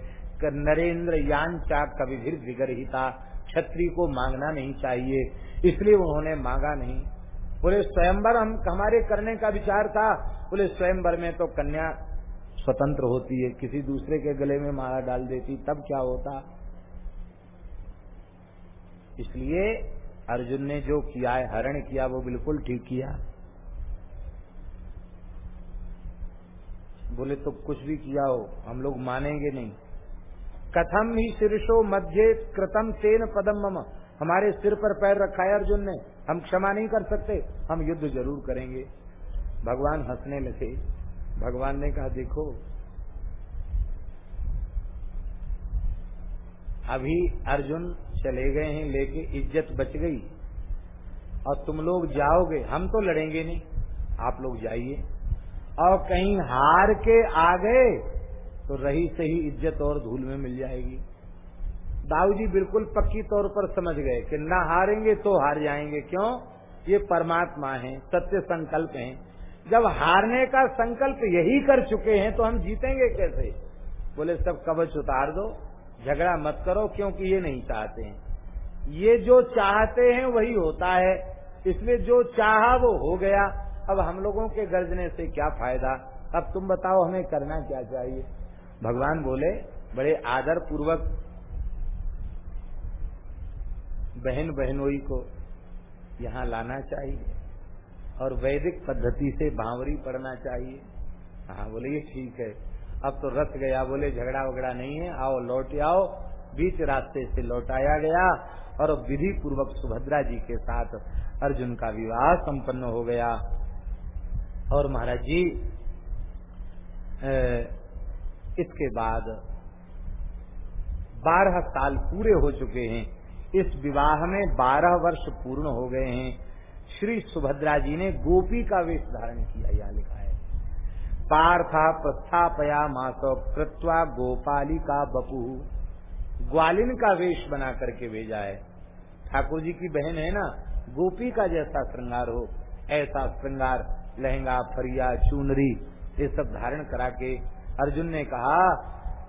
नरेंद्र यान चाक कभी भी था। क्षत्रिय को मांगना नहीं चाहिए, इसलिए उन्होंने मांगा नहीं। बोले, स्वयंवर, हम हमारे करने का विचार था। बोले, स्वयंवर में तो कन्या स्वतंत्र होती है, किसी दूसरे के गले में माला डाल देती, तब क्या होता? इसलिए अर्जुन ने जो किया है, हरण किया, वो बिल्कुल ठीक किया। बोले तो कुछ भी किया हो, हम लोग मानेंगे नहीं। कथम ही शीर्षो मध्य कृतम तेन पदम मम। हमारे सिर पर पैर रखा है अर्जुन ने, हम क्षमा नहीं कर सकते, हम युद्ध ज़रूर करेंगे। भगवान हंसने लगे। भगवान ने कहा, देखो, अभी अर्जुन चले गए हैं, लेके इज़्ज़त बच गई। और तुम लोग जाओगे, हम तो लड़ेंगे नहीं। आप लोग जाइए। और कहीं हार के आ गए तो रही सही इज़्ज़त और धूल में मिल जाएगी। दाऊ जी बिल्कुल पक्की तौर पर समझ गए कि ना हारेंगे तो हार जाएँगे। क्यों? ये परमात्मा है, सत्य संकल्प है। जब हारने का संकल्प यही कर चुके हैं तो हम जीतेंगे कैसे? बोले, सब कवच उतार दो, झगड़ा मत करो, क्योंकि ये नहीं चाहते हैं। ये जो चाहते हैं वही होता है। इसलिए जो चाहा वो हो गया। अब हम लोगों के गर्जने से क्या फ़ायदा? अब तुम बताओ हमें करना क्या चाहिए? भगवान बोले, बड़े आदर पूर्वक बहन बहनोई को यहाँ लाना चाहिए और वैदिक पद्धति से भावरी पढ़ना चाहिए। हाँ बोले, ये ठीक है। अब तो रथ गया। बोले, झगड़ा वगड़ा नहीं है। आओ, लौट आओ। बीच रास्ते से लौटाया गया और विधि पूर्वक सुभद्रा जी के साथ अर्जुन का विवाह संपन्न हो गया। और महाराज जी इसके बाद बारह साल पूरे हो चुके हैं। इस विवाह में बारह वर्ष पूर्ण हो गए हैं। श्री सुभद्रा जी ने गोपी का वेश धारण किया, यह लिखा है। पार्था प्रस्थापया मासो कृत्वा गोपाली का बपू। ग्वालिन का वेश बना करके भेजा है। ठाकुर जी की बहन है ना, गोपी का जैसा श्रृंगार हो, ऐसा श्रृंगार लहंगा, फरिया, चूनरी, ये सब धारण करा के अर्जुन ने कहा,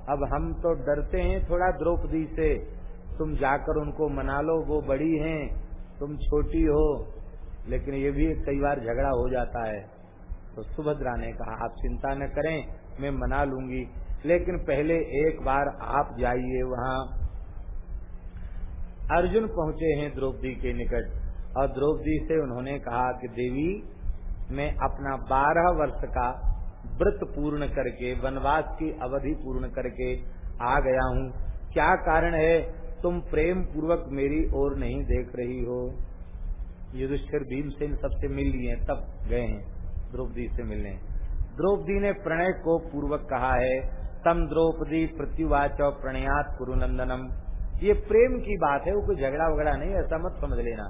अब हम तो डरते हैं थोड़ा द्रौपदी से। तुम जाकर उनको मना लो, वो बड़ी हैं, तुम छोटी हो। लेकिन ये भी कई बार झगड़ा हो जाता है। तो सुभद्रा ने कहा, आप चिंता न करें, मैं मना लूँगी। लेकिन पहले एक बार आप जाइए वहाँ। अर्जुन पहुँचे हैं द्रौपदी के निकट, और द्रौपदी से उन्होंने कहा कि, देवी मैं अपना बारह वर्ष का व्रत पूर्ण करके, वनवास की अवधि पूर्ण करके आ गया हूँ। क्या कारण है? तुम प्रेम पूर्वक मेरी ओर नहीं देख रही हो। युधिष्ठिर भीमसेन सबसे मिल लिए तब गए हैं द्रौपदी से मिलने। द्रौपदी ने प्रणय को पूर्वक कहा है, तम द्रौपदी प्रत्युवाच प्रणयात कुरुनंदनम ये प्रेम की बात है, वो कोई झगड़ा वगड़ा नहीं ऐसा मत समझ लेना।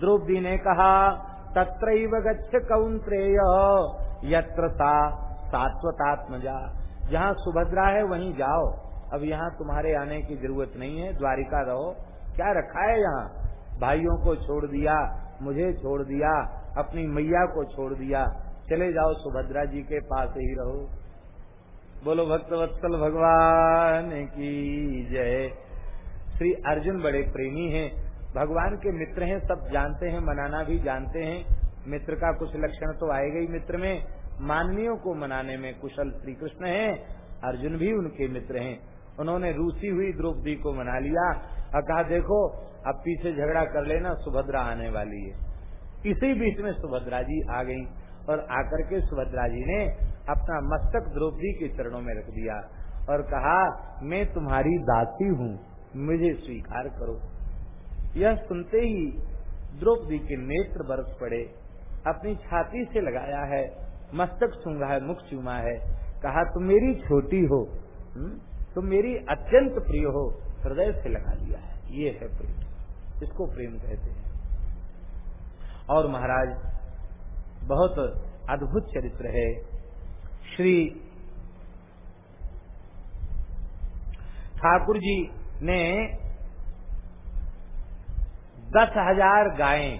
द्रौपदी ने कहा तत्र गच्छ कौंत्रेय यत्र सा सात्वतात्मजा। जहाँ सुभद्रा है, वहीं जाओ। अब यहाँ तुम्हारे आने की ज़रूरत नहीं है, द्वारिका रहो। क्या रखा है यहाँ? भाइयों को छोड़ दिया, मुझे छोड़ दिया, अपनी मैया को छोड़ दिया। चले जाओ सुभद्रा जी के पास ही रहो। बोलो भक्त वत्सल भगवान की जय। श्री अर्जुन बड़े प्रेमी हैं। भगवान के मित्र हैं, सब जानते हैं, मनाना भी जानते हैं। मित्र का कुछ लक्षण तो आएगा ही मित्र में। मानवीयों को मनाने में कुशल श्री कृष्ण है, अर्जुन भी उनके मित्र हैं। उन्होंने रूसी हुई द्रौपदी को मना लिया और कहा, देखो, अब पीछे झगड़ा कर लेना, सुभद्रा आने वाली है। इसी बीच में सुभद्रा जी आ गई और आकर के सुभद्रा जी ने अपना मस्तक द्रौपदी के चरणों में रख दिया और कहा, मैं तुम्हारी दासी हूँ, मुझे स्वीकार करो। यह सुनते ही द्रौपदी के नेत्र बरस पड़े। अपनी छाती से लगाया है, मस्तक सूँगा है, मुख चूमा है। कहा, तुम मेरी छोटी हो हम्म? तुम मेरी अत्यंत प्रिय हो, हृदय से लगा लिया है। ये है प्रेम। इसको प्रेम कहते हैं। और महाराज, बहुत अद्भुत चरित्र है। श्री ठाकुर जी ने दस हज़ार गायें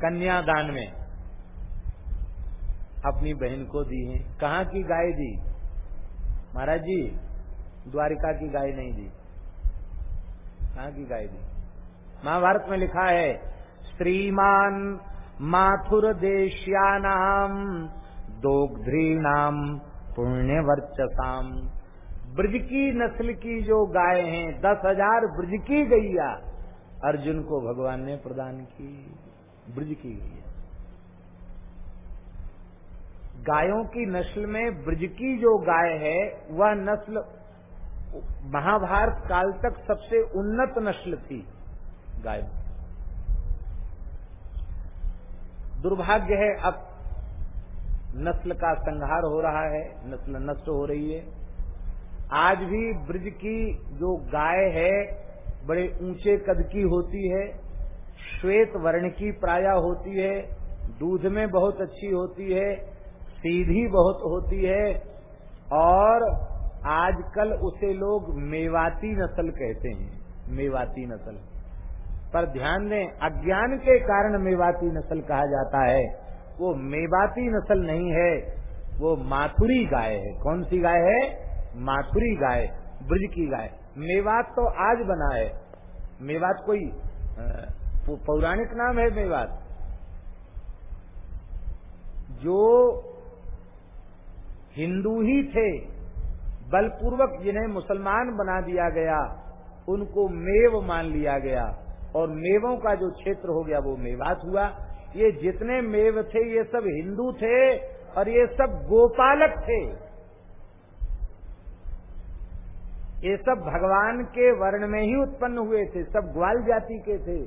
कन्यादान में अपनी बहन को दी है। कहाँ की गाय दी? महाराज जी, द्वारिका की गाय नहीं दी। कहाँ की गाय दी? महाभारत में लिखा है, श्रीमान माथुर देश्यानाम दोग्ध्री नाम पुण्य वर्चसाम ब्रज की नस्ल की जो गाय हैं, दस हज़ार ब्रज की गैया अर्जुन को भगवान ने प्रदान की, ब्रज की गई है। गायों की नस्ल में ब्रज की जो गाय है, वह नस्ल महाभारत काल तक सबसे उन्नत नस्ल थी, गाय दुर्भाग्य है, अब नस्ल का संहार हो रहा है, नस्ल नष्ट हो रही है। आज भी ब्रज की जो गाय है बड़े ऊँचे कद की होती है, श्वेत वर्ण की प्राय होती है, दूध में बहुत अच्छी होती है, सीधी बहुत होती है, और आजकल उसे लोग मेवाती नस्ल कहते हैं, मेवाती नस्ल। पर ध्यान दें, अज्ञान के कारण मेवाती नस्ल कहा जाता है। वो मेवाती नस्ल नहीं है, वो माथुरी गाय है। कौन सी गाय है? माथुरी गाय, ब्रज की गाय। मेवात तो आज बना है। मेवात कोई पौराणिक नाम है मेवात। जो हिंदू ही थे, बलपूर्वक जिन्हें मुसलमान बना दिया गया, उनको मेव मान लिया गया, और मेवों का जो क्षेत्र हो गया, वो मेवात हुआ। ये जितने मेव थे, ये सब हिंदू थे, और ये सब गोपालक थे। ये सब भगवान के वर्ण में ही उत्पन्न हुए थे, सब ग्वाल जाति के थे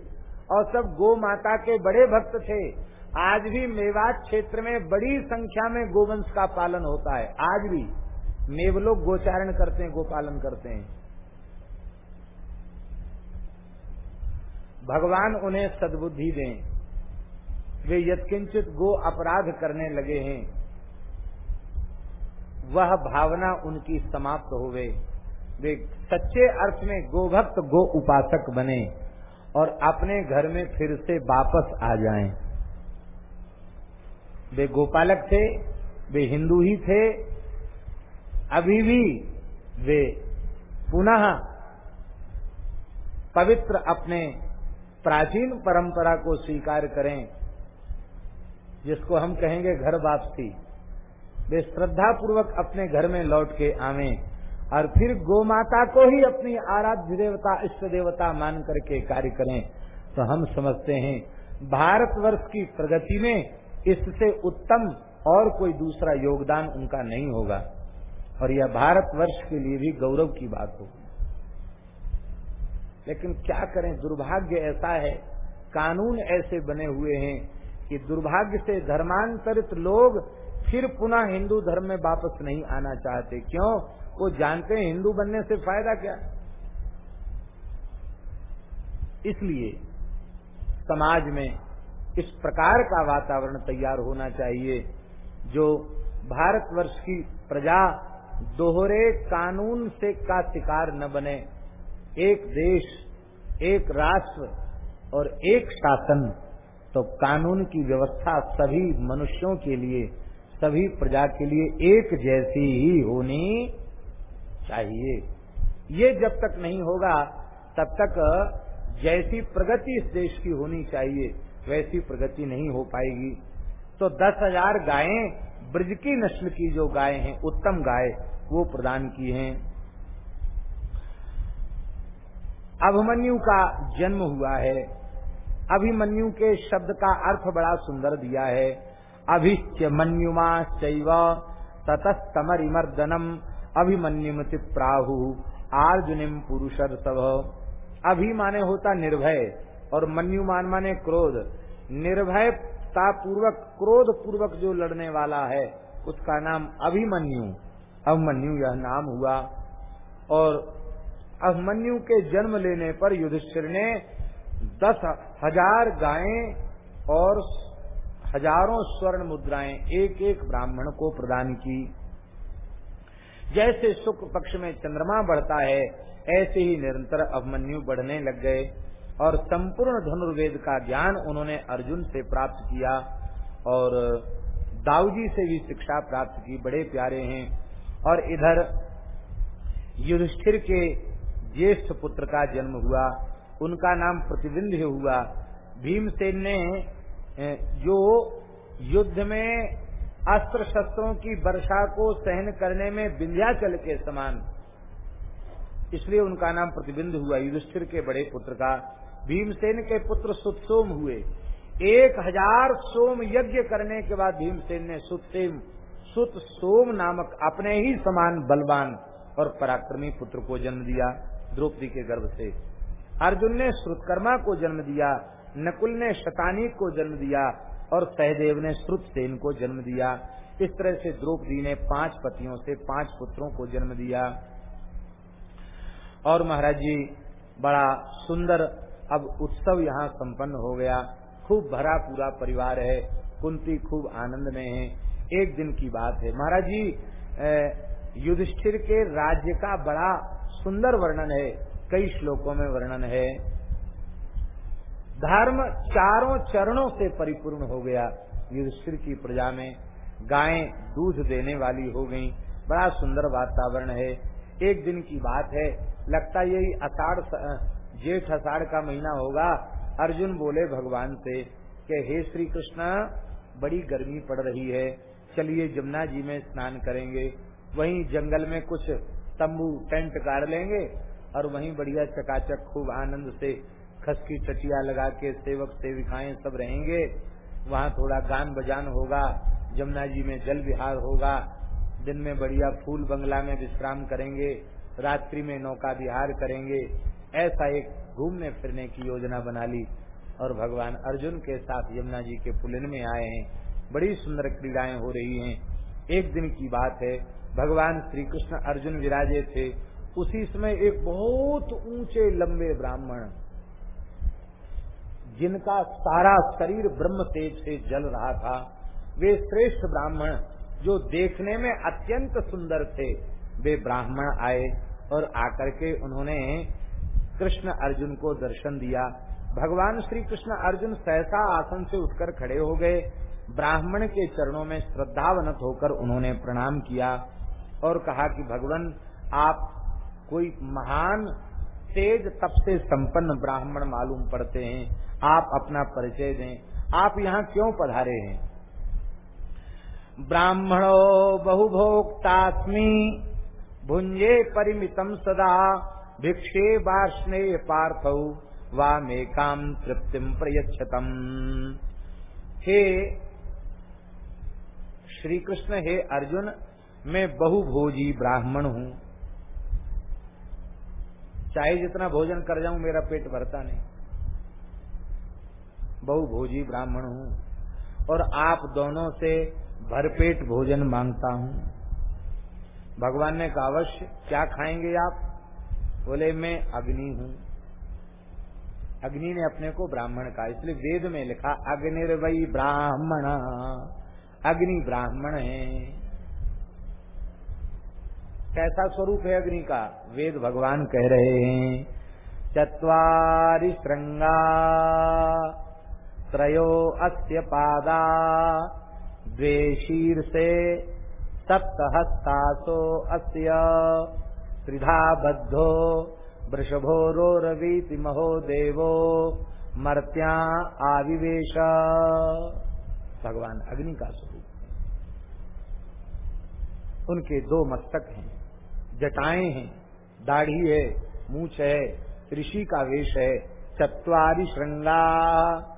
और सब गो माता के बड़े भक्त थे। आज भी मेवात क्षेत्र में बड़ी संख्या में गोवंश का पालन होता है। आज भी मेव लोग गोचारण करते हैं, गोपालन करते हैं। भगवान उन्हें सद्बुद्धि दें। वे यथकिंचित गो अपराध करने लगे हैं। वह भावना उनकी समाप्त हो गए वे सच्चे अर्थ में गोभक्त गो उपासक बने और अपने घर में फिर से वापस आ जाएँ। वे गोपालक थे, वे हिंदू ही थे, अभी भी वे पुनः पवित्र अपने प्राचीन परंपरा को स्वीकार करें, जिसको हम कहेंगे घर वापसी वे श्रद्धा पूर्वक अपने घर में लौट के आवे और फिर गो माता को ही अपनी आराध्य देवता, इष्ट देवता मान करके कार्य करें। तो हम समझते हैं, भारतवर्ष की प्रगति में इससे उत्तम और कोई दूसरा योगदान उनका नहीं होगा। और यह भारतवर्ष के लिए भी गौरव की बात होगी लेकिन क्या करें, दुर्भाग्य ऐसा है, कानून ऐसे बने हुए हैं कि दुर्भाग्य से धर्मांतरित लोग फिर पुनः हिंदू धर्म में वापस नहीं आना चाहते। क्यों? वो जानते हैं हिंदू बनने से फ़ायदा क्या? इसलिए समाज में इस प्रकार का वातावरण तैयार होना चाहिए, जो भारतवर्ष की प्रजा दोहरे कानून से का शिकार न बने। एक देश, एक राष्ट्र और एक शासन तो कानून की व्यवस्था सभी मनुष्यों के लिए सभी प्रजा के लिए एक जैसी ही होनी चाहिए। ये जब तक नहीं होगा, तब तक जैसी प्रगति इस देश की होनी चाहिए, वैसी प्रगति नहीं हो पाएगी। तो दस हज़ार गायें, ब्रज की नस्ल की जो गाय हैं, उत्तम गाय वो प्रदान की हैं। अभिमन्यु का जन्म हुआ है। अभिमन्यु के शब्द का अर्थ बड़ा सुंदर दिया है। अभिश्च मन्युमा शैव ततस्तमरिमर्दनम अभिमन्युमति प्राहु आर्जुनिम पुरुषर सब अभि माने होता निर्भय और मन्यु मान माने क्रोध। निर्भयता पूर्वक क्रोध पूर्वक जो लड़ने वाला है, उसका नाम अभिमन्यु। अभिमन्यु यह नाम हुआ। और अभिमन्यु के जन्म लेने पर युधिष्ठिर ने दस हज़ार गायें और हज़ारों स्वर्ण मुद्राएँ एक एक ब्राह्मण को प्रदान की। जैसे शुक्ल पक्ष में चंद्रमा बढ़ता है, ऐसे ही निरंतर अभिमन्यु बढ़ने लग गए और संपूर्ण धनुर्वेद का ज्ञान उन्होंने अर्जुन से प्राप्त किया और दाऊजी से भी शिक्षा प्राप्त की। बड़े प्यारे हैं। और इधर युधिष्ठिर के ज्येष्ठ पुत्र का जन्म हुआ, उनका नाम प्रतिबिंध हुआ। भीमसेन ने जो युद्ध में अस्त्र शस्त्रों की वर्षा को सहन करने में विंध्याचल के समान, इसलिए उनका नाम प्रतिबिंध हुआ। युधिष्ठिर के बड़े पुत्र का, भीमसेन के पुत्र सुतसोम हुए। एक हज़ार सोम यज्ञ करने के बाद भीमसेन ने सुतसेम सुत सोम नामक अपने ही समान बलवान और पराक्रमी पुत्र को जन्म दिया, द्रौपदी के गर्भ से। अर्जुन ने श्रुतकर्मा को जन्म दिया नकुल ने शतानी को जन्म दिया और सहदेव ने श्रुतसेन को जन्म दिया। इस तरह से द्रौपदी ने पाँच पतियों से पाँच पुत्रों को जन्म दिया। और महाराज जी, बड़ा सुंदर अब उत्सव यहाँ संपन्न हो गया। खूब भरा पूरा परिवार है, कुंती खूब आनंद में है। एक दिन की बात है। महाराज जी युधिष्ठिर के राज्य का बड़ा सुंदर वर्णन है। कई श्लोकों में वर्णन है। धर्म चारों चरणों से परिपूर्ण हो गया। युधिष्ठिर की प्रजा में गायें दूध देने वाली हो गईं। बड़ा सुंदर वातावरण है। एक दिन की बात है। लगता यही अषाढ़ जेठ अषाढ़ का महीना होगा। अर्जुन बोले भगवान से कि, हे श्री कृष्ण बड़ी गर्मी पड़ रही है। चलिए जमुना जी में स्नान करेंगे। वहीं जंगल में कुछ तंबू टेंट गाड़ लेंगे और वहीं बढ़िया चकाचक खूब आनंद से खसकी चटिया लगा के सेवक सेविकाएँ सब रहेंगे, वहाँ थोड़ा गान बजान होगा, जमुना जी में जल विहार होगा, दिन में बढ़िया फूल बंगला में विश्राम करेंगे, रात्रि में नौका विहार करेंगे, ऐसा एक घूमने फिरने की योजना बना ली। और भगवान अर्जुन के साथ यमुना जी के पुलिन में आए हैं, बड़ी सुंदर क्रीड़ाएँ हो रही हैं। एक दिन की बात है, भगवान श्री कृष्ण अर्जुन विराजे थे, उसी समय एक बहुत ऊँचे लंबे ब्राह्मण जिनका सारा शरीर ब्रह्म तेज से जल रहा था, वे श्रेष्ठ ब्राह्मण, जो देखने में अत्यंत सुंदर थे। वे ब्राह्मण आए और आकर के उन्होंने कृष्ण अर्जुन को दर्शन दिया। भगवान श्री कृष्ण अर्जुन सहसा आसन से उठकर खड़े हो गए। ब्राह्मण के चरणों में श्रद्धावनत होकर उन्होंने प्रणाम किया और कहा कि भगवान, आप कोई महान, तेज तप से संपन्न ब्राह्मण मालूम पड़ते हैं। आप अपना परिचय दें। आप यहाँ क्यों पधारे हैं? ब्राह्मणो बहुभोक्तास्मी भुंजे परिमितम सदा, भिक्षे वार्ष्णे पार्थ वामेकाम तृप्तिम प्रयच्छतम। हे श्री कृष्ण हे अर्जुन, मैं बहुभोजी ब्राह्मण हूँ। चाहे जितना भोजन कर जाऊँ, मेरा पेट भरता नहीं। बहुभोजी ब्राह्मण हूँ और आप दोनों से भरपेट भोजन माँगता हूँ। भगवान ने कहा, अवश्य, क्या खाएँगे आप? बोले, मैं अग्नि हूँ। अग्नि ने अपने को ब्राह्मण कहा, इसलिए वेद में लिखा अग्निर्वई ब्राह्मण, अग्नि ब्राह्मण है। कैसा स्वरूप है अग्नि का? वेद भगवान कह रहे हैं, चतवारि श्रृंगा त्रयो अस्य पादा। द्वे शीर्षे सप्तहस्तासो अस्य। त्रिधा बद्धो वृषभोरोरवीति महो देवो। मर्त्या आविवेश। भगवान अग्नि का स्वरूप उनके दो मस्तक हैं। जटाएँ हैं, दाढ़ी है, मूछ है, ऋषि का वेश है, चतवारी श्रृंगा।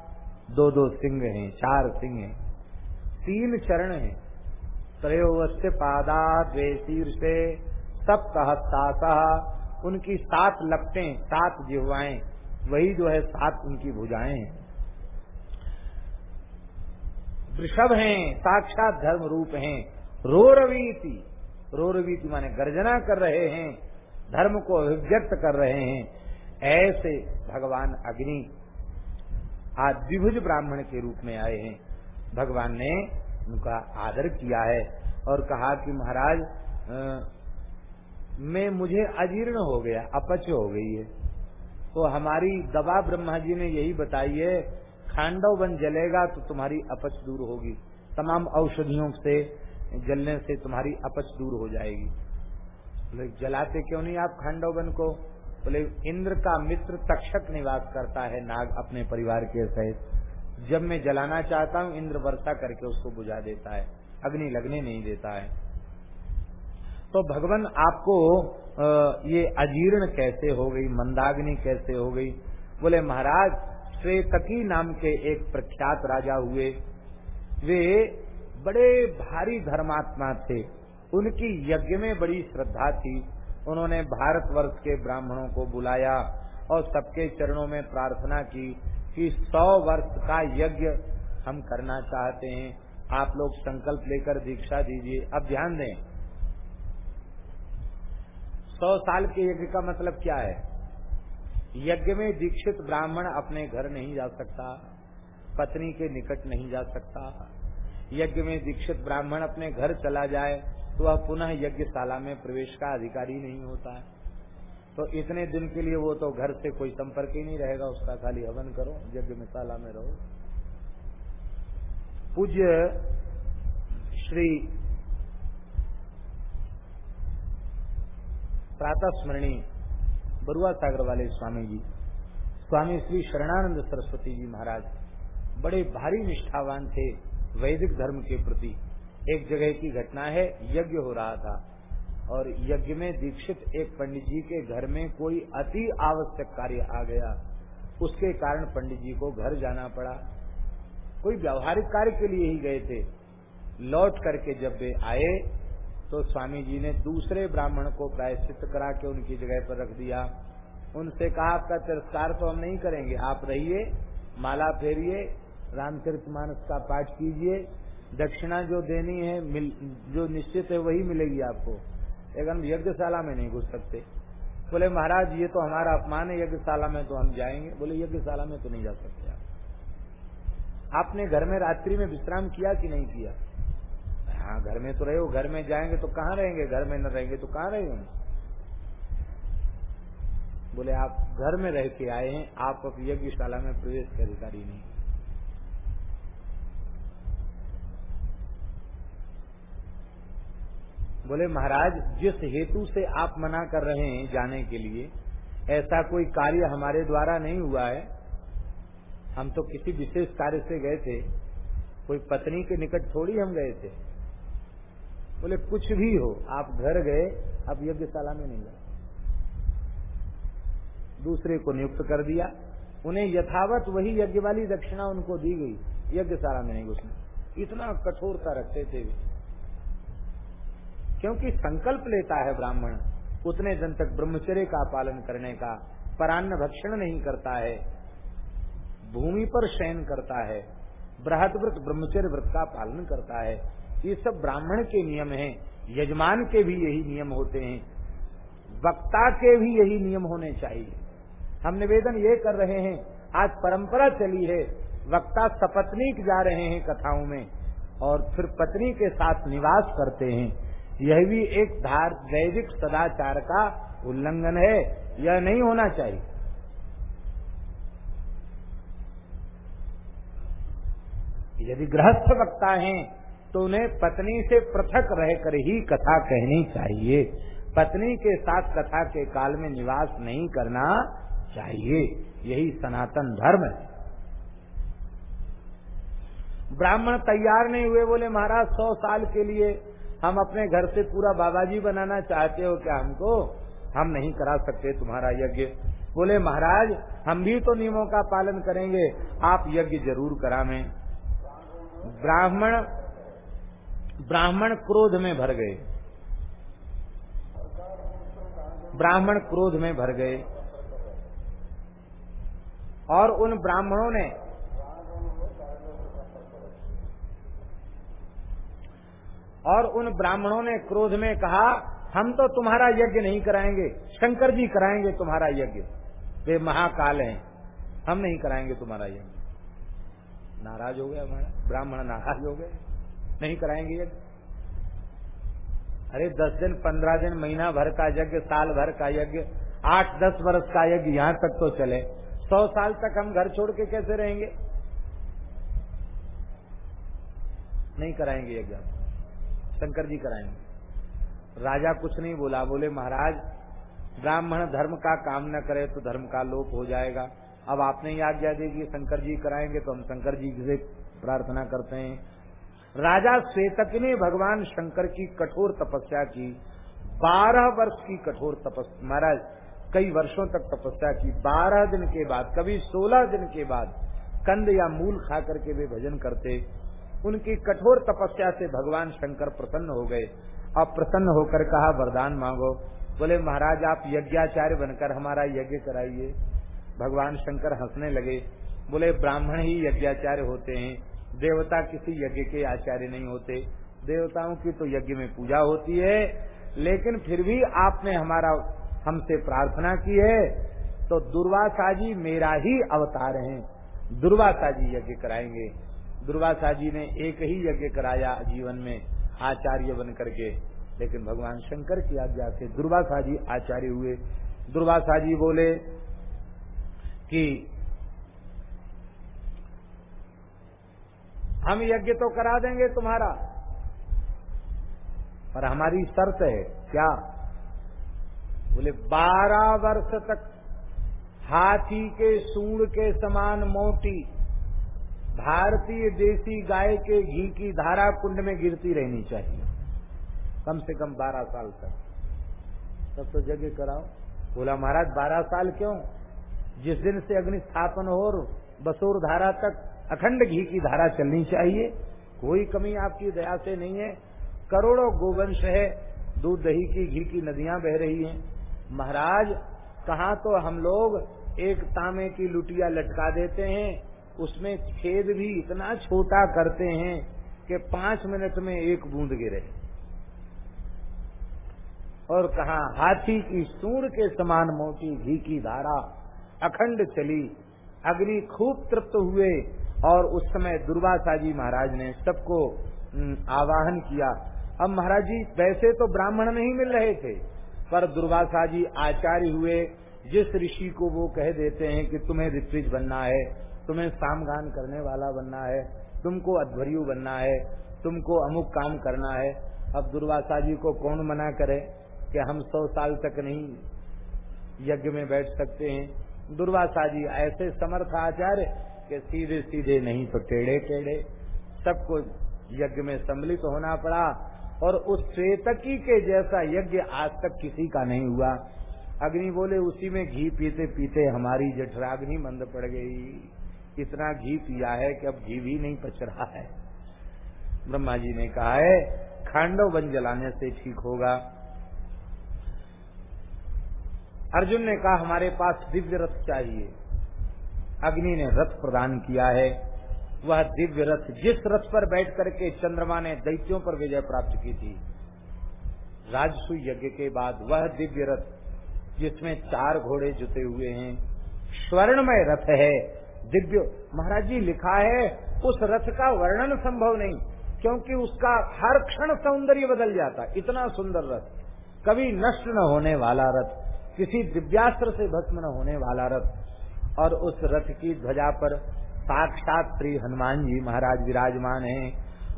दो दो सिंह हैं, चार सिंह हैं। तीन चरण हैं। त्रयोवश्य पादा द्वे शीर्षे सप्तहस्ता उनकी सात लपटें, सात जिहवाएँ, वही जो है सात उनकी भुजाएँ हैं। वृषभ हैं, साक्षात धर्म रूप हैं। रोरवीति रोरवीति माने गर्जना कर रहे हैं, धर्म को अभिव्यक्त कर रहे हैं। ऐसे भगवान अग्नि आज द्विभुज ब्राह्मण के रूप में आए हैं। भगवान ने उनका आदर किया है और कहा कि महाराज मैं मुझे अजीर्ण हो गया, अपच हो गई है। तो हमारी दवा ब्रह्मा जी ने यही बताई है, खांडव बन जलेगा तो तुम्हारी अपच दूर होगी। तमाम औषधियों से, जलने से तुम्हारी अपच दूर हो जाएगी। जलाते क्यों नहीं आप खांडव बन को? बोले, इंद्र का मित्र तक्षक निवास करता है नाग अपने परिवार के सहित। जब मैं जलाना चाहता हूँ, इंद्र वर्षा करके उसको बुझा देता है। अग्नि लगने नहीं देता है। तो भगवान आपको ये अजीर्ण कैसे हो गई, मंदाग्नि कैसे हो गई? बोले, महाराज, श्वेतकी नाम के एक प्रख्यात राजा हुए। वे बड़े भारी धर्मात्मा थे। उनकी यज्ञ में बड़ी श्रद्धा थी। उन्होंने भारतवर्ष के ब्राह्मणों को बुलाया और सबके चरणों में प्रार्थना की कि सौ वर्ष का यज्ञ हम करना चाहते हैं। आप लोग संकल्प लेकर दीक्षा दीजिए। अब ध्यान दें, सौ साल के यज्ञ का मतलब क्या है? यज्ञ में दीक्षित ब्राह्मण अपने घर नहीं जा सकता, पत्नी के निकट नहीं जा सकता। यज्ञ में दीक्षित ब्राह्मण अपने घर चला जाए तो वह पुनः यज्ञशाला में प्रवेश का अधिकारी नहीं होता है। तो इतने दिन के लिए वो तो घर से कोई संपर्क ही नहीं रहेगा, उसका खाली हवन करो, यज्ञ में रहो। पूज्य श्री प्रातः स्मरणी बरुआ सागर वाले स्वामी जी स्वामी श्री शरणानंद सरस्वती जी महाराज बड़े भारी निष्ठावान थे वैदिक धर्म के प्रति। एक जगह की घटना है, यज्ञ हो रहा था। और यज्ञ में दीक्षित एक पंडित जी के घर में कोई अति आवश्यक कार्य आ गया। उसके कारण पंडित जी को घर जाना पड़ा। कोई व्यावहारिक कार्य के लिए ही गए थे। लौट करके जब वे आए तो स्वामी जी ने दूसरे ब्राह्मण को प्रायश्चित करा के उनकी जगह पर रख दिया। उनसे कहा, आपका तिरस्कार तो हम नहीं करेंगे। आप रहिए, माला फेरिए रामचरित मानस का पाठ कीजिए दक्षिणा जो देनी है मिल, जो निश्चित है वही मिलेगी आपको। लेकिन यज्ञशाला में नहीं घुस सकते। बोले महाराज ये तो हमारा अपमान है यज्ञशाला में तो हम जाएँगे। बोले यज्ञशाला में तो नहीं जा सकते आप। आपने घर में रात्रि में विश्राम किया कि नहीं किया? हाँ घर में तो रहे हो घर में जाएँगे तो कहाँ रहेंगे? घर में न रहेंगे तो कहाँ रहेंगे बोले आप घर में रह के आए हैं आप अब यज्ञशाला में प्रवेश के अधिकारी नहीं बोले, महाराज, जिस हेतु से आप मना कर रहे हैं जाने के लिए, ऐसा कोई कार्य हमारे द्वारा नहीं हुआ है। हम तो किसी विशेष कार्य से गए थे। कोई पत्नी के निकट थोड़ी हम गए थे। बोले, कुछ भी हो, आप घर गए अब यज्ञशाला में नहीं गए। दूसरे को नियुक्त कर दिया। उन्हें यथावत वही यज्ञ वाली दक्षिणा उनको दी गई। यज्ञशाला में नहीं घुसने। इतना कठोरता रखते थे वे। क्योंकि संकल्प लेता है ब्राह्मण, उतने दिन तक ब्रह्मचर्य का पालन करने का, परान्न भक्षण नहीं करता है। भूमि पर शयन करता है बृहद व्रत ब्रह्मचर्य व्रत का पालन करता है। ये सब ब्राह्मण के नियम हैं, यजमान के भी यही नियम होते हैं, वक्ता के भी यही नियम होने चाहिए। हम निवेदन ये कर रहे हैं, आज परंपरा चली है, वक्ता सपत्नीक जा रहे हैं कथाओं में, और फिर पत्नी के साथ निवास करते हैं। यह भी एक धार, वैदिक सदाचार का उल्लंघन है। यह नहीं होना चाहिए। यदि गृहस्थ वक्ता हैं तो उन्हें पत्नी से पृथक रहकर ही कथा कहनी चाहिए। पत्नी के साथ कथा के काल में निवास नहीं करना चाहिए। यही सनातन धर्म है। ब्राह्मण तैयार नहीं हुए बोले, महाराज, सौ साल के लिए हम अपने घर से पूरा बाबा जी बनाना चाहते हो क्या हमको? हम नहीं करा सकते तुम्हारा यज्ञ। बोले, महाराज, हम भी तो नियमों का पालन करेंगे। आप यज्ञ ज़रूर करा में ब्राह्मण ब्राह्मण क्रोध में भर गए। ब्राह्मण क्रोध में भर गए। और उन ब्राह्मणों ने और उन ब्राह्मणों ने क्रोध में कहा, हम तो तुम्हारा यज्ञ नहीं कराएँगे। शंकर जी कराएँगे तुम्हारा यज्ञ। वे महाकाल हैं। हम नहीं कराएँगे तुम्हारा यज्ञ। नाराज़ हो गया हमारा ब्राह्मण नाराज़ हो गए। नहीं कराएँगे यज्ञ। अरे, दस दिन, पंद्रह दिन, महीना भर का यज्ञ, साल भर का यज्ञ, आठ, दस वर्ष का यज्ञ, यहाँ तक तो चले। सौ साल तक हम घर छोड़ के कैसे रहेंगे? नहीं कराएँगे यज्ञ। शंकर जी कराएँगे राजा कुछ नहीं बोला, बोले, महाराज, ब्राह्मण धर्म का काम न करे तो धर्म का लोप हो जाएगा। अब आपने ही आज्ञा दी कि शंकर जी कराएँगे तो हम शंकर जी से प्रार्थना करते हैं। राजा श्वेतक ने भगवान शंकर की कठोर तपस्या की, बारह वर्ष की कठोर तपस्या महाराज, कई वर्षों तक तपस्या की। बारह दिन के बाद, कभी सोलह दिन के बाद कंद या मूल खा करके वे भजन करते। उनकी कठोर तपस्या से भगवान शंकर प्रसन्न हो गए। अब प्रसन्न होकर कहा, वरदान मांगो। बोले, महाराज, आप यज्ञाचार्य बनकर हमारा यज्ञ कराइए। भगवान शंकर हंसने लगे। बोले, ब्राह्मण ही यज्ञाचार्य होते हैं। देवता किसी यज्ञ के आचार्य नहीं होते। देवताओं की तो यज्ञ में पूजा होती है, लेकिन फिर भी आपने हमारा, हमसे प्रार्थना की है। तो दुर्वासा जी मेरा ही अवतार हैं। दुर्वासा जी यज्ञ कराएँगे। दुर्वासा जी ने एक ही यज्ञ कराया जीवन में, आचार्य बन करके। लेकिन भगवान शंकर की आज्ञा से दुर्वासा जी आचार्य हुए। दुर्वासा जी बोले कि, हम यज्ञ तो करा देंगे तुम्हारा, पर हमारी शर्त है। क्या? बोले, बारह वर्ष तक हाथी के सूर के समान मोटी भारतीय देसी गाय के घी की धारा कुंड में गिरती रहनी चाहिए। कम से कम बारह साल तक। तब तो जगह कराओ। बोला, महाराज, बारह साल क्यों? जिस दिन से अग्नि स्थापन हो बसोर धारा तक अखंड घी की धारा चलनी चाहिए, कोई कमी आपकी दया से नहीं है। करोड़ों गोवंश है, दूध दही की, घी की नदियाँ बह रही हैं। महाराज, कहा तो हम लोग एक तामे की लुटिया लटका देते हैं उसमें छेद भी इतना छोटा करते हैं कि पाँच मिनट में एक बूंद गिरे। और कहा, हाथी की सूर के समान मोटी घी की धारा अखंड चली, अग्नि खूब तृप्त हुए, और उस समय दुर्वासा जी महाराज ने सबको आवाहन किया। अब महाराज जी, वैसे तो ब्राह्मण नहीं मिल रहे थे, पर दुर्वासा जी आचार्य हुए, जिस ऋषि को वो कह देते हैं कि तुम्हें ऋत्विज बनना है तुम्हें सामगान करने वाला बनना है, तुमको अध्वर्यु बनना है, तुमको अमुक काम करना है। अब दुर्वासा जी को कौन मना करे कि हम सौ साल तक नहीं यज्ञ में बैठ सकते हैं? दुर्वासा जी ऐसे समर्थ आचार्य कि सीधे सीधे नहीं तो टेढ़े टेढ़े। सबको यज्ञ में सम्मिलित होना पड़ा और उस श्वेतकी के जैसा यज्ञ आज तक किसी का नहीं हुआ। अग्नि बोले, उसी में घी पीते पीते हमारी जठराग्नि मंद पड़ गई। इतना घी पिया है कि अब घी भी नहीं पच रहा है। ब्रह्मा जी ने कहा है, खांडव बन जलाने से ठीक होगा। अर्जुन ने कहा, हमारे पास दिव्य रथ चाहिए। अग्नि ने रथ प्रदान किया है। वह दिव्य रथ जिस रथ पर बैठ करके चंद्रमा ने दैत्यों पर विजय प्राप्त की थी, राजसु यज्ञ के बाद वह दिव्य रथ, जिसमें चार घोड़े जुते हुए हैं, स्वर्णमय रथ है। दिव्य महाराज जी लिखा है, उस रथ का वर्णन संभव नहीं, क्योंकि उसका हर क्षण सौंदर्य बदल जाता, इतना सुंदर रथ। कभी नष्ट न होने वाला रथ, किसी दिव्यास्त्र से भस्म न होने वाला रथ। और उस रथ की ध्वजा पर साक्षात श्री हनुमान जी महाराज विराजमान हैं।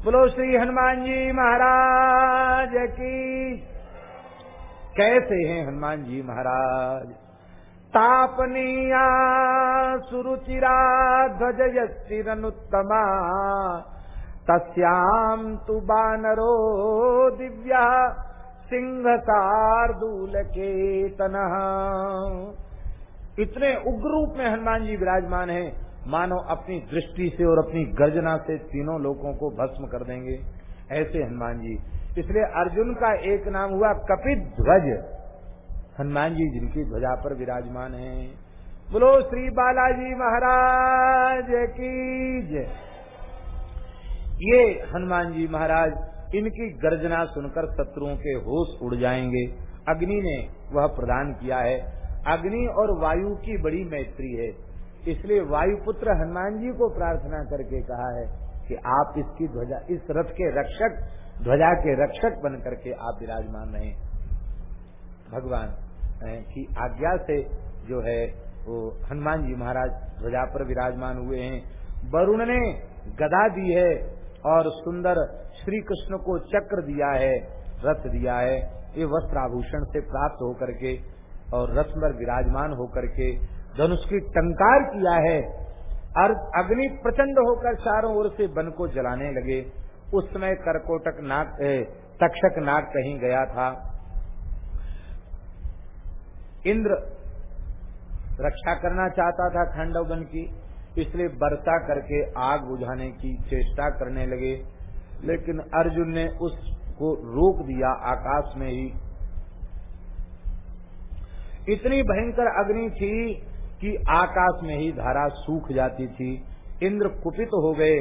बोलो श्री हनुमान जी महाराज की, कैसे हैं हनुमान जी महाराज? तापनीया सुरुचिरा ध्वज यस्तिरनुत्तमा तस्याम तु बानरो दिव्या सिंह शार्दूल के इतने उग्र रूप में हनुमान जी विराजमान हैं। मानो अपनी दृष्टि से और अपनी गर्जना से तीनों लोगों को भस्म कर देंगे। ऐसे हनुमान जी। इसलिए अर्जुन का एक नाम हुआ कपित ध्वज हनुमान जी जिनकी ध्वजा पर विराजमान है। बोलो, श्री बालाजी महाराज की जय। ये हनुमान जी महाराज, इनकी गर्जना सुनकर शत्रुओं के होश उड़ जाएँगे। अग्नि ने वह प्रदान किया है। अग्नि और वायु की बड़ी मैत्री है। इसलिए वायुपुत्र हनुमान जी को प्रार्थना करके कहा है कि आप इसकी ध्वजा, इस रथ के रक्षक, ध्वजा के रक्षक बन करके आप विराजमान रहे। भगवान की आज्ञा से जो है वो हनुमान जी महाराज ध्वजा पर विराजमान हुए हैं। वरुण ने गदा दी है और सुंदर श्री कृष्ण को चक्र दिया है, रथ दिया है। ये वस्त्र आभूषण से प्राप्त होकर के और रथ पर विराजमान होकर के धनुष की टंकार किया है और अग्नि प्रचंड होकर चारों ओर से वन को जलाने लगे। उस समय करकोटक नाग तक्षक नाग कहीं गया था। इंद्र रक्षा करना चाहता था खंडवन की, इसलिए वर्षा करके आग बुझाने की चेष्टा करने लगे। लेकिन अर्जुन ने उसको रोक दिया आकाश में ही। इतनी भयंकर अग्नि थी कि आकाश में ही धारा सूख जाती थी। इंद्र कुपित हो गए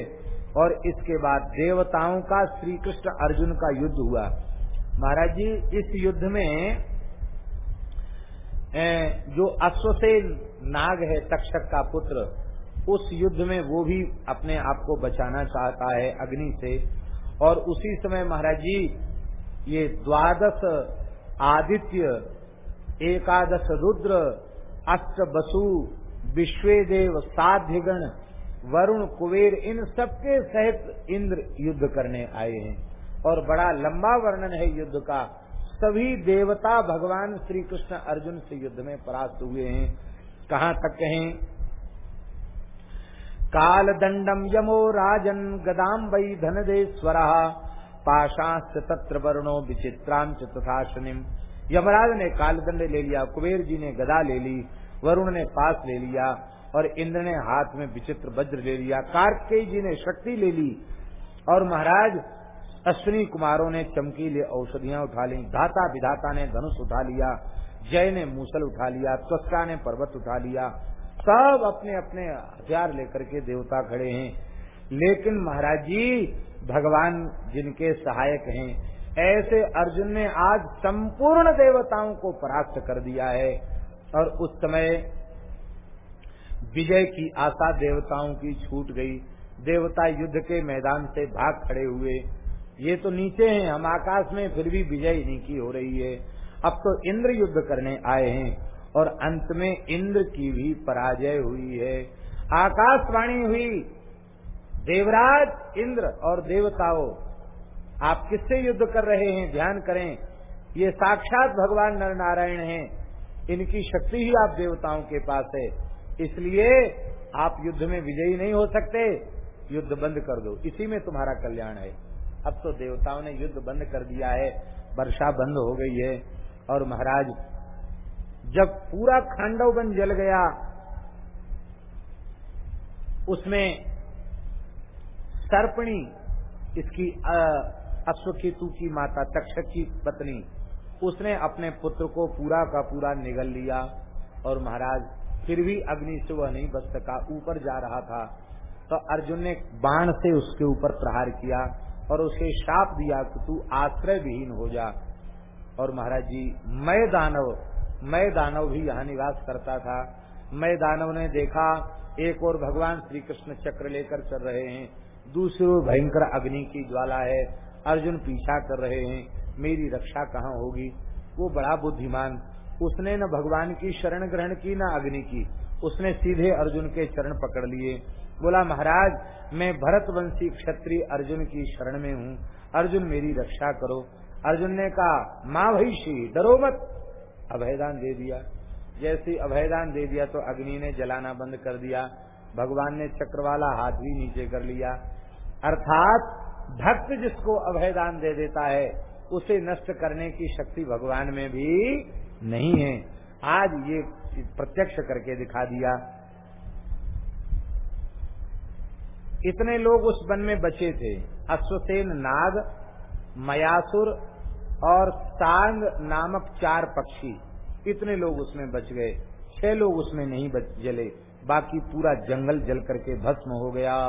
और इसके बाद देवताओं का श्री कृष्ण अर्जुन का युद्ध हुआ। महाराज जी, इस युद्ध में जो अश्वसेन नाग है, तक्षक का पुत्र, उस युद्ध में वो भी अपने आप को बचाना चाहता है अग्नि से। और उसी समय महाराज जी, ये द्वादश आदित्य, एकादश रुद्र, अष्ट बसु, विश्वेदेव, साध्यगण, वरुण, कुबेर, इन सबके सहित इंद्र युद्ध करने आए हैं। और बड़ा लंबा वर्णन है युद्ध का। सभी देवता भगवान श्री कृष्ण अर्जुन से युद्ध में परास्त हुए हैं। कहाँ तक कहें? काल दंडम यमो राजन गदाम वही धनदेश्वर पाशांश तत्र वर्णो विचित्रांश तथा शनिम। यमराज ने काल दंड ले लिया, कुबेर जी ने गदा ले ली, वरुण ने पास ले लिया और इंद्र ने हाथ में विचित्र वज्र ले लिया कार्तिकेय जी ने शक्ति ले ली और महाराज अश्विनी कुमारों ने चमकीले औषधियाँ उठा ली, धाता विधाता ने धनुष उठा लिया, जय ने मूसल उठा लिया त्वस्का ने पर्वत उठा लिया, सब अपने अपने हथियार लेकर के देवता खड़े हैं। लेकिन महाराज जी, भगवान जिनके सहायक हैं, ऐसे अर्जुन ने आज संपूर्ण देवताओं को परास्त कर दिया है। और उस समय विजय की आशा देवताओं की छूट गई, देवता युद्ध के मैदान से भाग खड़े हुए। ये तो नीचे हैं, हम आकाश में फिर भी विजय नहीं की हो रही है। अब तो इंद्र युद्ध करने आए हैं और अंत में इंद्र की भी पराजय हुई है। आकाशवाणी हुई, देवराज, इंद्र और देवताओं, आप किससे युद्ध कर रहे हैं? ध्यान करें, ये साक्षात भगवान नर नारायण हैं। इनकी शक्ति ही आप देवताओं के पास है। इसलिए आप युद्ध में विजयी नहीं हो सकते। युद्ध बंद कर दो। इसी में तुम्हारा कल्याण है। अब तो देवताओं ने युद्ध बंद कर दिया है, वर्षा बंद हो गई है। और महाराज, जब पूरा खांडवबन जल गया, उसमें सर्पणी, इसकी अश्वकेतु की माता, तक्षक की पत्नी, उसने अपने पुत्र को पूरा का पूरा निगल लिया। और महाराज, फिर भी अग्नि से वह नहीं बच सका ऊपर जा रहा था। तो अर्जुन ने बाण से उसके ऊपर प्रहार किया। और उसे शाप दिया कि तू आश्रय विहीन हो जा। और महाराज जी, मैं दानव मैं दानव भी यहाँ निवास करता था। मैं दानव ने देखा, एक और भगवान श्री कृष्ण चक्र लेकर चल रहे हैं। दूसरी ओर भयंकर अग्नि की ज्वाला है। अर्जुन पीछा कर रहे हैं, मेरी रक्षा कहाँ होगी? वो बड़ा बुद्धिमान। उसने न भगवान की शरण ग्रहण की, न अग्नि की। उसने सीधे अर्जुन के चरण पकड़ लिए। बोला, महाराज, मैं भरत वंशी क्षत्रिय अर्जुन की शरण में हूँ। अर्जुन, मेरी रक्षा करो। अर्जुन ने कहा, माँ भैषी डरो मत। अभयदान दे दिया। जैसे अभयदान दे दिया तो अग्नि ने जलाना बंद कर दिया। भगवान ने चक्र वाला हाथ भी नीचे कर लिया। अर्थात, भक्त जिसको अभयदान दे देता है, उसे नष्ट करने की शक्ति भगवान में भी नहीं है। आज ये प्रत्यक्ष करके दिखा दिया। इतने लोग उस वन में बचे थे। अश्वसेन नाग, मयासुर और सांग नामक चार पक्षी। इतने लोग उसमें बच गए। छह लोग उसमें नहीं बच जले। बाकी पूरा जंगल जल करके भस्म हो गया।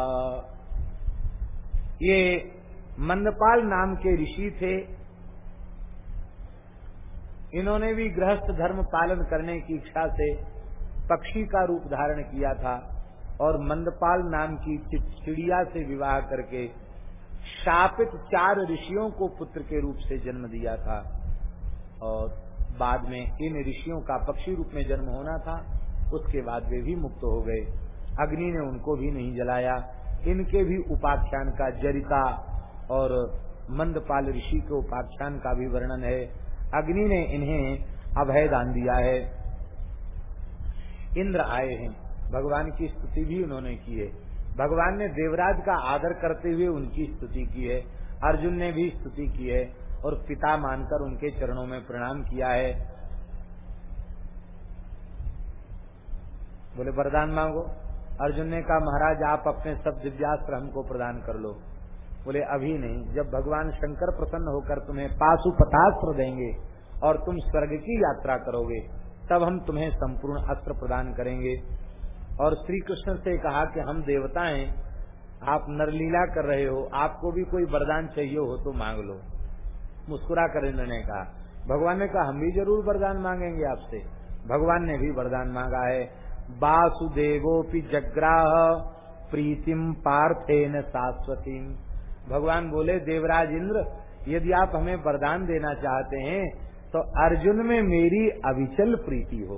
ये मंदपाल नाम के ऋषि थे। इन्होंने भी गृहस्थ धर्म पालन करने की इच्छा से पक्षी का रूप धारण किया था। और मंदपाल नाम की चिड़िया से विवाह करके शापित चार ऋषियों को पुत्र के रूप से जन्म दिया था। और बाद में इन ऋषियों का पक्षी रूप में जन्म होना था। उसके बाद वे भी मुक्त हो गए। अग्नि ने उनको भी नहीं जलाया। इनके भी उपाख्यान का जरिता और मंदपाल ऋषि के उपाख्यान का भी वर्णन है। अग्नि ने इन्हें अभय दान दिया है। इंद्र आए हैं। भगवान की स्तुति भी उन्होंने की है। भगवान ने देवराज का आदर करते हुए उनकी स्तुति की है, अर्जुन ने भी स्तुति की है और पिता मानकर उनके चरणों में प्रणाम किया है। बोले, वरदान मांगो। अर्जुन ने कहा, महाराज, आप अपने सब दिव्यास्त्र हमको प्रदान कर लो। बोले, अभी नहीं। जब भगवान शंकर प्रसन्न होकर तुम्हें पाशुपतास्त्र देंगे और तुम स्वर्ग की यात्रा करोगे, तब हम तुम्हें संपूर्ण अस्त्र प्रदान करेंगे। और श्री कृष्ण से कहा कि हम देवता हैं आप नरलीला कर रहे हो, आपको भी कोई वरदान चाहिए हो तो मांग लो। मुस्कुरा कर इन्होंने कहा। भगवान ने कहा, हम भी ज़रूर वरदान मांगेंगे आपसे। भगवान ने भी वरदान मांगा है। वासुदेवोपि जग्राह प्रीतिम पार्थेन शाश्वती। भगवान बोले, देवराज इंद्र, यदि आप हमें वरदान देना चाहते हैं तो अर्जुन में मेरी अविचल प्रीति हो।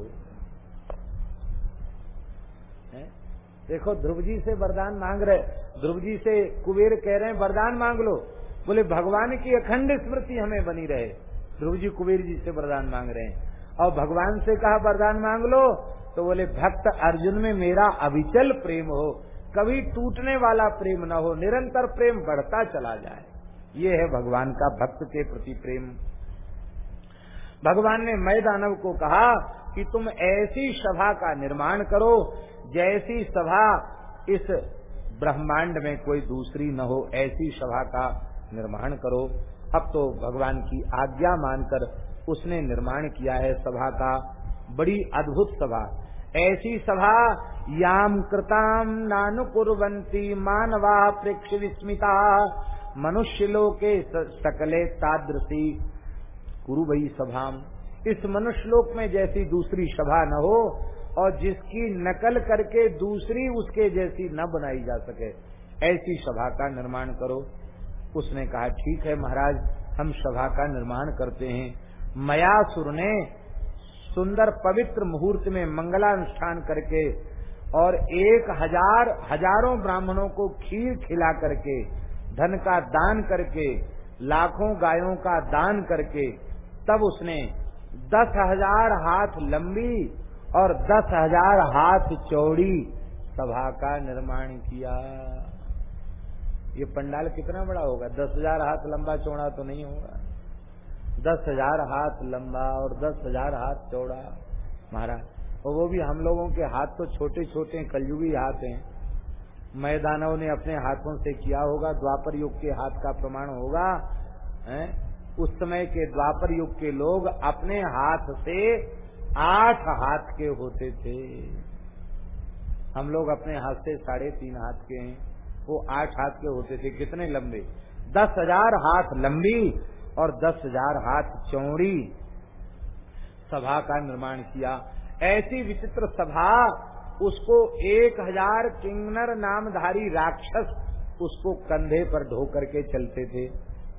देखो ध्रुव जी से वरदान मांग रहे ध्रुव जी से कुबेर कह रहे हैं, वरदान मांग लो। बोले, भगवान की अखंड स्मृति हमें बनी रहे। ध्रुव जी कुबेर जी से वरदान मांग रहे हैं। और भगवान से कहा, वरदान मांग लो तो बोले, भक्त अर्जुन में मेरा अविचल प्रेम हो, कभी टूटने वाला प्रेम न हो, निरंतर प्रेम बढ़ता चला जाए। ये है भगवान का भक्त के प्रति प्रेम। भगवान ने मय दानव को कहा कि तुम ऐसी सभा का निर्माण करो जैसी सभा इस ब्रह्मांड में कोई दूसरी न हो, ऐसी सभा का निर्माण करो। अब तो भगवान की आज्ञा मानकर उसने निर्माण किया है सभा का, बड़ी अद्भुत सभा। ऐसी सभा याम कृताम नानुकुरवंती मानवा प्रेक्ष विस्मिता। मनुष्य लोके सकले तादृशी। गुरु वही सभा इस मनुष्य लोक में जैसी दूसरी सभा न हो और जिसकी नकल करके दूसरी उसके जैसी न बनाई जा सके, ऐसी सभा का निर्माण करो। उसने कहा, ठीक है महाराज, हम सभा का निर्माण करते हैं। मयासुर ने सुंदर पवित्र मुहूर्त में मंगलानुष्ठान करके और एक हज़ार, हज़ारों ब्राह्मणों को खीर खिला करके, धन का दान करके, लाखों गायों का दान करके, तब उसने दस हज़ार हाथ लंबी और दस हज़ार हाथ चौड़ी सभा का निर्माण किया। ये पंडाल कितना बड़ा होगा? दस हज़ार हाथ लंबा चौड़ा तो नहीं होगा। दस हज़ार हाथ लंबा और दस हज़ार हाथ चौड़ा, महाराज। और वो भी हम लोगों के हाथ तो छोटे छोटे कलयुगी हाथ हैं। मैदानों ने अपने हाथों से किया होगा, द्वापर युग के हाथ का प्रमाण होगा? उस समय के द्वापर युग के लोग अपने हाथ से आठ हाथ के होते थे। हम लोग अपने हाथ से साढ़े तीन हाथ के हैं। वो आठ हाथ के होते थे। कितने लंबे? दस हज़ार हाथ लंबी और दस हज़ार हाथ चौड़ी सभा का निर्माण किया। ऐसी विचित्र सभा, उसको एक हज़ार किंगनर नामधारी राक्षस उसको कंधे पर ढो करके चलते थे।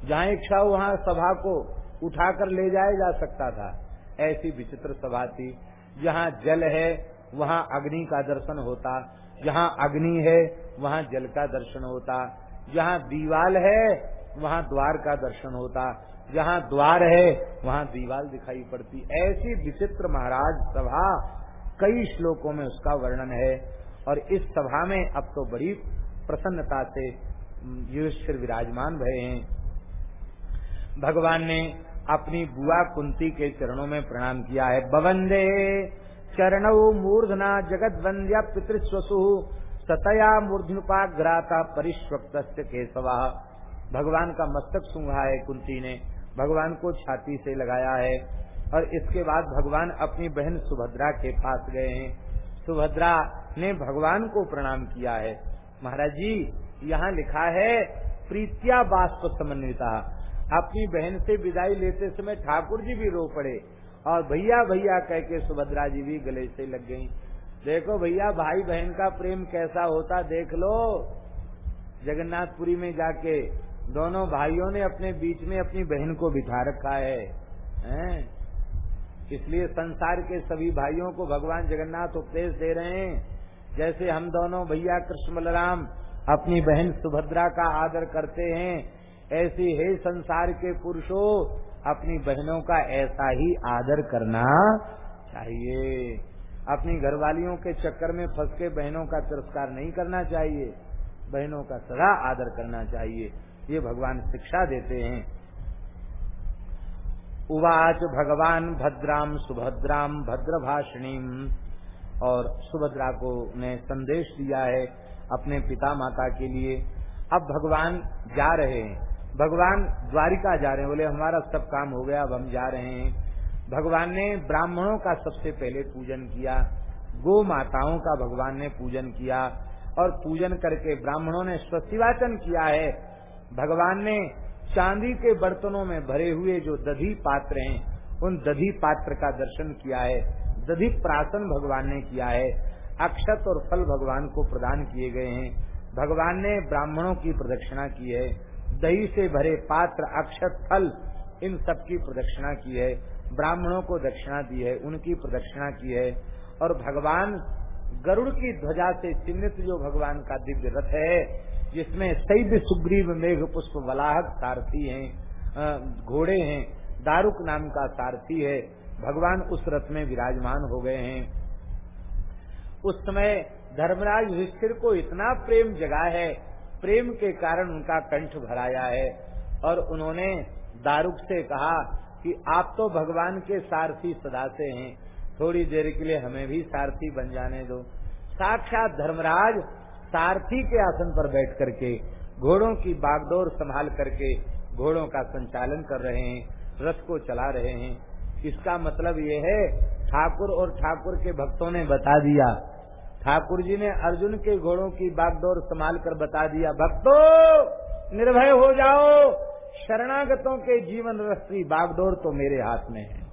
जहाँ इच्छा वहाँ सभा को उठाकर ले जाया जा सकता था। ऐसी विचित्र सभा थी, जहाँ जल है, वहाँ अग्नि का दर्शन होता। जहाँ अग्नि है, वहाँ जल का दर्शन होता। जहाँ दीवाल है, वहाँ द्वार का दर्शन होता। जहाँ द्वार है, वहाँ दीवाल दिखाई पड़ती। ऐसी विचित्र महाराज सभा कई श्लोकों में उसका वर्णन है। और इस सभा में अब तो बड़ी प्रसन्नता से युधिष्ठिर विराजमान भये हैं। भगवान ने अपनी बुआ कुंती के चरणों में प्रणाम किया है। बवंदे चरण मूर्धना जगत वंद्या पितृस्वसु, सतया मूर्धनुपाग्राता परिश्वक्त केशवा। भगवान का मस्तक सुंघा है कुंती ने। भगवान को छाती से लगाया है और इसके बाद भगवान अपनी बहन सुभद्रा के पास गए हैं। सुभद्रा ने भगवान को प्रणाम किया है। महाराज जी, यहाँ लिखा है, प्रीतिया बाष्प समन्विता। अपनी बहन से विदाई लेते समय ठाकुर जी भी रो पड़े और भैया भैया कह के सुभद्रा जी भी गले से लग गई। देखो भैया, भाई बहन का प्रेम कैसा होता देख लो। जगन्नाथपुरी में जाके दोनों भाइयों ने अपने बीच में अपनी बहन को बिठा रखा है, हैं? इसलिए संसार के सभी भाइयों को भगवान जगन्नाथ उपदेश दे रहे हैं। जैसे हम दोनों भैया कृष्ण बलराम अपनी बहन सुभद्रा का आदर करते हैं ऐसी है संसार के पुरुषों, अपनी बहनों का ऐसा ही आदर करना चाहिए। अपनी घरवालियों के चक्कर में फंस के बहनों का तिरस्कार नहीं करना चाहिए। बहनों का सदा आदर करना चाहिए। ये भगवान शिक्षा देते हैं। उवाच भगवान भद्राम सुभद्राम भद्रभाषिणी। और सुभद्रा को ने संदेश दिया है अपने पिता माता के लिए। अब भगवान जा रहे हैं। भगवान द्वारिका जा रहे हैं। बोले, हमारा सब काम हो गया, अब हम जा रहे हैं। भगवान ने ब्राह्मणों का सबसे पहले पूजन किया, गो माताओं का भगवान ने पूजन किया और पूजन करके ब्राह्मणों ने स्वस्तिवाचन किया है। भगवान ने चांदी के बर्तनों में भरे हुए जो दधी पात्र हैं, उन दधी पात्र का दर्शन किया है। दधी प्राशन भगवान ने किया है। अक्षत और फल भगवान को प्रदान किए गए हैं। भगवान ने ब्राह्मणों की प्रदक्षिणा की है। दही से भरे पात्र, अक्षत, फल, इन सब की प्रदक्षिणा की है। ब्राह्मणों को दक्षिणा दी है, उनकी प्रदक्षिणा की है। और भगवान गरुड़ की ध्वजा से चिन्हित जो भगवान का दिव्य रथ है, जिसमें सैद सुग्रीव मेघ पुष्प वलाहक सारथी हैं घोड़े हैं, दारुक नाम का सारथी है। भगवान उस रथ में विराजमान हो गए हैं। उस समय धर्मराज युधिष्ठिर को इतना प्रेम जगा है प्रेम के कारण उनका कंठ भराया है और उन्होंने दारुक से कहा कि आप तो भगवान के सारथी सदा से हैं। थोड़ी देर के लिए हमें भी सारथी बन जाने दो। साक्षात धर्मराज सारथी के आसन पर बैठ करके घोड़ों की बागडोर संभाल करके घोड़ों का संचालन कर रहे हैं, रथ को चला रहे हैं। इसका मतलब ये है, ठाकुर और ठाकुर के भक्तों ने बता दिया ठाकुर जी ने अर्जुन के घोड़ों की बागडोर संभाल कर बता दिया, भक्तों, निर्भय हो जाओ। शरणागतों के जीवन रस्ती बागडोर तो मेरे हाथ में है।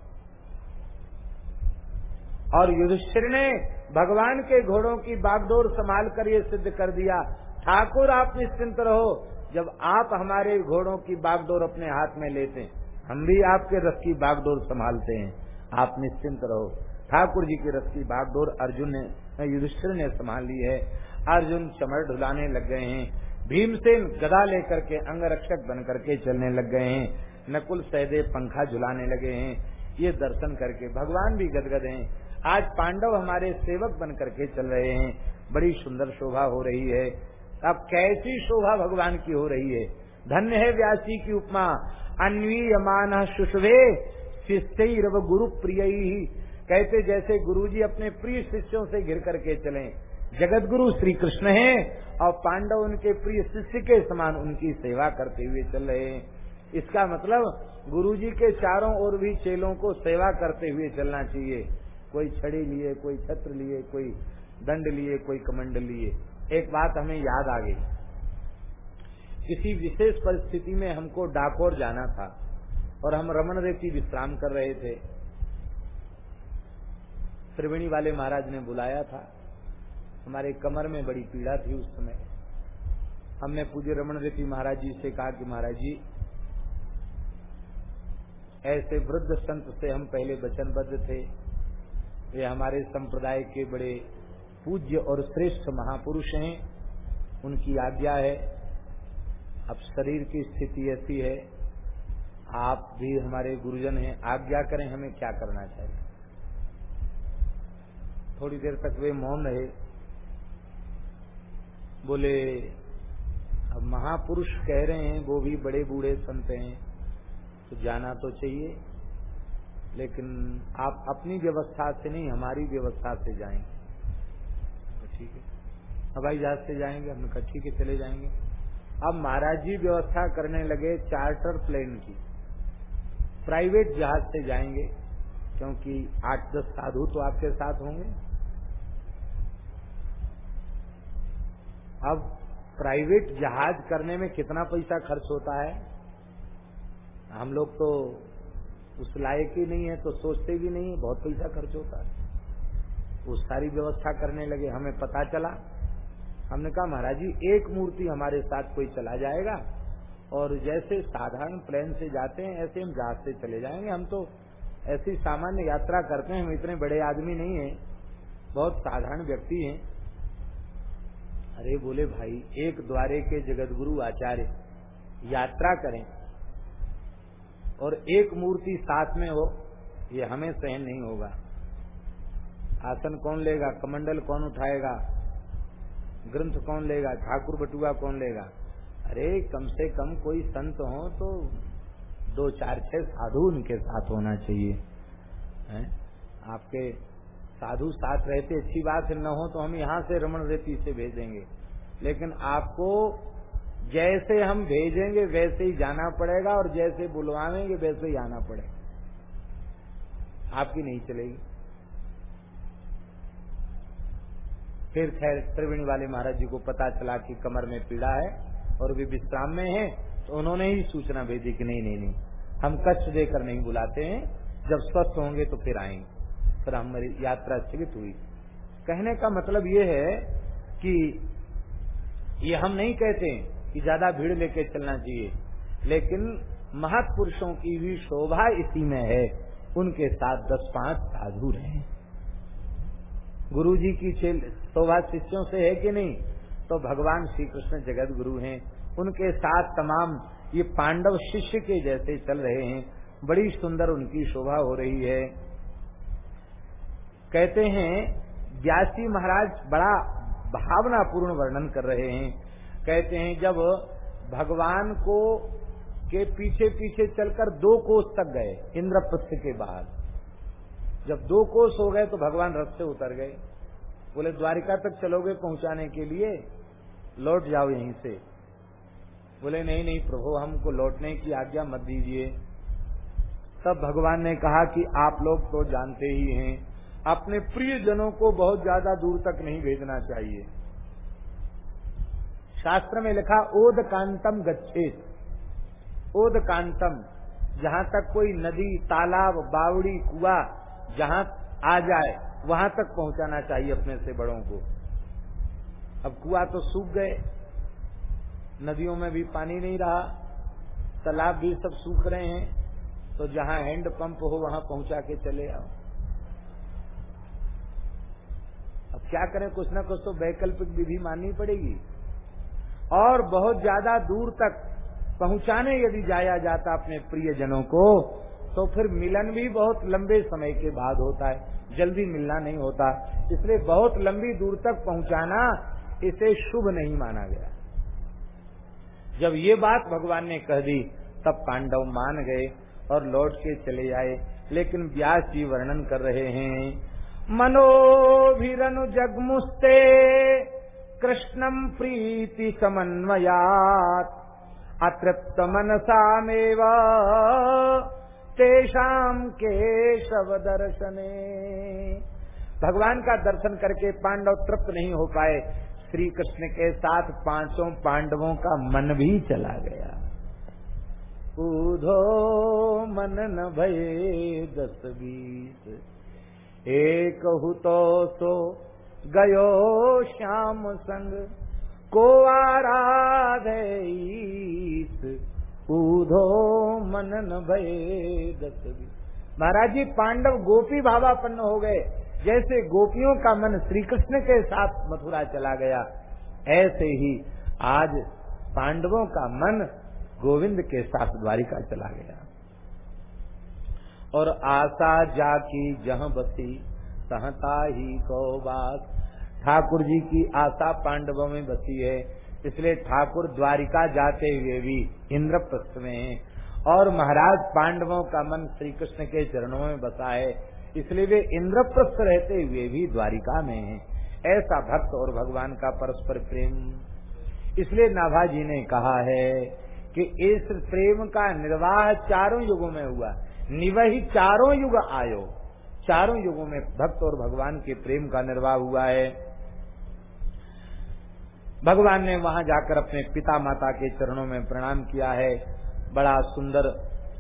और युधिष्ठिर ने भगवान के घोड़ों की बागडोर संभाल कर ये सिद्ध कर दिया, ठाकुर, आप निश्चिंत रहो। जब आप हमारे घोड़ों की बागडोर अपने हाथ में लेते हम भी आपके रथ की बागडोर संभालते हैं। आप निश्चिंत रहो। ठाकुर जी की की बागडोर अर्जुन ने युधिष्ठिर ने संभाल ली है। अर्जुन चमर ढुलाने लग गए हैं। भीमसेन गदा लेकर के अंग रक्षक बन करके चलने लग गए हैं। नकुल सहदेव पंखा झुलाने लगे हैं। ये दर्शन करके भगवान भी गदगद हैं। आज पांडव हमारे सेवक बन करके चल रहे हैं। बड़ी सुंदर शोभा हो रही है। अब कैसी शोभा भगवान की हो रही है? धन्य है व्यासी की उपमा। अन्वीय मान शुशवे शिष्य गुरु प्रिय कहते जैसे गुरुजी अपने प्रिय शिष्यों से घिर करके चले। जगत गुरु श्री कृष्ण है और पांडव उनके प्रिय शिष्य के समान उनकी सेवा करते हुए चल रहे हैं। इसका मतलब गुरुजी के चारों ओर भी चेलों को सेवा करते हुए चलना चाहिए। कोई छड़ी लिए, कोई छत्र लिए, कोई दंड लिए, कोई कमंड लिए। एक बात हमें याद आ गई। किसी विशेष परिस्थिति में हमको डाकोर जाना था और हम रमन रेती विश्राम कर रहे थे। त्रिवेणी वाले महाराज ने बुलाया था। हमारे कमर में बड़ी पीड़ा थी उस समय। हमने पूज्य रमन रेती महाराज जी से कहा कि महाराज जी, ऐसे वृद्ध संत से हम पहले वचनबद्ध थे। वे हमारे संप्रदाय के बड़े पूज्य और श्रेष्ठ महापुरुष हैं। उनकी आज्ञा है, अब शरीर की स्थिति ऐसी है, आप भी हमारे गुरुजन हैं, आज्ञा करें, हमें क्या करना चाहिए? थोड़ी देर तक वे मौन रहे। बोले, अब महापुरुष कह रहे हैं, वो भी बड़े बूढ़े संत हैं तो जाना तो चाहिए। लेकिन आप अपनी व्यवस्था से नहीं, हमारी व्यवस्था से जाएँगे ठीक है। हवाई जहाज़ से जाएँगे, हमने कहा, ठीक है, चले जाएँगे। अब महाराज जी व्यवस्था करने लगे चार्टर प्लेन की। प्राइवेट जहाज़ से जाएँगे, क्योंकि आठ दस साधु तो आपके साथ होंगे। अब प्राइवेट जहाज़ करने में कितना पैसा खर्च होता है? हम लोग तो उस लायक ही नहीं है तो सोचते भी नहीं है बहुत पैसा खर्च होता है। वो सारी व्यवस्था करने लगे, हमें पता चला। हमने कहा, महाराज जी, एक मूर्ति हमारे साथ कोई चला जाएगा? और जैसे साधारण प्लेन से जाते हैं, ऐसे हम जहाज़ से चले जाएँगे। हम तो ऐसी सामान्य यात्रा करते हैं, हम इतने बड़े आदमी नहीं है, बहुत साधारण व्यक्ति हैं। अरे बोले भाई, एक द्वारे के जगतगुरु आचार्य, यात्रा करें और एक मूर्ति साथ में हो, ये हमें सहन नहीं होगा आसन कौन लेगा, कमंडल कौन उठाएगा, ग्रंथ कौन लेगा, ठाकुर बटुआ कौन लेगा अरे कम से कम कोई संत हो तो दो, चार, छह साधु उनके साथ होना चाहिए, है? आपके साधु साथ रहते, अच्छी बात न हो तो हम यहाँ से रमन रेती से भेजेंगे। लेकिन आपको जैसे हम भेजेंगे, वैसे ही जाना पड़ेगा और जैसे बुलवाएँगे, वैसे ही आना पड़ेगा। आपकी नहीं चलेगी। फिर खैर, त्रिवेणी वाले महाराज जी को पता चला कि कमर में पीड़ा है और वे विश्राम में है तो उन्होंने ही सूचना भेजी कि नहीं नहीं नहीं, हम कष्ट देकर नहीं बुलाते हैं। जब स्वस्थ होंगे तो फिर आएँगे। हमारी यात्रा स्थगित हुई। कहने का मतलब ये है कि ये हम नहीं कहते कि ज़्यादा भीड़ लेके चलना चाहिए, लेकिन महापुरुषों की भी शोभा इसी में है। उनके साथ दस पाँच साधु रहे। गुरु जी की शोभा शिष्यों से है कि नहीं? तो भगवान श्री कृष्ण जगत गुरु हैं। उनके साथ तमाम ये पांडव शिष्य के जैसे चल रहे हैं। बड़ी सुंदर उनकी शोभा हो रही है। कहते हैं, व्यासी महाराज बड़ा भावनापूर्ण वर्णन कर रहे हैं। कहते हैं, जब भगवान को के पीछे पीछे चलकर दो कोस तक गए, इंद्रप्रस्थ के बाहर। जब दो कोस हो गए तो भगवान रथ से उतर गए। बोले, द्वारिका तक चलोगे पहुँचाने के लिए? लौट जाओ यहीं से। बोले, नहीं नहीं प्रभु, हमको लौटने की आज्ञा मत दीजिए। तब भगवान ने कहा कि आप लोग तो जानते ही हैं अपने प्रिय जनों को बहुत ज़्यादा दूर तक नहीं भेजना चाहिए। शास्त्र में लिखा, ओद कांतम गच्छेत। ओद कांतम, जहाँ तक कोई नदी, तालाब, बावड़ी, कुआ जहाँ आ जाए, वहाँ तक पहुंचाना चाहिए अपने से बड़ों को। अब कुआ तो सूख गए। नदियों में भी पानी नहीं रहा। तालाब भी सब सूख रहे हैं। तो जहाँ हैंड पंप हो, वहाँ पहुँचा के चले आओ। अब क्या करें, कुछ ना कुछ तो वैकल्पिक विधि माननी पड़ेगी। और बहुत ज़्यादा दूर तक पहुँचाने यदि जाया जाता अपने प्रिय जनों को तो फिर मिलन भी बहुत लंबे समय के बाद होता है। जल्दी मिलना नहीं होता। इसलिए बहुत लंबी दूर तक पहुंचाना, इसे शुभ नहीं माना गया। जब ये बात भगवान ने कह दी, तब पांडव मान गए और लौट के चले आए। लेकिन व्यास जी वर्णन कर रहे हैं मनोभिरनु जगमुस्ते कृष्णम प्रीति समन्वयात। अतृप्त मनसामेव तेषाम केशव दर्शने। भगवान का दर्शन करके पांडव तृप्त नहीं हो पाए। श्री कृष्ण के साथ पाँचों पांडवों का मन भी चला गया। उधो मन न भये दस बीस एक तो सो गयो श्याम संग। को आराधे उधो मन न भये दस महाराज जी, पांडव गोपी भावापन्न हो गए। जैसे गोपियों का मन श्री कृष्ण के साथ मथुरा चला गया, ऐसे ही आज पांडवों का मन गोविंद के साथ द्वारिका चला गया। और आशा जाकी जह बसी, सहता ही कौबास ठाकुर जी की आशा पांडवों में बसी है, इसलिए ठाकुर द्वारिका जाते हुए भी इंद्रप्रस्थ में है। और महाराज पांडवों का मन श्री कृष्ण के चरणों में बसा है, इसलिए वे इंद्रप्रस्थ रहते हुए भी द्वारिका में है। ऐसा भक्त और भगवान का परस्पर प्रेम। इसलिए नाभाजी ने कहा है कि इस प्रेम का निर्वाह चारों युगों में हुआ। निवही चारों युग आयो। चारों युगों में भक्त और भगवान के प्रेम का निर्वाह हुआ है। भगवान ने वहाँ जाकर अपने पिता माता के चरणों में प्रणाम किया है। बड़ा सुंदर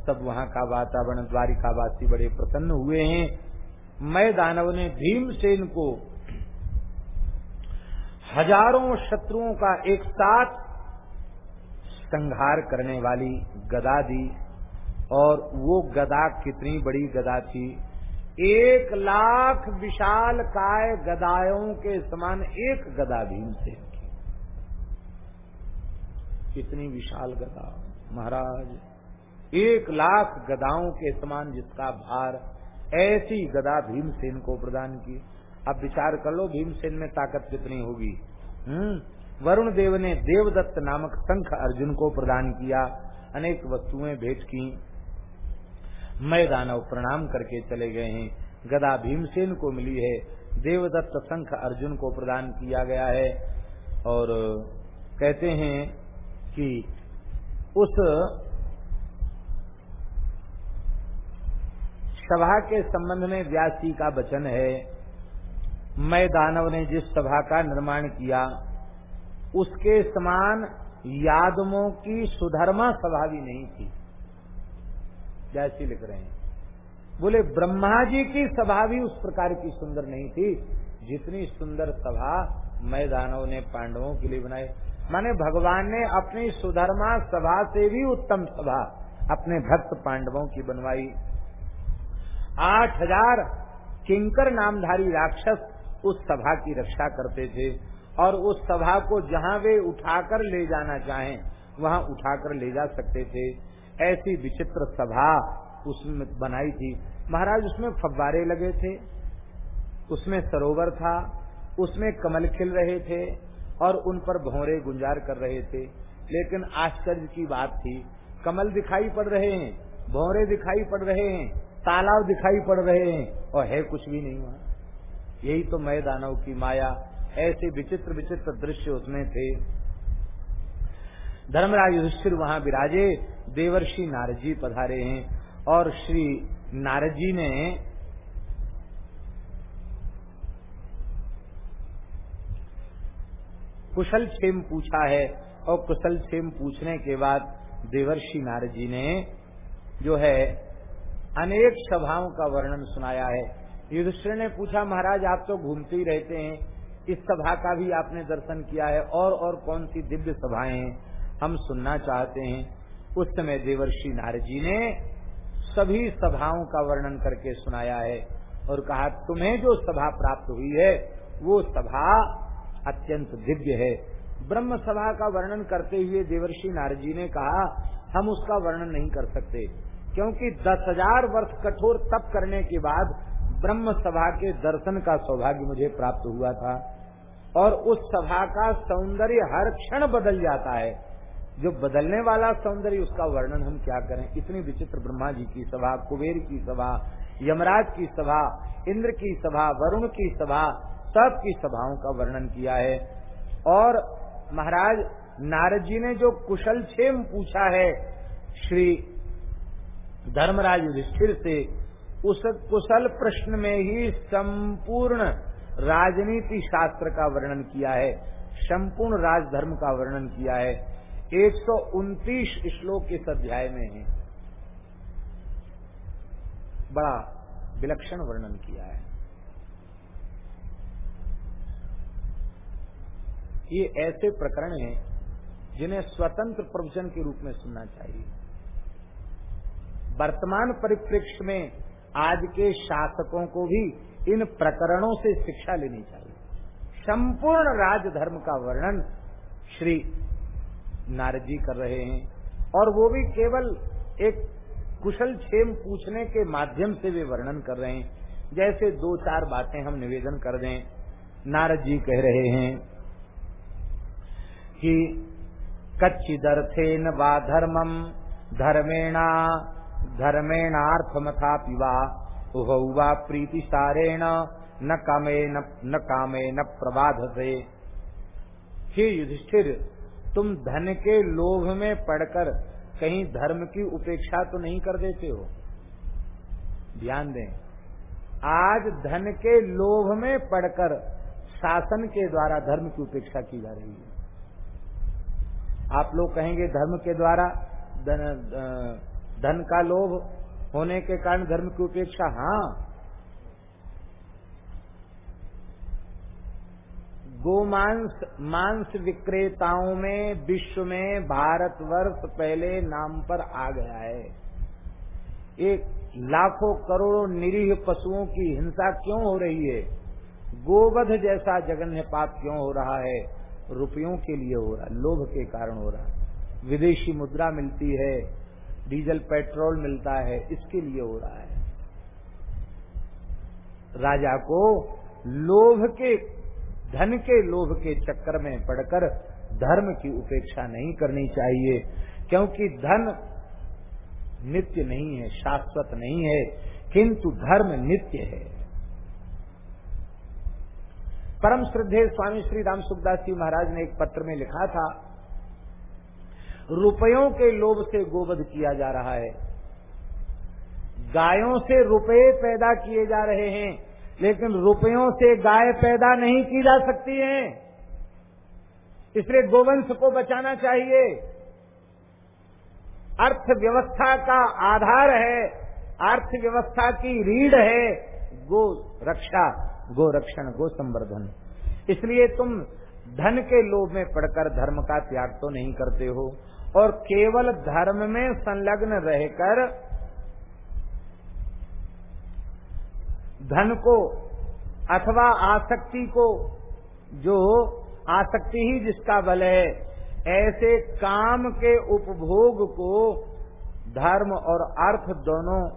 सब वहाँ का वातावरण द्वारिका वासी बड़े प्रसन्न हुए हैं। मैं दानव ने भीमसेन को हज़ारों शत्रुओं का एक साथ संहार करने वाली गदा दी। और वो गदा कितनी बड़ी गदा थी? एक लाख विशाल काय गदायों के समान एक गदा भीमसेन की कितनी विशाल गदा, महाराज। एक लाख गदाओं के समान जिसका भार, ऐसी गदा भीमसेन को प्रदान की। अब विचार कर लो, भीमसेन में ताकत कितनी होगी? हम्म? वरुण देव ने देवदत्त नामक शंख अर्जुन को प्रदान किया, अनेक वस्तुएँ भेंट की। मैं दानव प्रणाम करके चले गए हैं। गदा भीमसेन को मिली है। देवदत्त संख अर्जुन को प्रदान किया गया है। और, कहते हैं कि उस सभा के संबंध में व्यास जी का वचन है। मैं दानव ने जिस सभा का निर्माण किया, उसके समान यादमों की सुधर्मा सभा भी नहीं थी। जैसी लिख रहे हैं। बोले ब्रह्मा जी की सभा भी उस प्रकार की सुंदर नहीं थी, जितनी सुंदर सभा मैदानों ने पांडवों के लिए बनाई। माने भगवान ने अपनी सुधर्मा सभा से भी उत्तम सभा अपने भक्त पांडवों की बनवाई। आठ हज़ार किंकर नामधारी राक्षस उस सभा की रक्षा करते थे और उस सभा को जहाँ वे उठाकर ले जाना चाहें, वहाँ उठाकर ले जा सकते थे। ऐसी विचित्र सभा उसमें बनाई थी। महाराज, उसमें फव्वारे लगे थे, उसमें सरोवर था, उसमें कमल खिल रहे थे और उन पर भौरे गुंजार कर रहे थे। लेकिन आश्चर्य की बात थी, कमल दिखाई पड़ रहे हैं, भौरे दिखाई पड़ रहे हैं, तालाब दिखाई पड़ रहे हैं और है कुछ भी नहीं वहाँ। यही तो मैं दानव की माया, ऐसे विचित्र विचित्र दृश्य उसमें थे। धर्मराज युधिष्ठिर वहाँ विराजे देवर्षि नारद जी पधारे हैं और श्री नारद जी ने कुशल क्षेम पूछा है और कुशल क्षेम पूछने के बाद देवर्षि नारद जी ने जो है अनेक सभाओं का वर्णन सुनाया है। युधिष्ठिर ने पूछा, महाराज, आप तो घूमते ही रहते हैं। इस सभा का भी आपने दर्शन किया है और और कौन सी दिव्य सभाएँ हैं? हम सुनना चाहते हैं। उस समय देवर्षि नारद जी ने सभी सभाओं का वर्णन करके सुनाया है और कहा, तुम्हें जो सभा प्राप्त हुई है, वो सभा अत्यंत दिव्य है। ब्रह्म सभा का वर्णन करते हुए देवर्षि नारद जी ने कहा, हम उसका वर्णन नहीं कर सकते, क्योंकि दस हज़ार वर्ष कठोर तप करने के बाद ब्रह्म सभा के दर्शन का सौभाग्य मुझे प्राप्त हुआ था और उस सभा का सौंदर्य हर क्षण बदल जाता है। जो बदलने वाला सौंदर्य, उसका वर्णन हम क्या करें? इतनी विचित्र ब्रह्मा जी की सभा, कुबेर की सभा, यमराज की सभा, इंद्र की सभा, वरुण की सभा, सब की सभाओं का वर्णन किया है। और महाराज, नारद जी ने जो कुशल क्षेम पूछा है, श्री धर्मराज युधिष्ठिर से, उस कुशल प्रश्न में ही संपूर्ण राजनीति शास्त्र का वर्णन किया है, संपूर्ण राजधर्म का वर्णन किया है। एक सौ उनतीस श्लोक इस अध्याय में है। बड़ा विलक्षण वर्णन किया है। ये ऐसे प्रकरण हैं जिन्हें स्वतंत्र प्रवचन के रूप में सुनना चाहिए। वर्तमान परिप्रेक्ष्य में आज के शासकों को भी इन प्रकरणों से शिक्षा लेनी चाहिए। संपूर्ण राजधर्म का वर्णन श्री नारद जी कर रहे हैं। और वो भी केवल एक कुशल क्षेम पूछने के माध्यम से वे वर्णन कर रहे हैं। जैसे दो चार बातें हम निवेदन कर दें नारद जी कह रहे हैं कि कच्चिदर्थे न वा धर्मम धर्मेणा धर्मेणार्थमथा पिवा उभा प्रीति सारेण न कामे न कामे न प्रबाध से युधिष्ठिर तुम धन के लोभ में पड़कर कहीं धर्म की उपेक्षा तो नहीं कर देते हो। ध्यान दें आज धन के लोभ में पड़कर शासन के द्वारा धर्म की उपेक्षा की जा रही है। आप लोग कहेंगे धर्म के द्वारा धन, धन का लोभ होने के कारण धर्म की उपेक्षा हाँ गोमांस, मांस विक्रेताओं में, विश्व में, भारतवर्ष पहले नाम पर आ गया है। एक लाखों करोड़ों निरीह पशुओं की हिंसा क्यों हो रही है? गोवध जैसा जघन्य पाप क्यों हो रहा है? रुपयों के लिए हो रहा है लोभ के कारण हो रहा। है विदेशी मुद्रा मिलती है, डीजल, पेट्रोल मिलता है, इसके लिए हो रहा है। राजा को लोभ के धन के लोभ के चक्कर में पड़कर धर्म की उपेक्षा नहीं करनी चाहिए, क्योंकि धन नित्य नहीं है, शाश्वत नहीं है, किंतु धर्म नित्य है। परम श्रद्धे स्वामी श्री राम सुखदास जी महाराज ने एक पत्र में लिखा था, रुपयों के लोभ से गोवध किया जा रहा है, गायों से रुपए पैदा किए जा रहे हैं लेकिन रुपयों से गाय पैदा नहीं की जा सकती है। इसलिए गोवंश को बचाना चाहिए। अर्थव्यवस्था का आधार है, अर्थव्यवस्था की रीढ़ है, गो रक्षा, गो रक्षण, गो संवर्धन। इसलिए तुम धन के लोभ में पड़कर धर्म का त्याग तो नहीं करते हो, और केवल धर्म में संलग्न रहकर धन को अथवा आसक्ति को, जो आसक्ति ही जिसका बल है, ऐसे काम के उपभोग को धर्म और अर्थ दोनों,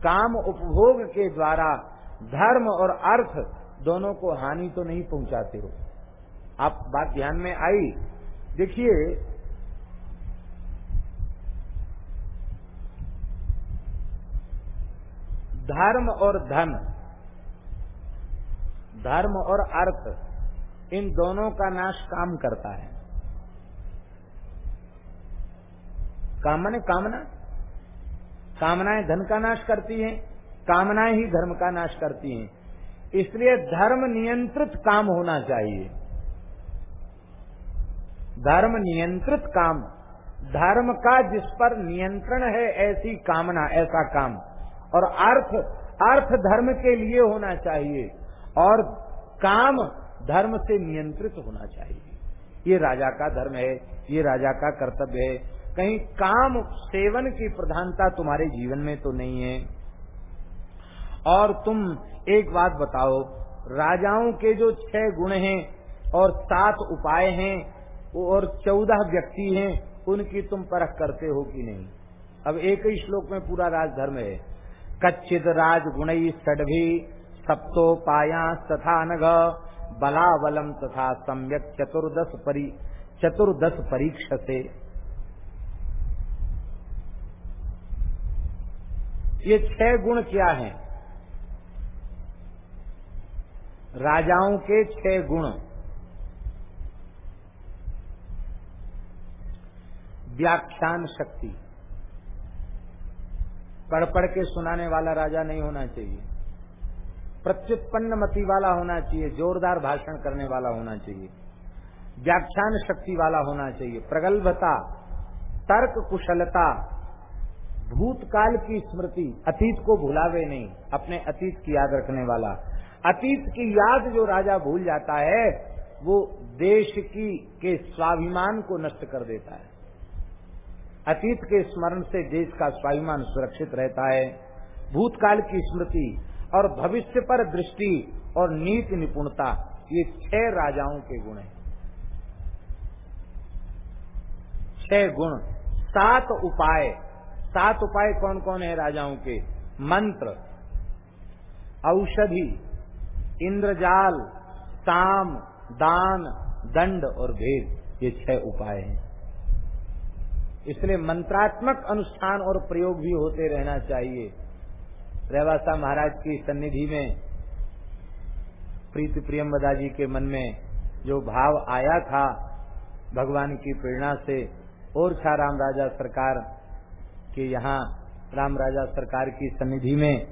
काम उपभोग के द्वारा धर्म और अर्थ दोनों को हानि तो नहीं पहुंचाते हो। आप बात ध्यान में आई? देखिए, धर्म और धन धर्म और अर्थ, इन दोनों का नाश काम करता है। काम ने कामना। कामनाएँ धन का नाश करती हैं, कामनाएँ ही धर्म का नाश करती हैं। इसलिए धर्म नियंत्रित काम होना चाहिए। धर्म नियंत्रित काम, धर्म का जिस पर नियंत्रण है, ऐसी कामना, ऐसा काम। और अर्थ अर्थ धर्म के लिए होना चाहिए। और काम धर्म से नियंत्रित होना चाहिए। ये राजा का धर्म है, ये राजा का कर्तव्य है। कहीं काम सेवन की प्रधानता तुम्हारे जीवन में तो नहीं है। और तुम एक बात बताओ, राजाओं के जो छह गुण हैं और सात उपाय हैं, और चौदह व्यक्ति हैं, उनकी तुम परख करते हो कि नहीं? अब एक ही श्लोक में पूरा राजधर्म है। कच्चित राज गुण सडभी सप्तोपाया तथा नग बलावलम तथा सम्यक चतुर्दश परी, चतुर्दश परीक्ष से ये छह गुण क्या हैं? राजाओं के छह गुण। व्याख्यान शक्ति। पढ़ पढ़ के सुनाने वाला राजा नहीं होना चाहिए। प्रत्युत्पन्न मति वाला होना चाहिए, जोरदार भाषण करने वाला होना चाहिए, व्याख्यान शक्ति वाला होना चाहिए, प्रगल्भता, तर्क कुशलता, भूतकाल की स्मृति, अतीत को भुलावे नहीं, अपने अतीत की याद रखने वाला। अतीत की याद जो राजा भूल जाता है, वो देश की, के स्वाभिमान को नष्ट कर देता है। अतीत के स्मरण से देश का स्वाभिमान सुरक्षित रहता है। भूतकाल की स्मृति और भविष्य पर दृष्टि और नीति निपुणता, ये छह राजाओं के गुण हैं। छह गुण। सात उपाय। सात उपाय कौन कौन है राजाओं के? मंत्र, औषधि, इंद्रजाल, साम, दान, दंड और भेद। ये छह उपाय हैं। इसलिए मंत्रात्मक अनुष्ठान और प्रयोग भी होते रहना चाहिए। रेवासा महाराज की सन्निधि में प्रीति प्रियमदा जी के मन में जो भाव आया था, भगवान की प्रेरणा से, और छा राम राजा सरकार के यहाँ, राम राजा सरकार की सन्निधि में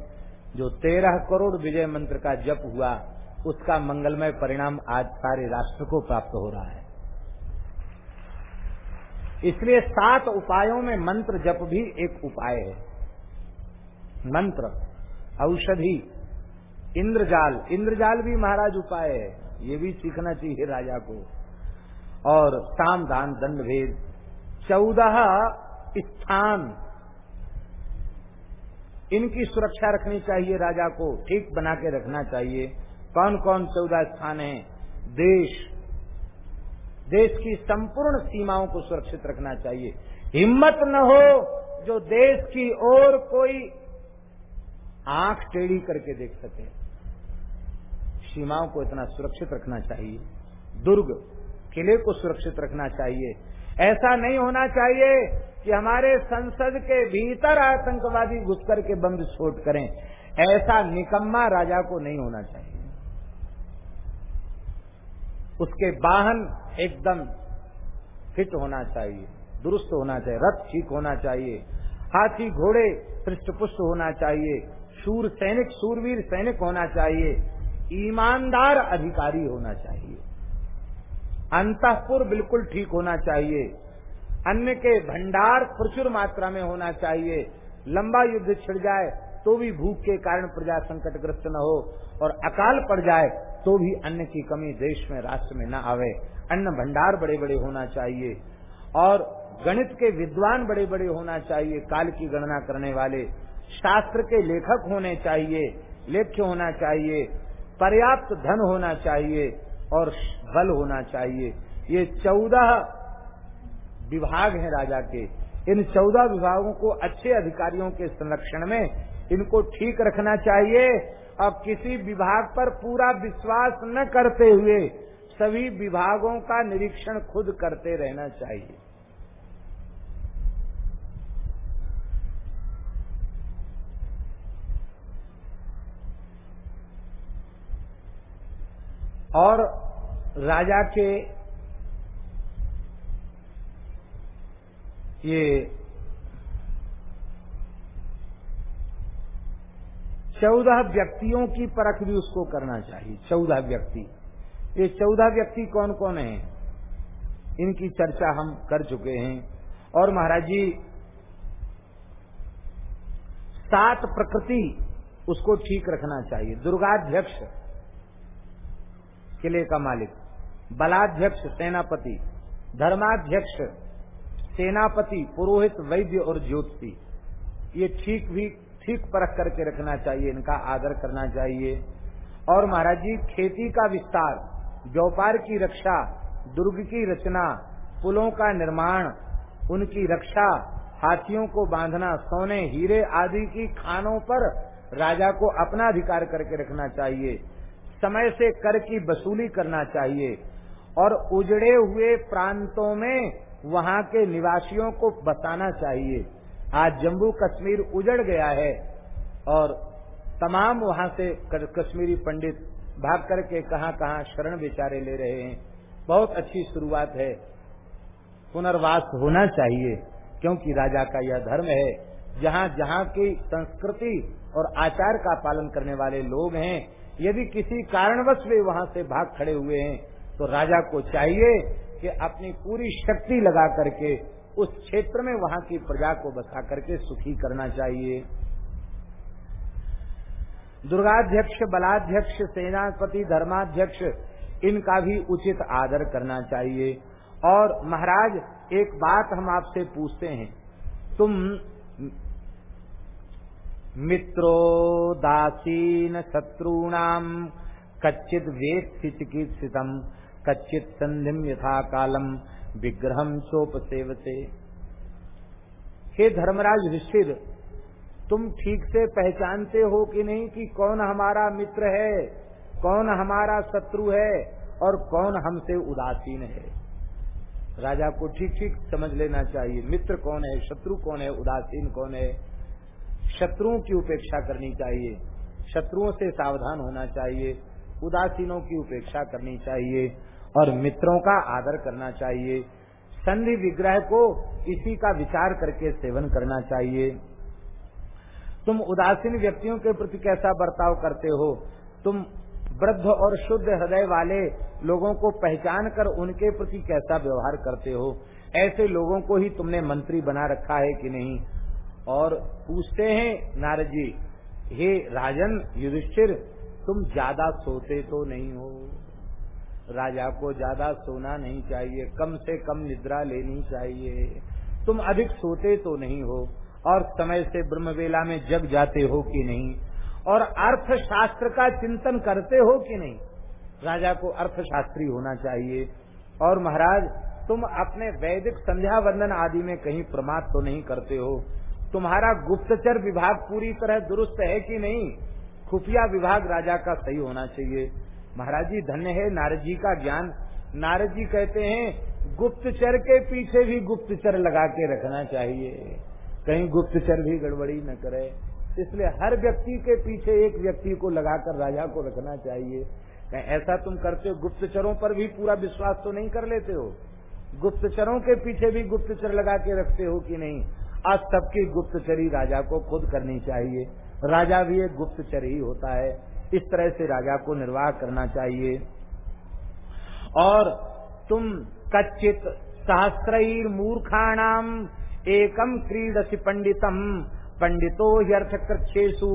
जो तेरह करोड़ विजय मंत्र का जप हुआ, उसका मंगलमय परिणाम आज सारे राष्ट्र को प्राप्त हो रहा है। इसलिए सात उपायों में मंत्र जप भी एक उपाय है। मंत्र, औषधि, इंद्रजाल। इंद्रजाल भी महाराज उपाय है। ये भी सीखना चाहिए राजा को। और साम दान दंड भेद चौदह स्थान। इनकी सुरक्षा रखनी चाहिए राजा को। ठीक बना के रखना चाहिए। कौन कौन चौदह स्थान है? देश। देश की संपूर्ण सीमाओं को सुरक्षित रखना चाहिए। हिम्मत न हो जो देश की ओर कोई आँख टेढ़ी करके देख सके। सीमाओं को इतना सुरक्षित रखना चाहिए। दुर्ग किले को सुरक्षित रखना चाहिए। ऐसा नहीं होना चाहिए कि हमारे संसद के भीतर आतंकवादी घुस करके बम विस्फोट करें। ऐसा निकम्मा राजा को नहीं होना चाहिए। उसके वाहन एकदम फिट होना चाहिए, दुरुस्त होना चाहिए, रथ ठीक होना चाहिए, हाथी घोड़े पृष्ठ पुष्ट होना चाहिए। शूर सैनिक सूरवीर सैनिक होना चाहिए। ईमानदार अधिकारी होना चाहिए। अंतपुर बिल्कुल ठीक होना चाहिए। अन्न के भंडार प्रचुर मात्रा में होना चाहिए। लंबा युद्ध छिड़ जाए तो भी भूख के कारण प्रजा संकटग्रस्त न हो और अकाल पड़ जाए तो भी अन्न की कमी देश में, राष्ट्र में न आवे। अन्न भंडार बड़े बड़े होना चाहिए और गणित के विद्वान बड़े बड़े होना चाहिए। काल की गणना करने वाले शास्त्र के लेखक होने चाहिए, लेख्य होना चाहिए, पर्याप्त धन होना चाहिए और बल होना चाहिए। ये चौदह विभाग हैं राजा के। इन चौदह विभागों को अच्छे अधिकारियों के संरक्षण में इनको ठीक रखना चाहिए। अब किसी विभाग पर पूरा विश्वास न करते हुए सभी विभागों का निरीक्षण खुद करते रहना चाहिए। और राजा के ये चौदह व्यक्तियों की परख भी उसको करना चाहिए, चौदह व्यक्ति। ये चौदह व्यक्ति कौन कौन हैं? इनकी चर्चा हम कर चुके हैं। और महाराज जी, सात प्रकृति उसको ठीक रखना चाहिए। दुर्गाध्यक्ष किले का मालिक। बलाध्यक्ष, सेनापति। धर्माध्यक्ष, सेनापति, पुरोहित, वैद्य और ज्योतिषी ये ठीक भी, ठीक परख करके रखना चाहिए, इनका आदर करना चाहिए। और महाराज जी, खेती का विस्तार, व्यापार की रक्षा, दुर्ग की रचना, पुलों का निर्माण, उनकी रक्षा, हाथियों को बांधना, सोने, हीरे आदि की खानों पर राजा को अपना अधिकार करके रखना चाहिए। समय से कर की वसूली करना चाहिए। और उजड़े हुए प्रांतों में वहाँ के निवासियों को बताना चाहिए। आज जम्मू कश्मीर उजड़ गया है और तमाम वहाँ से कश्मीरी पंडित भाग करके कहाँ कहाँ शरण बेचारे ले रहे हैं। बहुत अच्छी शुरुआत है। पुनर्वास होना चाहिए, क्योंकि राजा का यह धर्म है। जहाँ जहाँ की संस्कृति और आचार का पालन करने वाले लोग हैं यदि किसी कारणवश वे वहाँ से भाग खड़े हुए हैं तो राजा को चाहिए कि अपनी पूरी शक्ति लगा करके उस क्षेत्र में वहाँ की प्रजा को बसा करके सुखी करना चाहिए। दुर्गाध्यक्ष, बलाध्यक्ष, सेनापति, धर्माध्यक्ष, इनका भी उचित आदर करना चाहिए। और महाराज, एक बात हम आपसे पूछते हैं। तुम मित्रो दासीन शत्रूणाम कच्चित वेत्ति चिकित्सितम कच्चित संधिम यथा कालम विग्रहम चोप सेवते हे धर्मराज ऋषिर तुम ठीक से पहचानते हो कि नहीं कि कौन हमारा मित्र है, कौन हमारा शत्रु है, और कौन हमसे उदासीन है? राजा को ठीक ठीक समझ लेना चाहिए, मित्र कौन है, शत्रु कौन है, उदासीन कौन है? शत्रुओं की उपेक्षा करनी चाहिए, शत्रुओं से सावधान होना चाहिए, उदासीनों की उपेक्षा करनी चाहिए और मित्रों का आदर करना चाहिए। संधि विग्रह को इसी का विचार करके सेवन करना चाहिए। तुम उदासीन व्यक्तियों के प्रति कैसा बर्ताव करते हो? तुम वृद्ध और शुद्ध हृदय वाले लोगों को पहचान कर उनके प्रति कैसा व्यवहार करते हो? ऐसे लोगों को ही तुमने मंत्री बना रखा है कि नहीं? और पूछते हैं, नारद जी, हे राजन युधिष्ठिर, तुम ज़्यादा सोते तो नहीं हो। राजा को ज़्यादा सोना नहीं चाहिए, कम से कम निद्रा लेनी चाहिए। तुम अधिक सोते तो नहीं हो और समय से ब्रह्म वेला में जग जाते हो कि नहीं? और अर्थशास्त्र का चिंतन करते हो कि नहीं? राजा को अर्थशास्त्री होना चाहिए। और महाराज, तुम अपने वैदिक संध्या वंदन आदि में कहीं प्रमाद तो नहीं करते हो। तुम्हारा गुप्तचर विभाग पूरी तरह दुरुस्त है कि नहीं? खुफिया विभाग राजा का सही होना चाहिए। महाराज जी, धन्य है, नारद जी का ज्ञान। नारद जी कहते हैं, गुप्तचर के पीछे भी गुप्तचर लगा के रखना चाहिए। कहीं गुप्तचर भी गड़बड़ी न करे। इसलिए हर व्यक्ति के पीछे एक व्यक्ति को लगाकर राजा को रखना चाहिए। ऐसा तुम करते हो, गुप्तचरों पर भी पूरा विश्वास तो नहीं कर लेते हो? गुप्तचरों के पीछे भी गुप्तचर लगा के रखते हो कि नहीं? आज सबकी गुप्तचरी राजा को खुद करनी चाहिए। राजा भी एक गुप्तचर ही होता है। इस तरह से राजा को निर्वाह करना चाहिए। और तुम कच्चित सहस्र मूर्खाणाम एकम क्रीडसी पंडितम पंडितो ह्यर्थ कृषेशु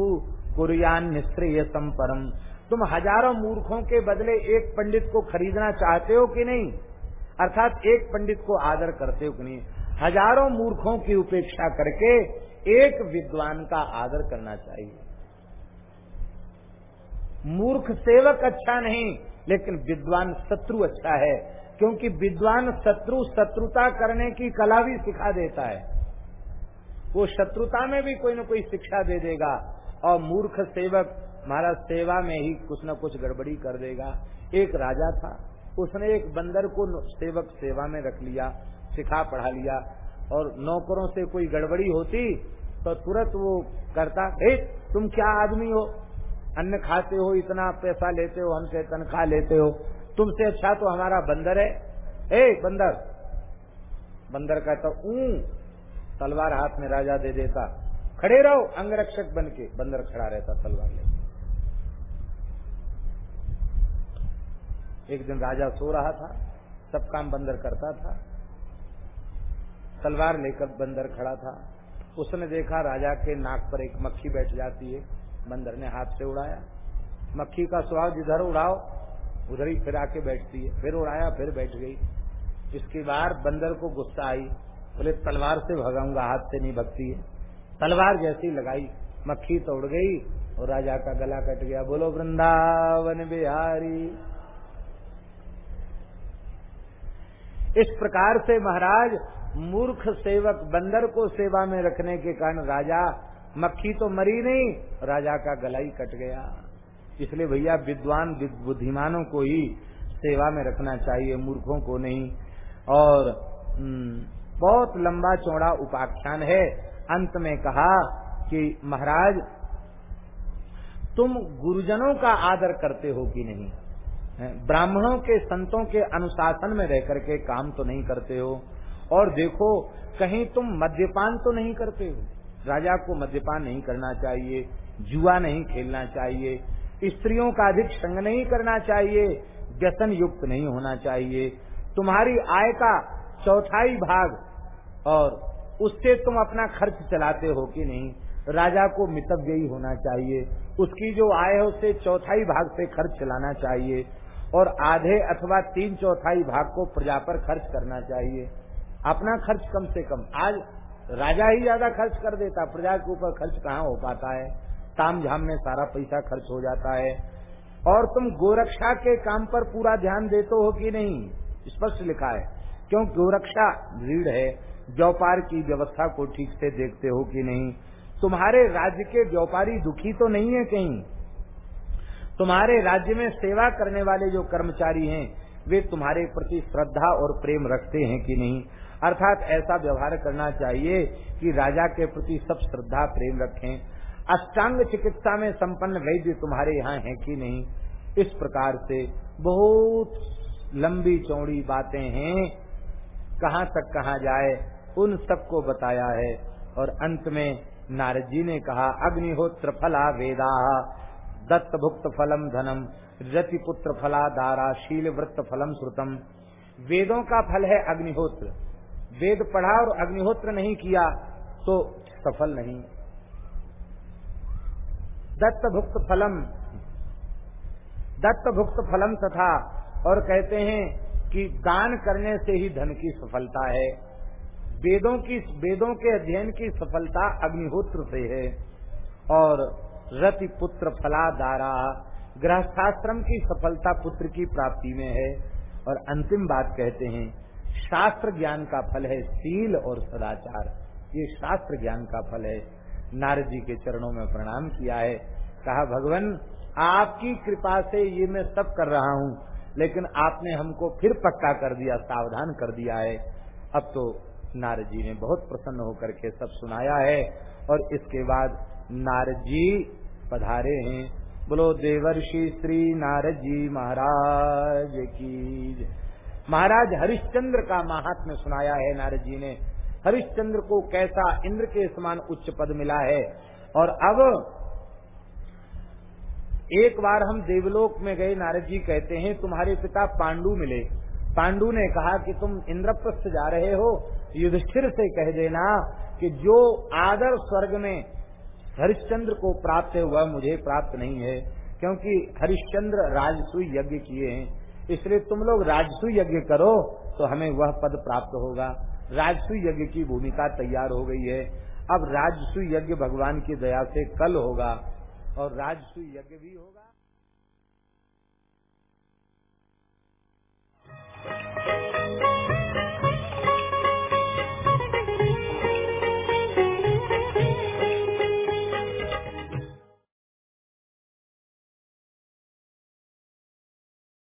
कुरियान निश्रेय परम। तुम हज़ारों मूर्खों के बदले एक पंडित को खरीदना चाहते हो कि नहीं? अर्थात एक पंडित को आदर करते हो कि नहीं? हज़ारों मूर्खों की उपेक्षा करके एक विद्वान का आदर करना चाहिए। मूर्ख सेवक अच्छा नहीं, लेकिन विद्वान शत्रु अच्छा है, क्योंकि विद्वान शत्रु शत्रुता करने की कला भी सिखा देता है। वो शत्रुता में भी कोई न कोई शिक्षा दे देगा, और मूर्ख सेवक महाराज सेवा में ही कुछ न कुछ गड़बड़ी कर देगा। एक राजा था, उसने एक बंदर को सेवक सेवा में रख लिया सिखा, पढ़ा लिया। और नौकरों से कोई गड़बड़ी होती तो तुरंत वो करता हे तुम क्या आदमी हो? अन्न खाते हो, इतना पैसा लेते हो, हमसे तनख्वाह लेते हो। तुमसे अच्छा तो हमारा बंदर है। ए, बंदर। बंदर कहता, ऊ। तलवार हाथ में राजा दे देता। खड़े रहो, अंगरक्षक बन के बंदर खड़ा रहता तलवार लेकर एक दिन राजा सो रहा था, सब काम बंदर करता था। तलवार लेकर बंदर खड़ा था। उसने देखा राजा के नाक पर एक मक्खी बैठ जाती है। बंदर ने हाथ से उड़ाया। मक्खी का स्वाद जिधर उड़ाओ, उधर ही फिर आके बैठती है। फिर उड़ाया, फिर बैठ गई। इसकी बार बंदर को गुस्सा आई। बोले, तलवार से भगाऊँगा, हाथ से नहीं भगती है। तलवार जैसी लगाई। मक्खी तो उड़ गई और राजा का गला कट गया। बोलो, वृंदावन बिहारी। इस प्रकार से महाराज मूर्ख सेवक बंदर को सेवा में रखने के कारण राजा मक्खी तो मरी नहीं राजा का गला ही कट गया। इसलिए भैया विद्वान बुद्धिमानों को ही सेवा में रखना चाहिए मूर्खों को नहीं। और हम्म, बहुत लंबा चौड़ा उपाख्यान है। अंत में कहा कि महाराज तुम गुरुजनों का आदर करते हो कि नहीं? ब्राह्मणों के संतों के अनुशासन में रह करके काम तो नहीं करते हो। और देखो, कहीं तुम मद्यपान तो नहीं करते हो। राजा को मद्यपान नहीं करना चाहिए, जुआ नहीं खेलना चाहिए, स्त्रियों का अधिक संग नहीं करना चाहिए, व्यसन युक्त नहीं होना चाहिए। तुम्हारी आय का चौथाई भाग और उससे तुम अपना खर्च चलाते हो कि नहीं, राजा को मितव्य ही होना चाहिए। उसकी जो आय है, उससे चौथाई भाग से खर्च चलाना चाहिए और आधे अथवा तीन चौथाई भाग को प्रजा पर खर्च करना चाहिए। अपना खर्च कम से कम। आज राजा ही ज़्यादा खर्च कर देता, प्रजा के ऊपर खर्च कहाँ हो पाता है? ताम झाम में सारा पैसा खर्च हो जाता है। और तुम गोरक्षा के काम पर पूरा ध्यान देते हो कि नहीं? स्पष्ट लिखा है। क्यों? गोरक्षा भीड़ है। व्यापार की व्यवस्था को ठीक से देखते हो कि नहीं? तुम्हारे राज्य के व्यापारी दुखी तो नहीं है कहीं? तुम्हारे राज्य में सेवा करने वाले जो कर्मचारी हैं, वे तुम्हारे प्रति श्रद्धा और प्रेम रखते हैं कि नहीं? अर्थात ऐसा व्यवहार करना चाहिए कि राजा के प्रति सब श्रद्धा, प्रेम रखें। अष्टांग चिकित्सा में संपन्न वैद्य तुम्हारे यहाँ है कि नहीं? इस प्रकार से बहुत लंबी चौड़ी बातें हैं। कहाँ तक कहा जाए, उन सबको बताया है। और अंत में नारद जी ने कहा, अग्निहोत्र फला वेदा दत्त भुक्त फलम धनम रति पुत्र फला दारा शील वृत्त फलम श्रुतम। वेदों का फल है अग्निहोत्र। वेद पढ़ा और अग्निहोत्र नहीं किया तो सफल नहीं। दत्त भुक्त फलम। दत्त भुक्त फलम तथा, और कहते हैं कि दान करने से ही धन की सफलता है। वेदों की, वेदों के अध्ययन की सफलता अग्निहोत्र से है। और रति पुत्र फलादारा, गृहस्थाश्रम की सफलता पुत्र की प्राप्ति में है। और अंतिम बात कहते हैं शास्त्र ज्ञान का फल है सील और सदाचार। ये शास्त्र ज्ञान का फल है। नारद जी के चरणों में प्रणाम किया है। कहा, भगवान, आपकी कृपा से ये मैं सब कर रहा हूँ, लेकिन आपने हमको फिर पक्का कर दिया, सावधान कर दिया है। अब तो नारद जी ने बहुत प्रसन्न होकर के सब सुनाया है, और इसके बाद नारद जी पधारे हैं। बोलो, देवर्षि श्री नारद जी महाराज की महाराज हरिश्चंद्र का महात्म्य सुनाया है नारद जी ने। हरिश्चंद्र को कैसा इंद्र के समान उच्च पद मिला है। और अब एक बार हम देवलोक में गए, नारद जी कहते हैं, तुम्हारे पिता पांडु मिले। पांडु ने कहा कि तुम इंद्रप्रस्थ जा रहे हो। युधिष्ठिर से कह देना कि जो आदर स्वर्ग में हरिश्चंद्र को प्राप्त हुआ मुझे प्राप्त नहीं है, क्योंकि हरिश्चंद्र राजसु यज्ञ किए हैं। इसलिए तुम लोग राजसु यज्ञ करो तो हमें वह पद प्राप्त होगा। राजसु यज्ञ की भूमिका तैयार हो गई है। अब राजसु यज्ञ भगवान की दया से कल होगा और राजसु यज्ञ भी होगा।